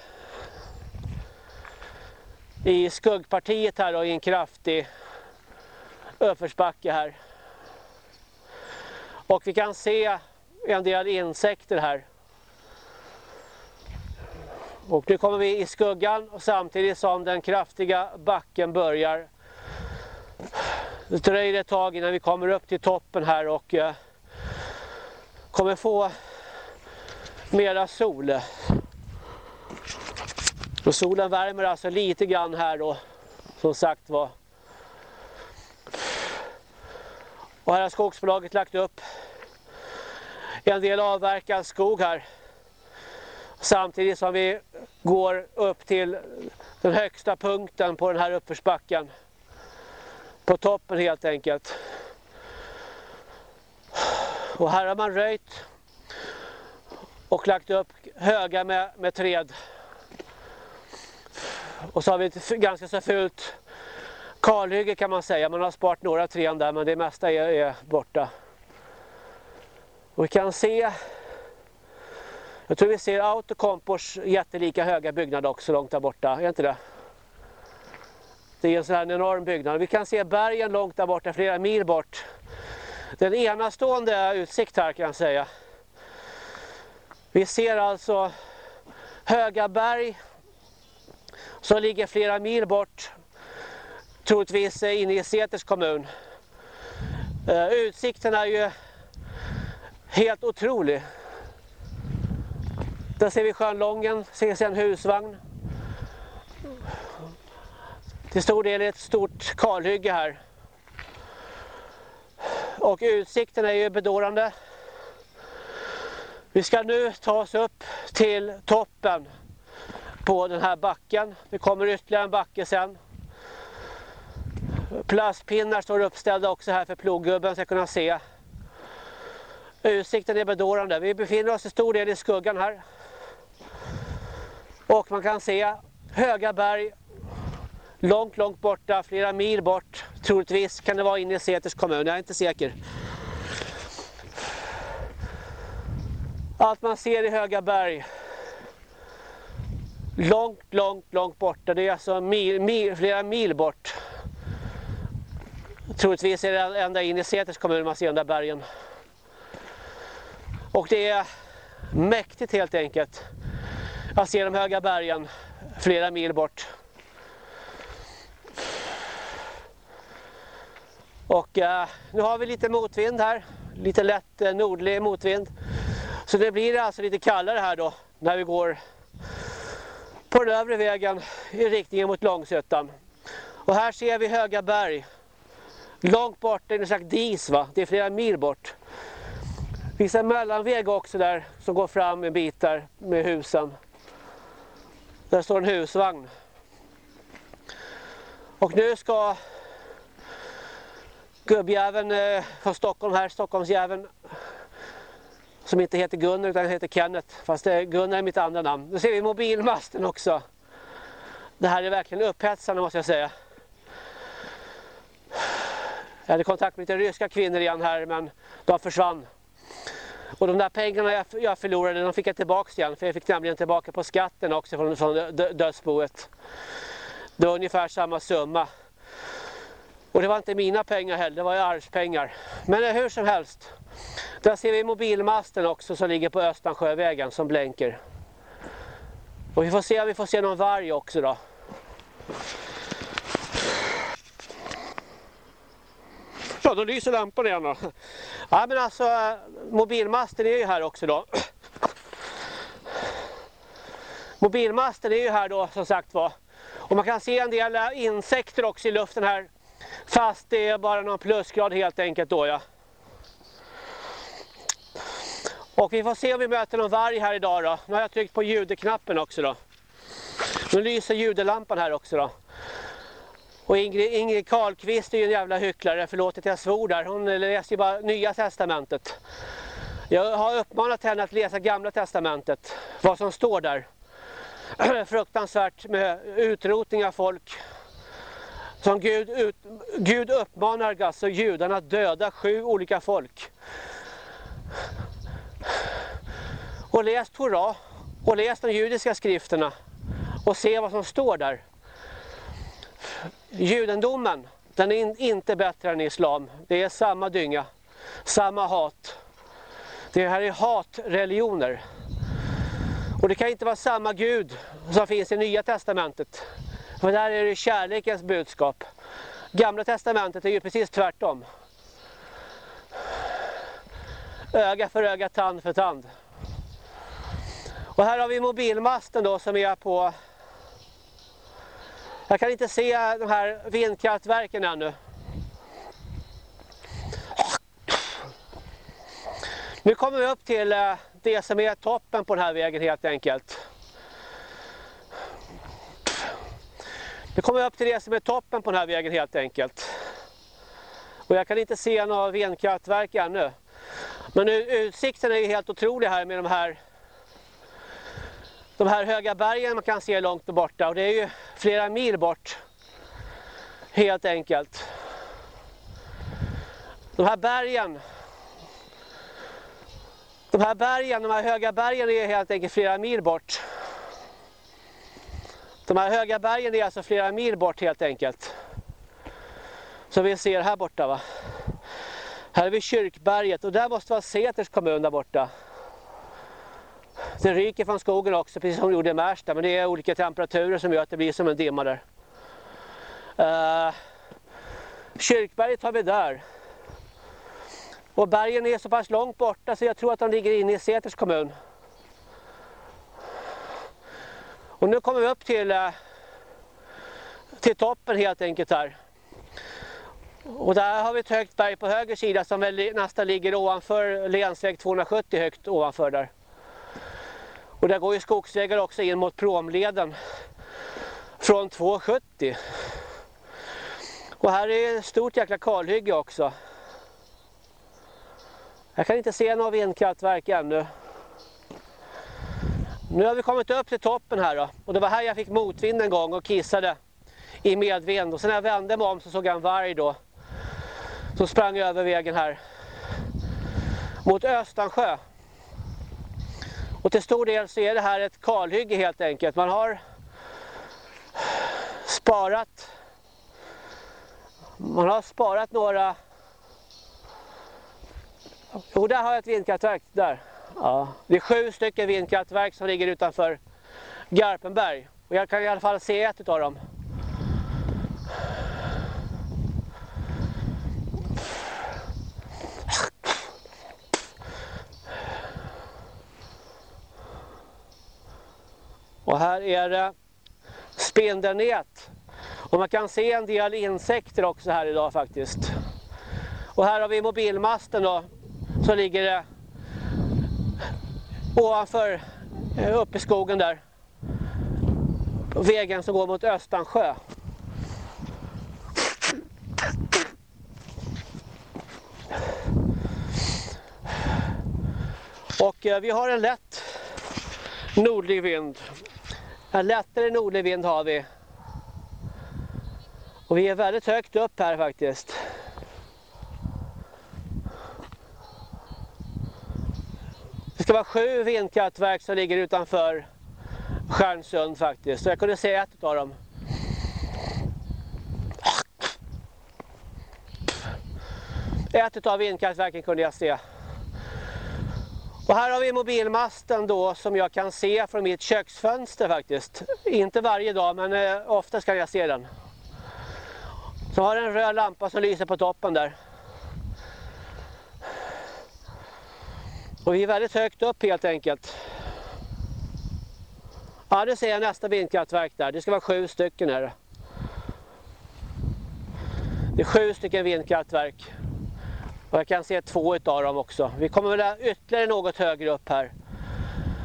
i skuggpartiet här då, i en kraftig uppförsbacke här. Och vi kan se en del insekter här. Och nu kommer vi i skuggan och samtidigt som den kraftiga backen börjar. Det dröjer ett tag innan vi kommer upp till toppen här och eh, kommer få mera sol. Och solen värmer alltså lite grann här då. Som sagt var. Och här har skogsbolaget lagt upp en del avverkad skog här. Samtidigt som vi går upp till den högsta punkten på den här uppförsbacken. På toppen helt enkelt. Och här har man röjt och lagt upp höga med, med träd. Och så har vi ett ganska så fult kalhygge kan man säga. Man har sparat några träd där men det mesta är, är borta. Och vi kan se jag tror vi ser Autocompors jättelika höga byggnad också långt där borta, är inte det? Det är en sån här enorm byggnad. Vi kan se bergen långt där borta, flera mil bort. Det är en enastående utsikt här kan jag säga. Vi ser alltså höga berg som ligger flera mil bort. Troligtvis eh, inne i Seters kommun. Eh, utsikten är ju helt otrolig. Där ser vi sjön Lången, ser en husvagn. Till stor del är ett stort kalhygge här. Och utsikten är ju bedårande. Vi ska nu ta oss upp till toppen på den här backen. Det kommer ytterligare en backe sen. Plastpinnar står uppställda också här för ploggubben ska kunna se. Utsikten är bedårande. Vi befinner oss i stor del i skuggan här. Och man kan se höga berg långt, långt borta, flera mil bort. Troligtvis kan det vara inne i Seters kommun, jag är inte säker. Allt man ser i höga berg långt, långt, långt borta. Det är alltså mil, mil, flera mil bort. Troligtvis är det ända in i Säters kommun man ser de där bergen. Och det är mäktigt helt enkelt. Jag ser de höga bergen flera mil bort. Och eh, nu har vi lite motvind här, lite lätt eh, nordlig motvind. Så det blir alltså lite kallare här då när vi går på den övre vägen i riktningen mot Långsötan. Och här ser vi höga berg. Långt bort, det är en slags dis va, det är flera mil bort. Det finns en mellanväg också där som går fram en bit där med husen. Där står en husvagn. Och nu ska gubbjäveln eh, från Stockholm här, Stockholmsjäveln som inte heter Gunnar utan heter Kenneth. Fast det är Gunnar är mitt andra namn. Nu ser vi mobilmasten också. Det här är verkligen upphetsande måste jag säga. Jag hade kontakt med lite ryska kvinnor igen här men de försvann. Och de där pengarna jag, jag förlorade, de fick jag tillbaka igen. För jag fick nämligen tillbaka på skatten också från, från dödsboet. Det var ungefär samma summa. Och det var inte mina pengar heller, det var ju arvspengar. Men hur som helst. Där ser vi mobilmasten också som ligger på Östansjövägen som blänker. Och vi får se om vi får se någon varg också då. Ja, då lyser lampan igen då. Ja, men alltså mobilmasten är ju här också då. Mobilmasten är ju här då som sagt var. Och man kan se en del eh, insekter också i luften här. Fast det är bara någon plusgrad helt enkelt då ja. Och vi får se om vi möter någon varg här idag då. Nu har jag tryckt på ljudknappen också då. Nu lyser ljudlampan här också då. Och Ingrid, Ingrid Karlqvist är ju en jävla hycklare, förlåt att jag svor där. Hon läser ju bara nya testamentet. Jag har uppmanat henne att läsa gamla testamentet, vad som står där. Fruktansvärt med utrotning av folk. Som Gud, ut, Gud uppmanar alltså judarna att döda sju olika folk. Och läs Torah och läs de judiska skrifterna och se vad som står där judendomen, den är inte bättre än islam. Det är samma dynga, samma hat. Det här är hatreligioner. Och det kan inte vara samma Gud som finns i Nya Testamentet. För där är det kärlekens budskap. Gamla Testamentet är ju precis tvärtom. Öga för öga, tand för tand. Och här har vi mobilmasten då som är på jag kan inte se de här vindkraftverken ännu. Nu kommer vi upp till eh, det som är toppen på den här vägen helt enkelt. Nu kommer vi upp till det som är toppen på den här vägen helt enkelt. Och jag kan inte se några vindkraftverk ännu. Men utsikten är ju helt otrolig här med de här de här höga bergen man kan se långt borta och det är ju flera mil bort helt enkelt. De här bergen de här bergen, de här höga bergen är helt enkelt flera mil bort. De här höga bergen är alltså flera mil bort helt enkelt. Som vi ser här borta va. Här är vi Kyrkberget och där måste vara Säters kommun där borta. Det ryker från skogen också, precis som det gjorde i Märsta. Men det är olika temperaturer som gör att det blir som en dimma där. Uh, Kyrkberget har vi där. Och bergen är så pass långt borta så jag tror att de ligger inne i Säters kommun. Och nu kommer vi upp till, uh, till toppen helt enkelt här. Och där har vi ett högt berg på höger sida som väl nästan ligger ovanför länsväg 270 högt ovanför där. Och där går ju skogsvägar också in mot promleden från 270. Och här är ett stort jäkla kalhygge också. Jag kan inte se några vindkraftverk ännu. Nu har vi kommit upp till toppen här då. Och det var här jag fick motvind en gång och kissade i medvind. Och sen när jag vände mig om så såg jag en varg då. Som sprang över vägen här. Mot Östansjö. Och till stor del så är det här ett kalhygge helt enkelt. Man har sparat man har sparat några Jo, där har jag ett vindkraftverk där. Ja. Det är sju stycken vindkraftverk som ligger utanför Garpenberg. Och jag kan i alla fall se ett av dem. Och här är det spindelnät. Och man kan se en del insekter också här idag faktiskt. Och här har vi mobilmasten då. Så ligger det ovanför, eh, uppe i skogen där. Vägen som går mot Östansjö. Och eh, vi har en lätt nordlig vind en lättare nordlig vind har vi. Och vi är väldigt högt upp här faktiskt. Det ska vara sju vindkraftverk som ligger utanför Stjärnsund faktiskt. Så jag kunde se ett av dem. Ett av vindkraftverken kunde jag se. Och här har vi mobilmasten då som jag kan se från mitt köksfönster faktiskt. Inte varje dag men eh, oftast kan jag se den. Så har en röd lampa som lyser på toppen där. Och vi är väldigt högt upp helt enkelt. Ja, nu ser jag nästa vindkraftverk där. Det ska vara sju stycken här. Det är sju stycken vindkraftverk. Och jag kan se två utav dem också. Vi kommer väl ytterligare något högre upp här.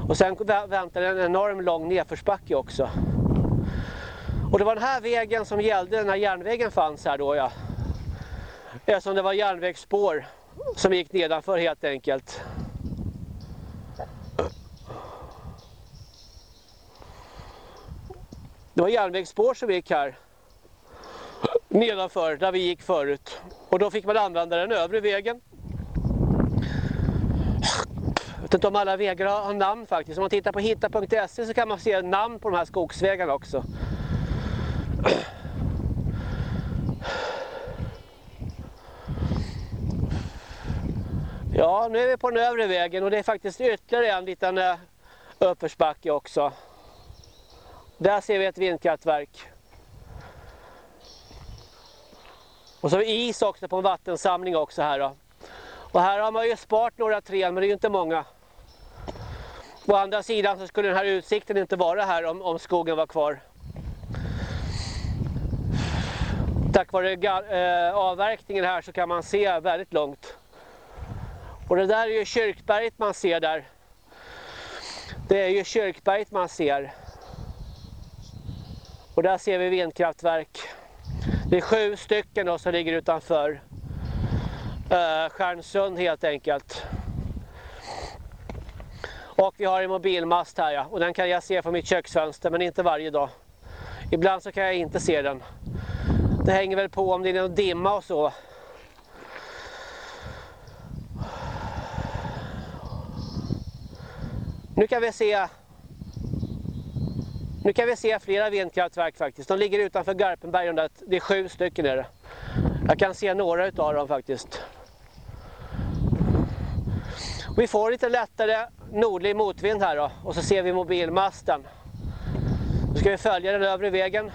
Och sen väntar en enorm lång nedförsbacke också. Och det var den här vägen som gällde när järnvägen fanns här då ja. Eftersom det var järnvägsspår som gick nedanför helt enkelt. Det var järnvägsspår som gick här nedanför där vi gick förut. Och då fick man använda den övre vägen. Jag vet inte om alla vägar har namn faktiskt. Om man tittar på hitta.se så kan man se namn på de här skogsvägarna också. Ja, nu är vi på den övre vägen och det är faktiskt ytterligare en liten eh, uppförsbacke också. Där ser vi ett vindkraftverk. Och så har vi is också på en vattensamling också här då. Och här har man ju sparat några träd men det är ju inte många. Å andra sidan så skulle den här utsikten inte vara här om, om skogen var kvar. tack vare eh, avverkningen här så kan man se väldigt långt. Och det där är ju kyrkberget man ser där. Det är ju kyrkberget man ser. Och där ser vi vindkraftverk. Det är sju stycken då som ligger utanför uh, Stjärnsund helt enkelt. Och vi har en mobilmast här ja. Och den kan jag se från mitt köksfönster men inte varje dag. Ibland så kan jag inte se den. Det hänger väl på om det är någon dimma och så. Nu kan vi se nu kan vi se flera vindkraftverk faktiskt. De ligger utanför Garpenberg. Det är sju stycken är det. Jag kan se några utav dem faktiskt. Vi får lite lättare nordlig motvind här då. Och så ser vi mobilmasten. Nu ska vi följa den övre vägen.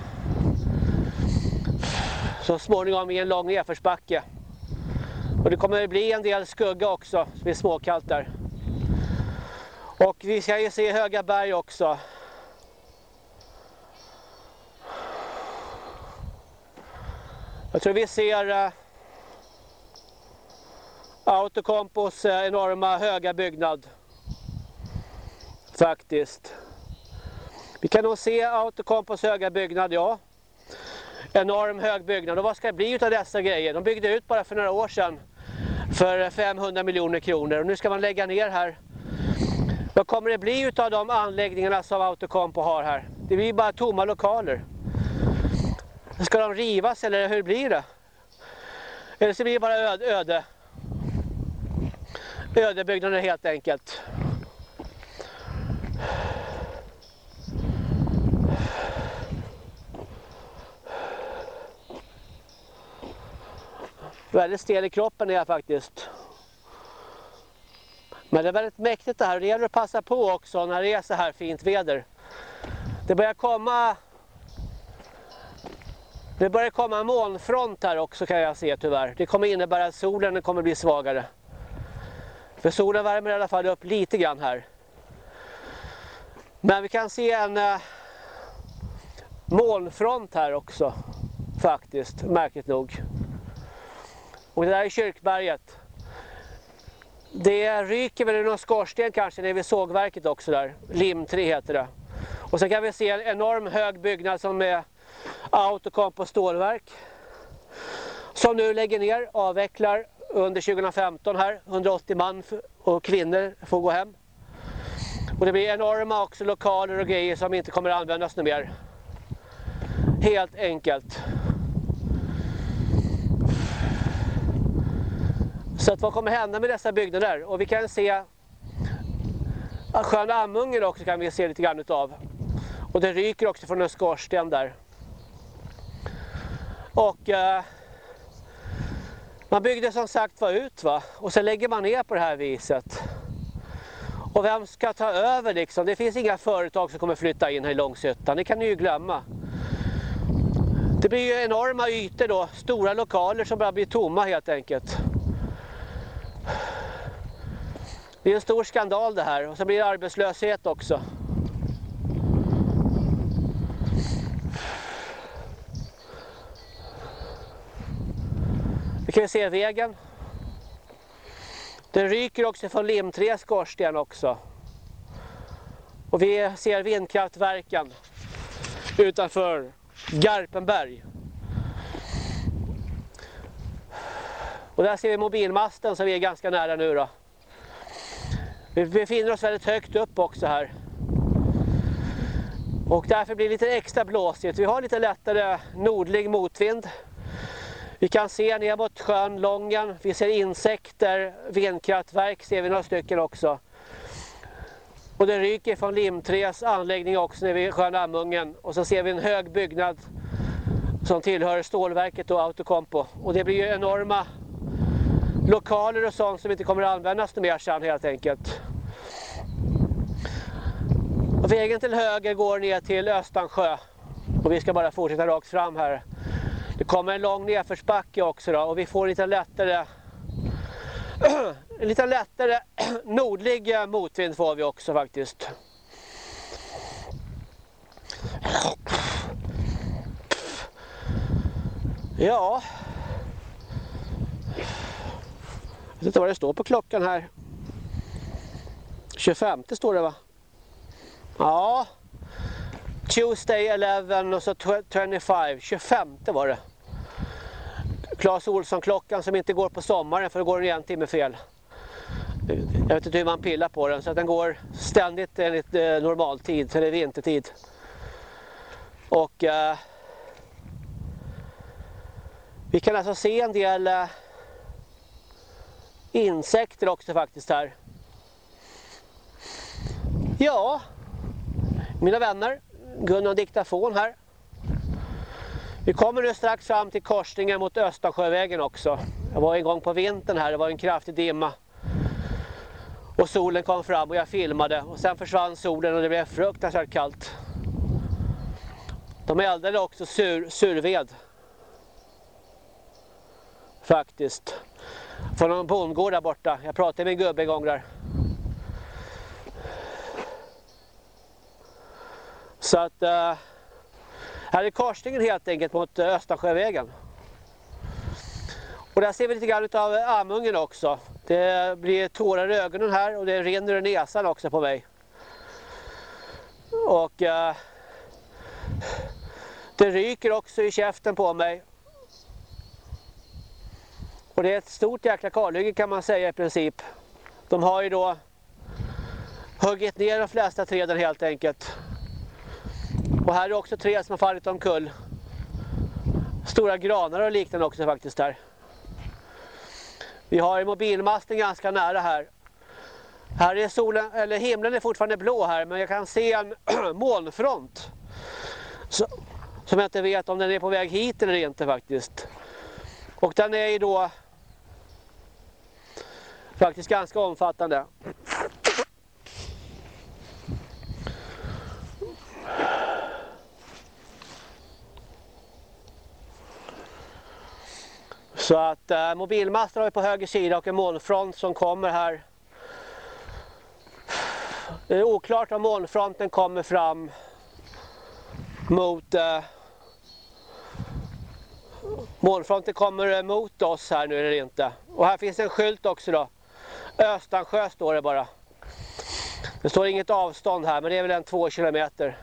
Så småningom i en lång nedförsbacke. Och det kommer att bli en del skugga också. Så det blir småkallt där. Och vi ska ju se höga berg också. Jag tror vi ser eh, uh, Autocompos eh, enorma höga byggnad. Faktiskt. Vi kan nog se Autocompos höga byggnad, ja. Enorm hög byggnad. Och vad ska det bli av dessa grejer? De byggde ut bara för några år sedan för eh, 500 miljoner kronor. Och nu ska man lägga ner här. Vad kommer det bli av de anläggningarna som Autocompo har här? Det blir bara tomma lokaler. Ska de rivas eller hur blir det? Eller så blir det bara öde, öde. Ödebyggnader helt enkelt. Väldigt stel i kroppen är jag faktiskt. Men det är väldigt mäktigt det här. Det gäller att passa på också när det är så här fint väder. Det börjar komma det börjar komma molnfront här också kan jag se tyvärr. Det kommer innebära att solen kommer bli svagare. För solen värmer i alla fall upp lite grann här. Men vi kan se en eh, molnfront här också. Faktiskt, märkligt nog. Och det där är kyrkberget. Det ryker väl i någon skorsten kanske nere vid sågverket också där. Limträ heter det. Och så kan vi se en enorm hög byggnad som är Autocomp och stålverk. Som nu lägger ner, avvecklar under 2015 här. 180 man och kvinnor får gå hem. Och det blir enorma också lokaler och grejer som inte kommer att användas nu mer. Helt enkelt. Så att vad kommer hända med dessa byggnader? Och vi kan se sjön Amungen också kan vi se lite grann utav. Och det ryker också från en skorsten där. Och eh, man byggde som sagt var ut va. Och sen lägger man ner på det här viset. Och vem ska ta över liksom? Det finns inga företag som kommer flytta in här i Långshyttan. Det kan ni ju glömma. Det blir ju enorma ytor då. Stora lokaler som bara blir tomma helt enkelt. Det är en stor skandal det här. Och så blir det arbetslöshet också. Vi se vägen. Den ryker också från limträ skorsten också. Och vi ser vindkraftverken utanför Garpenberg. Och där ser vi mobilmasten som vi är ganska nära nu då. Vi befinner oss väldigt högt upp också här. Och därför blir det lite extra blåsigt. Vi har lite lättare nordlig motvind. Vi kan se ner mot sjön Lången, vi ser insekter, vindkraftverk ser vi några stycken också. Och det ryker från Limträs anläggning också nere vid sjön Amungen. Och så ser vi en hög byggnad som tillhör stålverket och Autocompo. Och det blir ju enorma lokaler och sånt som inte kommer att användas mer sen helt enkelt. Och vägen till höger går ner till Östansjö. Och vi ska bara fortsätta rakt fram här. Det kommer en lång nedförsbacke också då och vi får lite lättare en lite lättare nordlig eh, motvind får vi också faktiskt. Ja. Jag vet inte vad det står på klockan här. 25 står det va? Ja. Tuesday 11 och så 25. 25 var det. Claes Olsson-klockan som inte går på sommaren för då går den en timme fel. Jag vet inte hur man pillar på den så att den går ständigt enligt eh, normaltid, så det är vintertid. Och eh, vi kan alltså se en del eh, insekter också faktiskt här. Ja, mina vänner, Gunnar Diktafon här. Vi kommer nu strax fram till korsningen mot Östersjövägen också. Jag var en gång på vintern här, det var en kraftig dimma. Och solen kom fram och jag filmade och sen försvann solen och det blev fruktansvärt kallt. De eldade också sur, surved. Faktiskt. Från någon bondgård där borta. Jag pratade med en gubbe en gång där. Så att... Uh, här är korsningen helt enkelt mot eh, Östersjövägen. Och där ser vi lite grann av eh, Amungen också. Det blir tårar i ögonen här och det rinner i näsan också på mig. Och uh, det ryker också i käften på mig. Och det är ett stort jäkla kalhygge kan man säga i princip. De har ju då huggit ner de flesta träden helt enkelt. Och här är också träd som har fallit omkull. Stora granar och liknande också faktiskt där. Vi har mobilmasten ganska nära här. Här är solen, eller himlen är fortfarande blå här men jag kan se en molnfront. Så, som jag inte vet om den är på väg hit eller inte faktiskt. Och den är ju då faktiskt ganska omfattande. Så att eh, mobilmasten har vi på höger sida och en molnfront som kommer här. Det är oklart om molnfronten kommer fram mot eh, molnfronten kommer eh, mot oss här nu eller inte. Och här finns en skylt också då. Östansjö står det bara. Det står inget avstånd här men det är väl en två kilometer.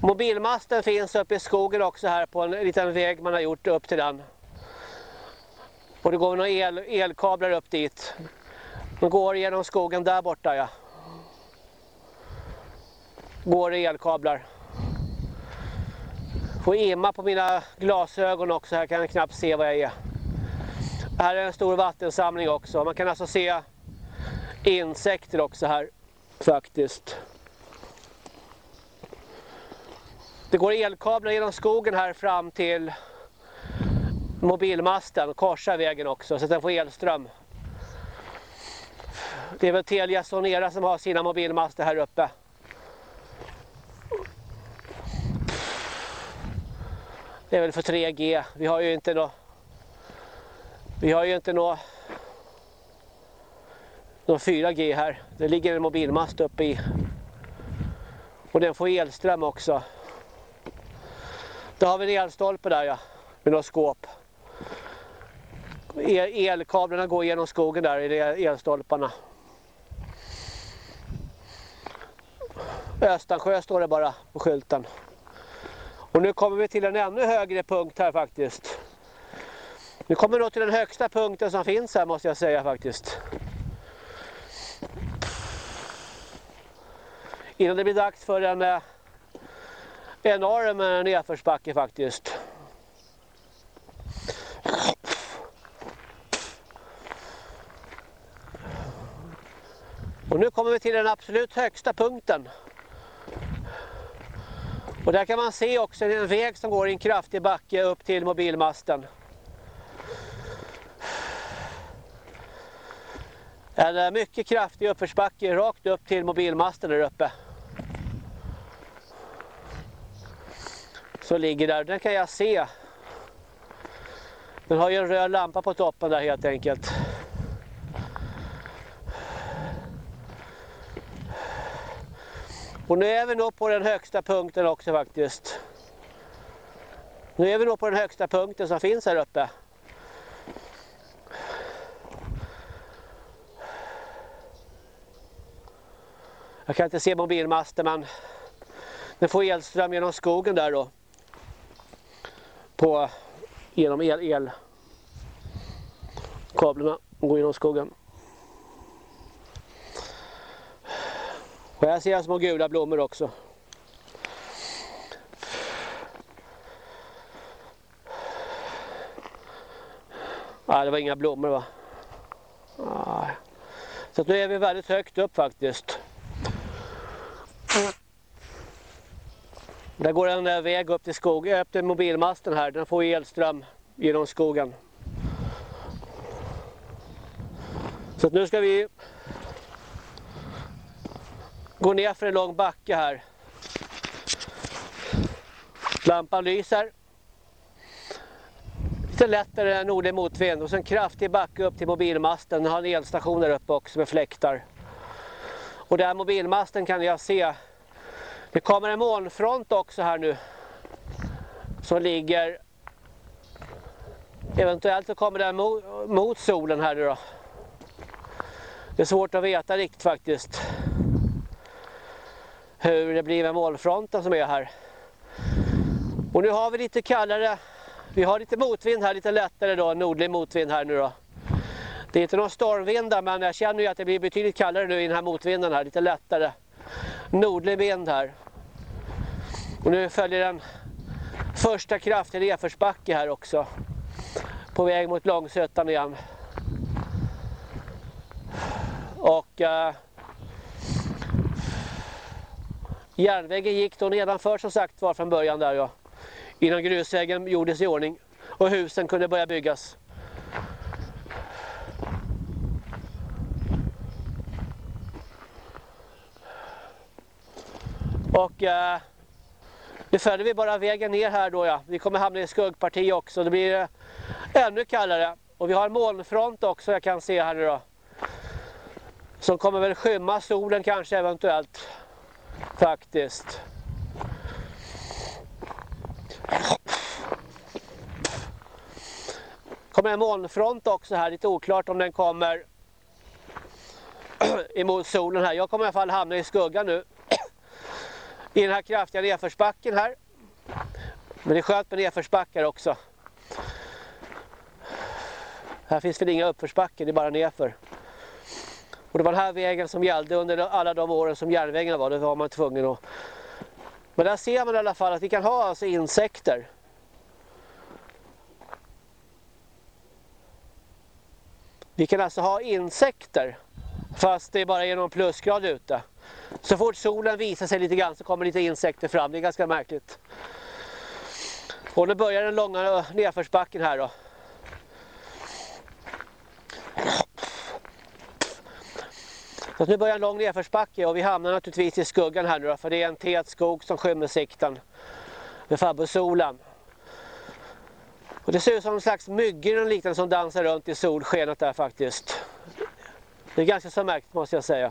Mobilmasten finns uppe i skogen också här på en liten väg man har gjort upp till den. Och det går några el, elkablar upp dit. De går genom skogen där borta ja. Går det elkablar. Får imma på mina glasögon också, här kan jag knappt se vad jag är. Här är en stor vattensamling också. Man kan alltså se insekter också här faktiskt. Det går elkablar genom skogen här fram till mobilmasten och korsar vägen också så att den får elström. Det är väl Telia Sonera som har sina mobilmaster här uppe. Det är väl för 3G. Vi har ju inte något Vi har ju inte något någon 4G här. Det ligger en mobilmast uppe i. Och den får elström också. Då har vi en elstolpe där ja. Med något skåp. Elkablarna går genom skogen där i elstolparna. Östansjö står det bara på skylten. Och nu kommer vi till en ännu högre punkt här faktiskt. Nu kommer vi då till den högsta punkten som finns här måste jag säga faktiskt. Innan det blir dags för en eh, enorm eh, nedförsbacke faktiskt. Kommer vi till den absolut högsta punkten. Och där kan man se också en väg som går i en kraftig backe upp till mobilmasten. En eh, mycket kraftig uppförsbacke rakt upp till mobilmasten där uppe. Så ligger där, den kan jag se. Den har ju en röd lampa på toppen där helt enkelt. Och nu är vi nog på den högsta punkten också faktiskt. Nu är vi nog på den högsta punkten som finns här uppe. Jag kan inte se mobilmasten men den får elström genom skogen där då. På, genom el, el kablarna går genom skogen. Och här ser jag små gula blommor också. Nej, det var inga blommor va? Nej. Så nu är vi väldigt högt upp faktiskt. Där går en eh, väg upp till skogen, upp till mobilmasten här. Den får elström genom skogen. Så nu ska vi Går ner för en lång backe här. Lampan lyser. Lite lättare nordlig motvind och sen kraftig backe upp till mobilmasten. Den har en elstation där uppe också med fläktar. Och där mobilmasten kan jag se. Det kommer en molnfront också här nu. Som ligger Eventuellt så kommer den mot solen här nu då. Det är svårt att veta riktigt faktiskt. Hur det blir med målfronten som är här. Och nu har vi lite kallare, vi har lite motvind här, lite lättare då, nordlig motvind här nu då. Det är inte någon stormvind där, men jag känner ju att det blir betydligt kallare nu i den här motvinden här, lite lättare. Nordlig vind här. Och nu följer den första kraftig nedförsbacke här också. På väg mot Långsötan igen. Och eh, järnvägen gick då nedanför som sagt var från början där ja. Innan grusvägen gjordes i ordning och husen kunde börja byggas. Och eh, nu följer vi bara vägen ner här då ja. Vi kommer hamna i skuggparti också. Det blir eh, ännu kallare. Och vi har en molnfront också jag kan se här nu då. Som kommer väl skymma solen kanske eventuellt. Faktiskt. kommer en molnfront också här. Lite oklart om den kommer emot solen här. Jag kommer i alla fall hamna i skuggan nu. I den här kraftiga nedförsbacken här. Men det är skönt med nedförsbackar också. Här finns väl inga uppförsbackar, det är bara nedför. Och det var den här vägen som gällde under alla de åren som järnvägen var. Det var man tvungen att... Men där ser man i alla fall att vi kan ha alltså insekter. Vi kan alltså ha insekter fast det är bara är någon plusgrad ute. Så fort solen visar sig lite grann så kommer lite insekter fram. Det är ganska märkligt. Och nu börjar den långa nedförsbacken här då. Så nu börjar en lång nedförsbacke och vi hamnar naturligtvis i skuggan här nu då, för det är en tät skog som skymmer sikten Med Fabbosolen. Och det ser ut som en slags myggor och liknande som dansar runt i solskenet där faktiskt. Det är ganska så märkt måste jag säga.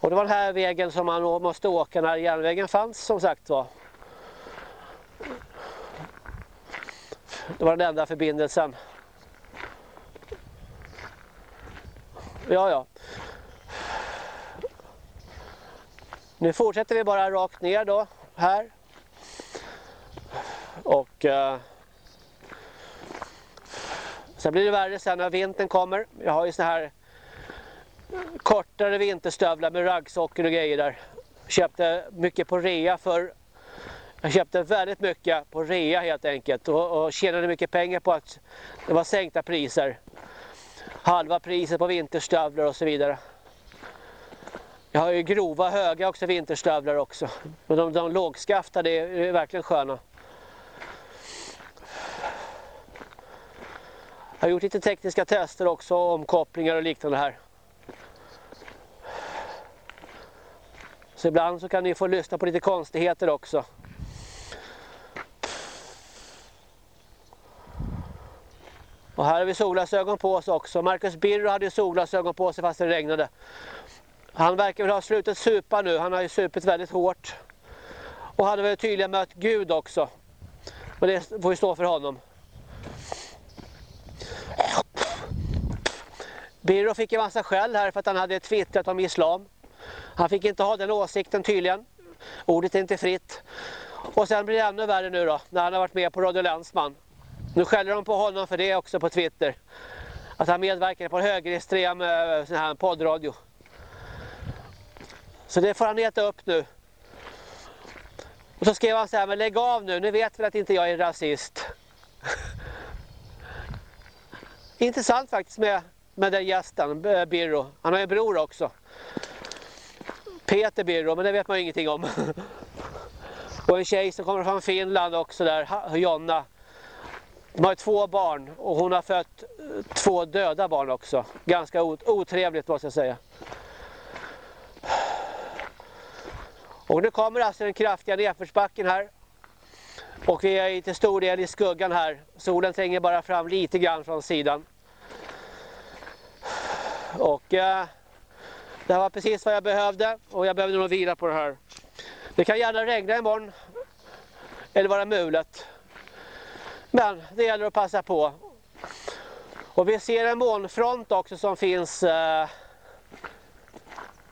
Och det var den här vägen som man måste åka när järnvägen fanns som sagt var. Var den enda förbindelsen. Ja, ja. Nu fortsätter vi bara rakt ner då, här. Och eh, sen blir det värre sen när vintern kommer. Jag har ju såna här kortare vinterstövlar med raggsockor och grejer där. Köpte mycket på rea för jag köpte väldigt mycket på rea helt enkelt och, och tjänade mycket pengar på att det var sänkta priser. Halva priset på vinterstövlar och så vidare. Jag har ju grova höga också vinterstövlar också. Men de, de lågskaftade är, är verkligen sköna. Jag har gjort lite tekniska tester också, omkopplingar och liknande här. Så ibland så kan ni få lyssna på lite konstigheter också. Och här har vi solglasögon på oss också. Marcus Birro hade solglasögon på sig fast det regnade. Han verkar väl ha slutat supa nu. Han har ju supit väldigt hårt. Och hade väl tydligen mött Gud också. Men det får ju stå för honom. Birro fick en massa skäll här för att han hade twittrat om islam. Han fick inte ha den åsikten tydligen. Ordet är inte fritt. Och sen blir det ännu värre nu då, när han har varit med på Radio Länsman. Nu skäller de på honom för det också på Twitter. Att han medverkar på högerextrem eh, sån här poddradio. Så det får han äta upp nu. Och så skrev han så här, men lägg av nu, nu vet väl att inte jag är rasist. Intressant faktiskt med, med den gästen, Birro. Han har en bror också. Peter Birro, men det vet man ju ingenting om. och en tjej som kommer från Finland också där, Jonna. De har två barn och hon har fött eh, två döda barn också. Ganska otrevligt måste jag säga. Och nu kommer alltså den kraftiga nedförsbacken här. Och vi är till stor del i skuggan här. Solen tränger bara fram lite grann från sidan. Och eh, det var precis vad jag behövde. Och jag behövde nog vila på det här. Det kan gärna regna imorgon. Eller vara mulet. Men det gäller att passa på. Och vi ser en molnfront också som finns eh,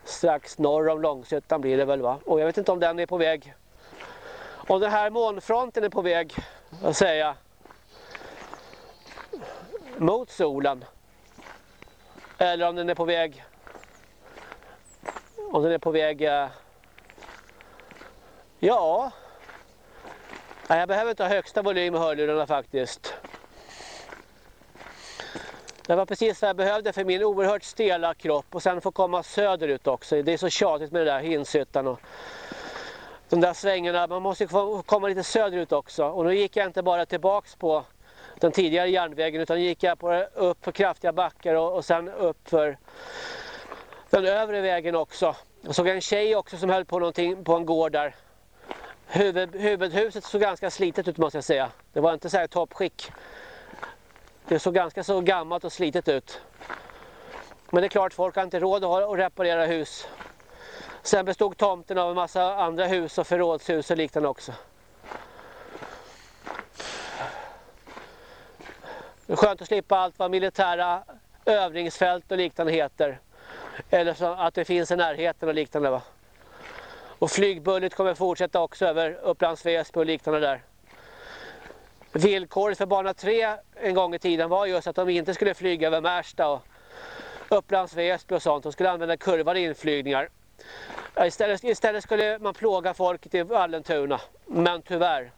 strax norr om Långsötan blir det väl va? Och jag vet inte om den är på väg. Om den här molnfronten är på väg, att säga, mot solen. Eller om den är på väg om den är på väg eh, Nej, jag behöver inte ha högsta volym i hörlurarna faktiskt. Det var precis vad jag behövde för min oerhört stela kropp och sen få komma söderut också. Det är så tjatigt med det där Hinsyttan och de där svängarna. Man måste få komma lite söderut också. Och nu gick jag inte bara tillbaks på den tidigare järnvägen utan gick jag på, upp för kraftiga backar och, och sen upp för den övre vägen också. Jag såg en tjej också som höll på någonting på en gård där. Huvud, huvudhuset såg ganska slitet ut måste jag säga. Det var inte så här toppskick. Det såg ganska så gammalt och slitet ut. Men det är klart, folk har inte råd att reparera hus. Sen bestod tomten av en massa andra hus och förrådshus och liknande också. Det är skönt att slippa allt vad militära övningsfält och liknande heter. Eller så att det finns i närheten och liknande va. Och flygbullet kommer fortsätta också över Upplands Väsby och liknande där. Villkoret för bana 3 en gång i tiden var just att de inte skulle flyga över Märsta och Upplands Väsby och sånt. De skulle använda kurvade inflygningar. Istället, istället skulle man plåga folket i Vallentuna. Men tyvärr,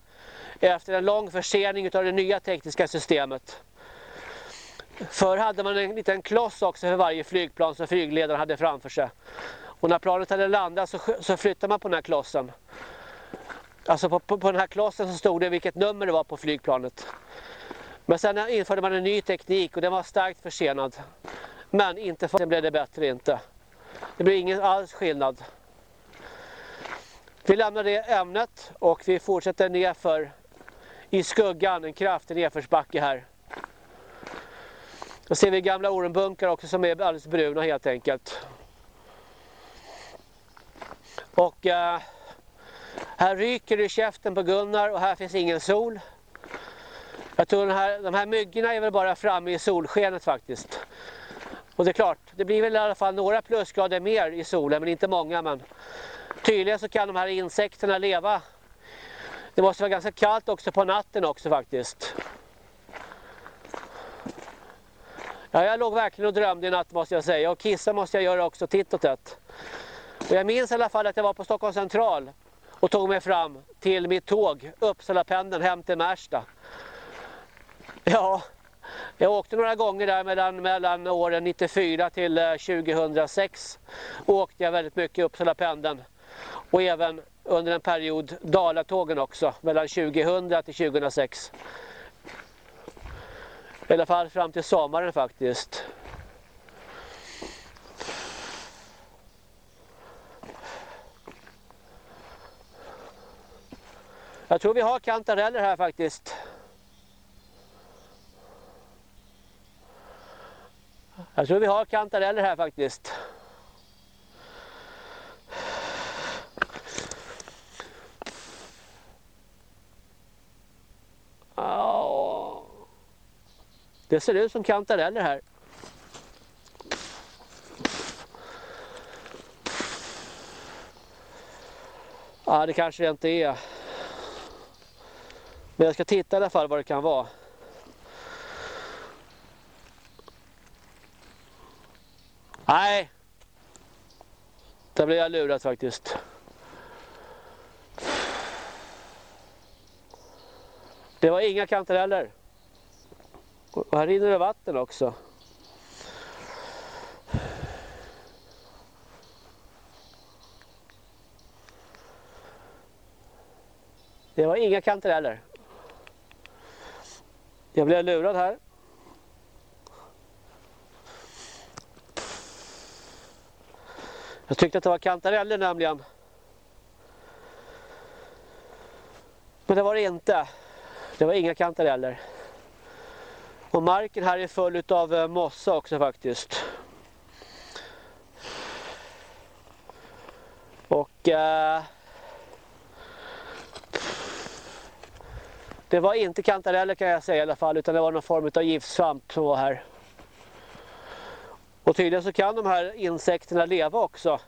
efter en lång försening av det nya tekniska systemet. Förr hade man en liten kloss också för varje flygplan som flygledaren hade framför sig. Och när planet hade landat så, så flyttade man på den här klossen. Alltså på, på, på, den här klossen så stod det vilket nummer det var på flygplanet. Men sen införde man en ny teknik och den var starkt försenad. Men inte för att blev det bättre inte. Det blir ingen alls skillnad. Vi lämnar det ämnet och vi fortsätter nerför i skuggan, en kraftig nedförsbacke här. Då ser vi gamla ormbunkar också som är alldeles bruna helt enkelt. Och eh, här ryker det i käften på Gunnar och här finns ingen sol. Jag tror här, de här myggorna är väl bara framme i solskenet faktiskt. Och det är klart, det blir väl i alla fall några plusgrader mer i solen men inte många. Men tydligen så kan de här insekterna leva. Det måste vara ganska kallt också på natten också faktiskt. Ja, jag låg verkligen och drömde i natt måste jag säga. Och kissa måste jag göra också titt och tätt. Och jag minns i alla fall att jag var på Stockholm central och tog mig fram till mitt tåg, Uppsala-pendeln hem till Märsta. Ja, jag åkte några gånger där mellan, mellan åren 94 till eh, 2006. Åkte jag väldigt mycket Uppsala-pendeln. Och även under en period Dalatågen också, mellan 2000 till 2006. I alla fall fram till sommaren faktiskt. Jag tror vi har kantareller här faktiskt. Jag tror vi har kantareller här faktiskt. Det ser ut som kantareller här. Ja, det kanske det inte är. Men jag ska titta i alla fall vad det kan vara. Nej. Där blev jag lurad faktiskt. Det var inga kantareller. Och här rinner det vatten också. Det var inga kantareller. Jag blev lurad här. Jag tyckte att det var kantareller nämligen. Men det var det inte. Det var inga kantareller. Och marken här är full av eh, mossa också faktiskt. Och eh, det var inte kantareller kan jag säga i alla fall utan det var någon form av giftsvamp som var här. Och tydligen så kan de här insekterna leva också.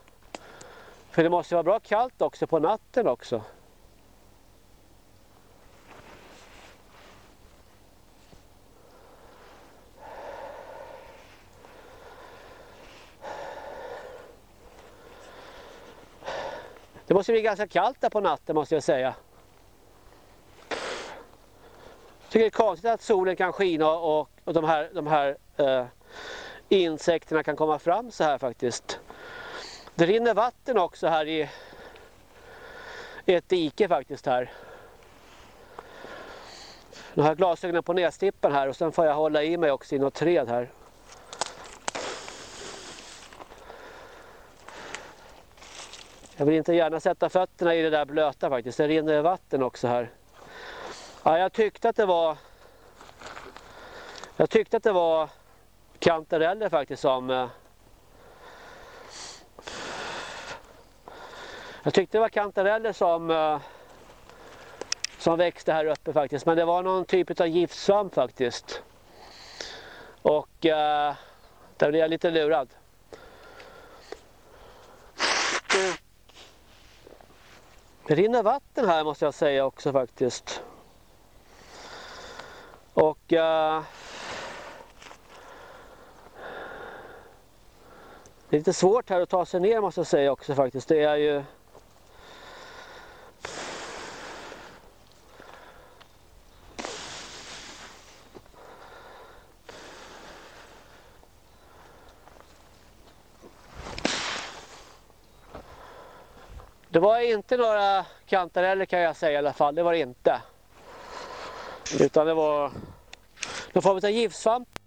För det måste vara bra kallt också på natten också. Det måste bli ganska kallt där på natten måste jag säga. Jag tycker det är konstigt att solen kan skina och, och de här, de här eh, insekterna kan komma fram så här faktiskt. Det rinner vatten också här i, i ett dike faktiskt här. Nu har jag glasögonen på nästippen här och sen får jag hålla i mig också i något träd här. Jag vill inte gärna sätta fötterna i det där blöta faktiskt. Det rinner vatten också här. Ja, jag tyckte att det var Jag tyckte att det var kantareller faktiskt som eh, Jag tyckte det var kantareller som eh, som växte här uppe faktiskt. Men det var någon typ av giftsvamp faktiskt. Och eh, där blev jag lite lurad. Det rinner vatten här måste jag säga också faktiskt. Och uh, det är lite svårt här att ta sig ner måste jag säga också faktiskt. Det är ju Det var inte några kantareller kan jag säga i alla fall, det var det inte. Utan det var någon form av giftsvamp.